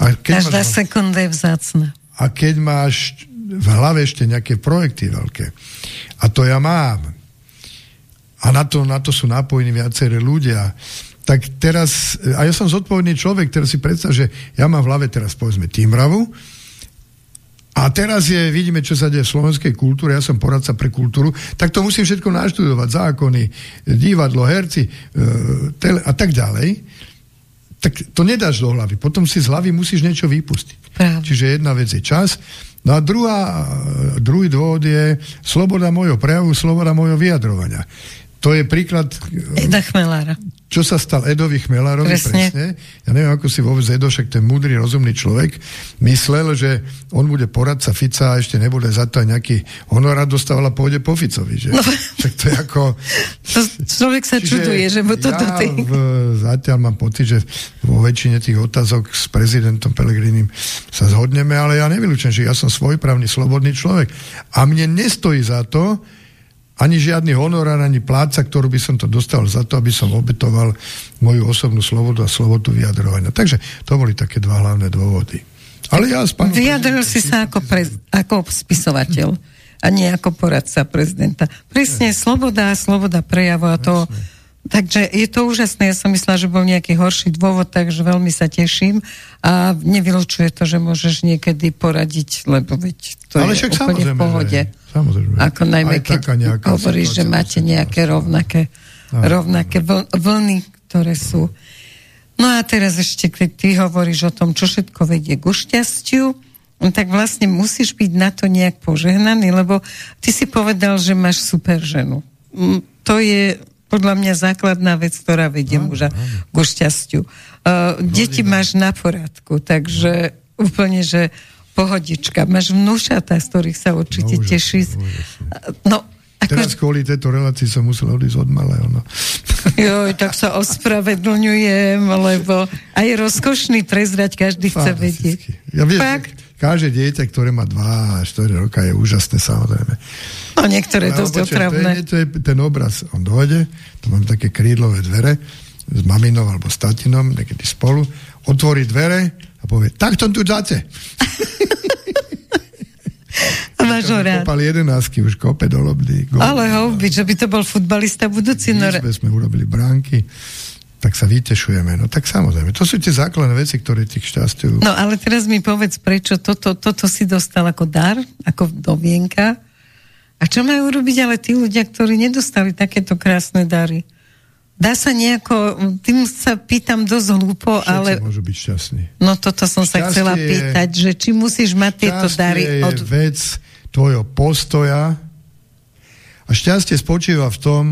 A keď Každá máš, sekunda je vzácna a keď máš v hlave ešte nejaké projekty veľké. A to ja mám. A na to, na to sú napojení viaceré ľudia. Tak teraz, a ja som zodpovedný človek, teraz si predstav, že ja mám v hlave teraz povedzme Timravu, a teraz je, vidíme, čo sa deje v slovenskej kultúre, ja som poradca pre kultúru, tak to musím všetko naštudovať, zákony, divadlo, herci e, tele, a tak ďalej. Tak to nedáš do hlavy. Potom si z hlavy musíš niečo vypustiť. Práve. Čiže jedna vec je čas. No a druhá, druhý dôvod je sloboda mojho prejavu, sloboda mojho vyjadrovania. To je príklad... Eda Chmelára. Čo sa stal Edovi Chmelárovi, presne. presne. Ja neviem, ako si vôbec Edo, však ten múdry, rozumný človek, myslel, že on bude poradca Fica a ešte nebude za to aj nejaký honorát dostával a pôjde po Ficovi, že? No. Však to je ako... To človek sa čuduje, že mu toto ja v, zatiaľ mám pocit, že vo väčšine tých otázok s prezidentom Pelegrinim sa zhodneme, ale ja nevylučujem, že ja som svojpravný, slobodný človek. A mne nestojí za to, ani žiadny honorár, ani pláca, ktorú by som to dostal za to, aby som obetoval moju osobnú slobodu a slobodu vyjadrovania. Takže to boli také dva hlavné dôvody. Ale ja Vyjadril si sa ako, pre, ako spisovateľ a nie ako poradca prezidenta. Presne, ne. sloboda, sloboda prejavu a to... Presne. Takže je to úžasné, ja som myslela, že bol nejaký horší dôvod, takže veľmi sa teším a nevylučuje to, že môžeš niekedy poradiť, lebo veď to Ale je úplne v pohode. Že Samozrejme. Ako najmä, keď hovoríš, že máte nejaké rovnaké, rovnaké vlny, ktoré sú. No a teraz ešte, keď ty hovoríš o tom, čo všetko vedie ku šťastiu, no tak vlastne musíš byť na to nejak požehnaný, lebo ty si povedal, že máš super ženu. Mm, to je podľa mňa základná vec, ktorá vedie no, muža ku šťastiu. Uh, deti máš na poradku, takže úplne, že pohodička. Máš vnúšata, z ktorých sa určite no, tešíš. No, ako... Teraz kvôli tejto relácii som musel odísť od malého. No. Joj, tak sa ospravedlňujem, lebo aj rozkošný prezrať každý chce vedieť. Ja viem, Fakt? Každé dieťa, ktoré má 2 až 4 roka, je úžasné samozrejme. No niektoré Ale dosť opravné. To je, to je ten obraz. On dojde, to mám také krídlové dvere s maminou alebo s tatinom, niekedy spolu, otvorí dvere a povie, tak to tu dáte. A máš ho rád. Kopal jedenáctky, už kope do lobdy. Ale houby, že by to bol futbalista budúci. My sme, sme urobili bránky tak sa vytešujeme. No tak samozrejme, to sú tie základné veci, ktoré tých šťastiu... No ale teraz mi povedz, prečo toto, toto si dostal ako dar, ako dovienka. A čo majú robiť ale tí ľudia, ktorí nedostali takéto krásne dary? Dá sa nejako, tým sa pýtam dosť hlúpo, Všetci ale... môžu byť šťastní. No toto som šťastie sa chcela pýtať, že či musíš mať tieto dary od... je vec tvojho postoja a šťastie spočíva v tom,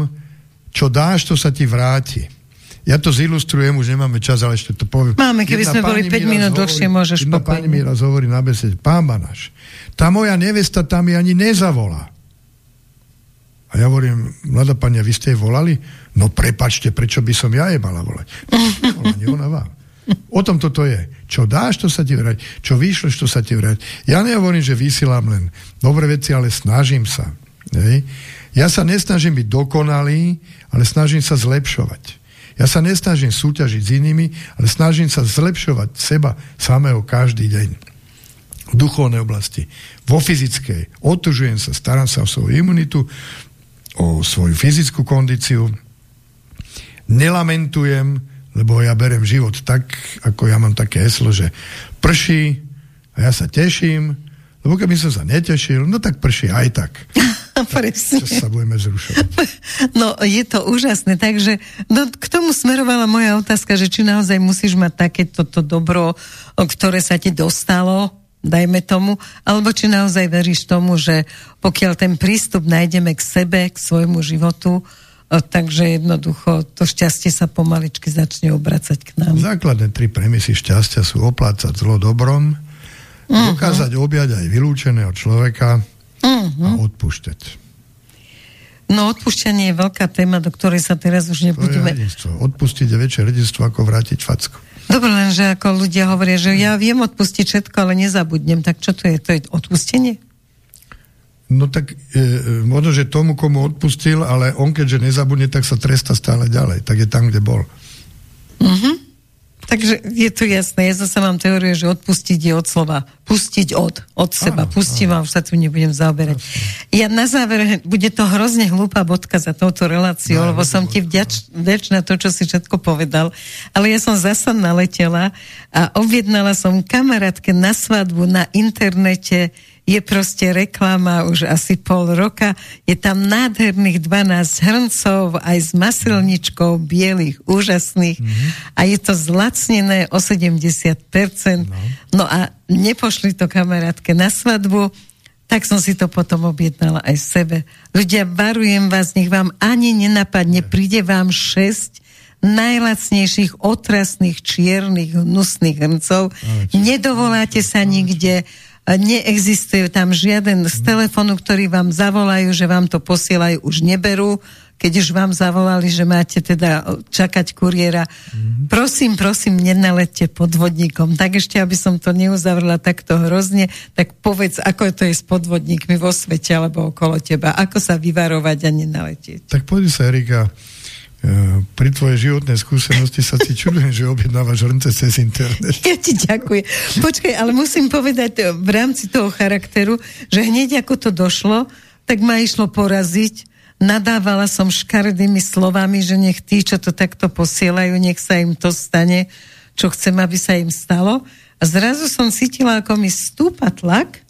čo dáš, to sa ti vráti. Ja to zilustrujem, už nemáme čas, ale ešte to poviem. Máme, keby jedna sme boli 5 minút dlhšie, môžeš jedna pani mi raz hovorí na besede, pán Banaš, tá moja nevesta tam mi ani nezavolá. A ja hovorím, mladá pani, vy ste jej volali? No prepačte, prečo by som ja jej mala volať? Volanie, ona vám. O tom toto je. Čo dáš, to sa ti vrať. Čo vyšleš, to sa ti vrať. Ja nehovorím, že vysielam len dobre veci, ale snažím sa. Hej? Ja sa nesnažím byť dokonalý, ale snažím sa zlepšovať. Ja sa nesnažím súťažiť s inými, ale snažím sa zlepšovať seba samého každý deň. V duchovnej oblasti, vo fyzickej. Otužujem sa, starám sa o svoju imunitu, o svoju fyzickú kondíciu, nelamentujem, lebo ja berem život tak, ako ja mám také heslo, že prší a ja sa teším, lebo keby som sa netešil, no tak prší aj tak. Presne. Čo sa budeme zrušovať. No, je to úžasné. Takže no, k tomu smerovala moja otázka, že či naozaj musíš mať takéto to dobro, ktoré sa ti dostalo, dajme tomu, alebo či naozaj veríš tomu, že pokiaľ ten prístup nájdeme k sebe, k svojmu životu, takže jednoducho to šťastie sa pomaličky začne obracať k nám. Základné tri premisy šťastia sú oplácať zlo dobrom, uh-huh. dokázať objať aj vylúčeného človeka uh-huh. a odpúšťať. No odpúšťanie je veľká téma, do ktorej sa teraz už nebudeme... Odpustiť je väčšie hrdinstvo, ako vrátiť facku. Dobre, len že ako ľudia hovoria, že ja viem odpustiť všetko, ale nezabudnem. Tak čo to je? To je odpustenie? No tak e, e, možno, že tomu, komu odpustil, ale on keďže nezabudne, tak sa tresta stále ďalej. Tak je tam, kde bol. Uh-huh. Takže je to jasné. Ja zase mám teóriu, že odpustiť je od slova. Pustiť od, od seba. Áno, Pustím áno. a už sa tu nebudem zaoberať. Ja na záver, bude to hrozne hlúpa bodka za touto reláciu, no, lebo som ti vďač, vďačná to, čo si všetko povedal. Ale ja som zasa naletela a objednala som kamarátke na svadbu na internete je proste reklama už asi pol roka. Je tam nádherných 12 hrncov aj s masilničkou bielých, úžasných mm-hmm. a je to zlacnené o 70%. No. no a nepošli to kamarátke na svadbu, tak som si to potom objednala aj sebe. Ľudia, varujem vás, nech vám ani nenapadne, príde vám 6 najlacnejších, otrasných, čiernych, hnusných hrncov. Nedovoláte sa nikde, neexistuje tam žiaden z telefónu, ktorý vám zavolajú, že vám to posielajú, už neberú, keď už vám zavolali, že máte teda čakať kuriéra. Mm-hmm. Prosím, prosím, nenalete podvodníkom. Tak ešte, aby som to neuzavrela takto hrozne, tak povedz, ako to je s podvodníkmi vo svete alebo okolo teba. Ako sa vyvarovať a nenaletieť. Tak poď sa, Erika, pri tvojej životnej skúsenosti sa ti čudujem, že objednávaš hrnce cez internet. Ja ti ďakujem. Počkaj, ale musím povedať eh, v rámci toho charakteru, že hneď ako to došlo, tak ma išlo poraziť. Nadávala som škaredými slovami, že nech tí, čo to takto posielajú, nech sa im to stane, čo chcem, aby sa im stalo. A zrazu som cítila, ako mi stúpa tlak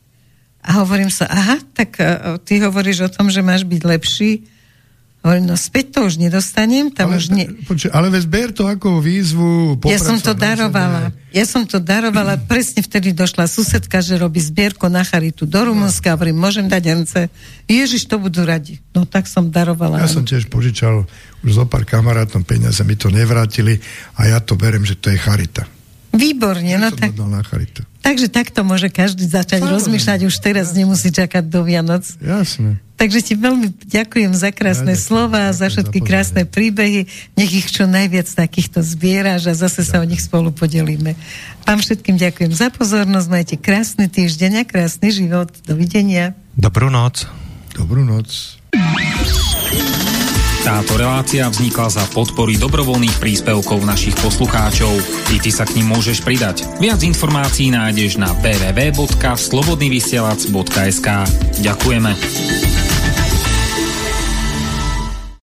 a hovorím sa, aha, tak uh, ty hovoríš o tom, že máš byť lepší, Hovorím, no späť to už nedostanem, tam ale, už nie... Počuť, ale veď ber to ako výzvu... Ja som to darovala. Ja som to darovala, presne vtedy došla susedka, že robí zbierku na charitu do Rumunska, no. hovorím, môžem dať rence. Ježiš, to budú radi. No tak som darovala. Ja som tiež požičal už zo pár kamarátom peniaze, mi to nevrátili a ja to berem, že to je charita. Výborne, ja no tak... Na charitu. Takže takto môže každý začať Fále. rozmýšľať už teraz, nemusí čakať do Vianoc. Jasne. Takže ti veľmi ďakujem za krásne ja, slova, ďakujem, za všetky za krásne príbehy. Nech ich čo najviac takýchto zbieraš a zase ďakujem. sa o nich spolu podelíme. Vám všetkým ďakujem za pozornosť, majte krásny týždeň a krásny život. Dovidenia. Dobrú noc. Dobrú noc. Táto relácia vznikla za podpory dobrovoľných príspevkov našich poslucháčov. I ty sa k ním môžeš pridať. Viac informácií nájdeš na www.slobodnyvysielac.sk Ďakujeme.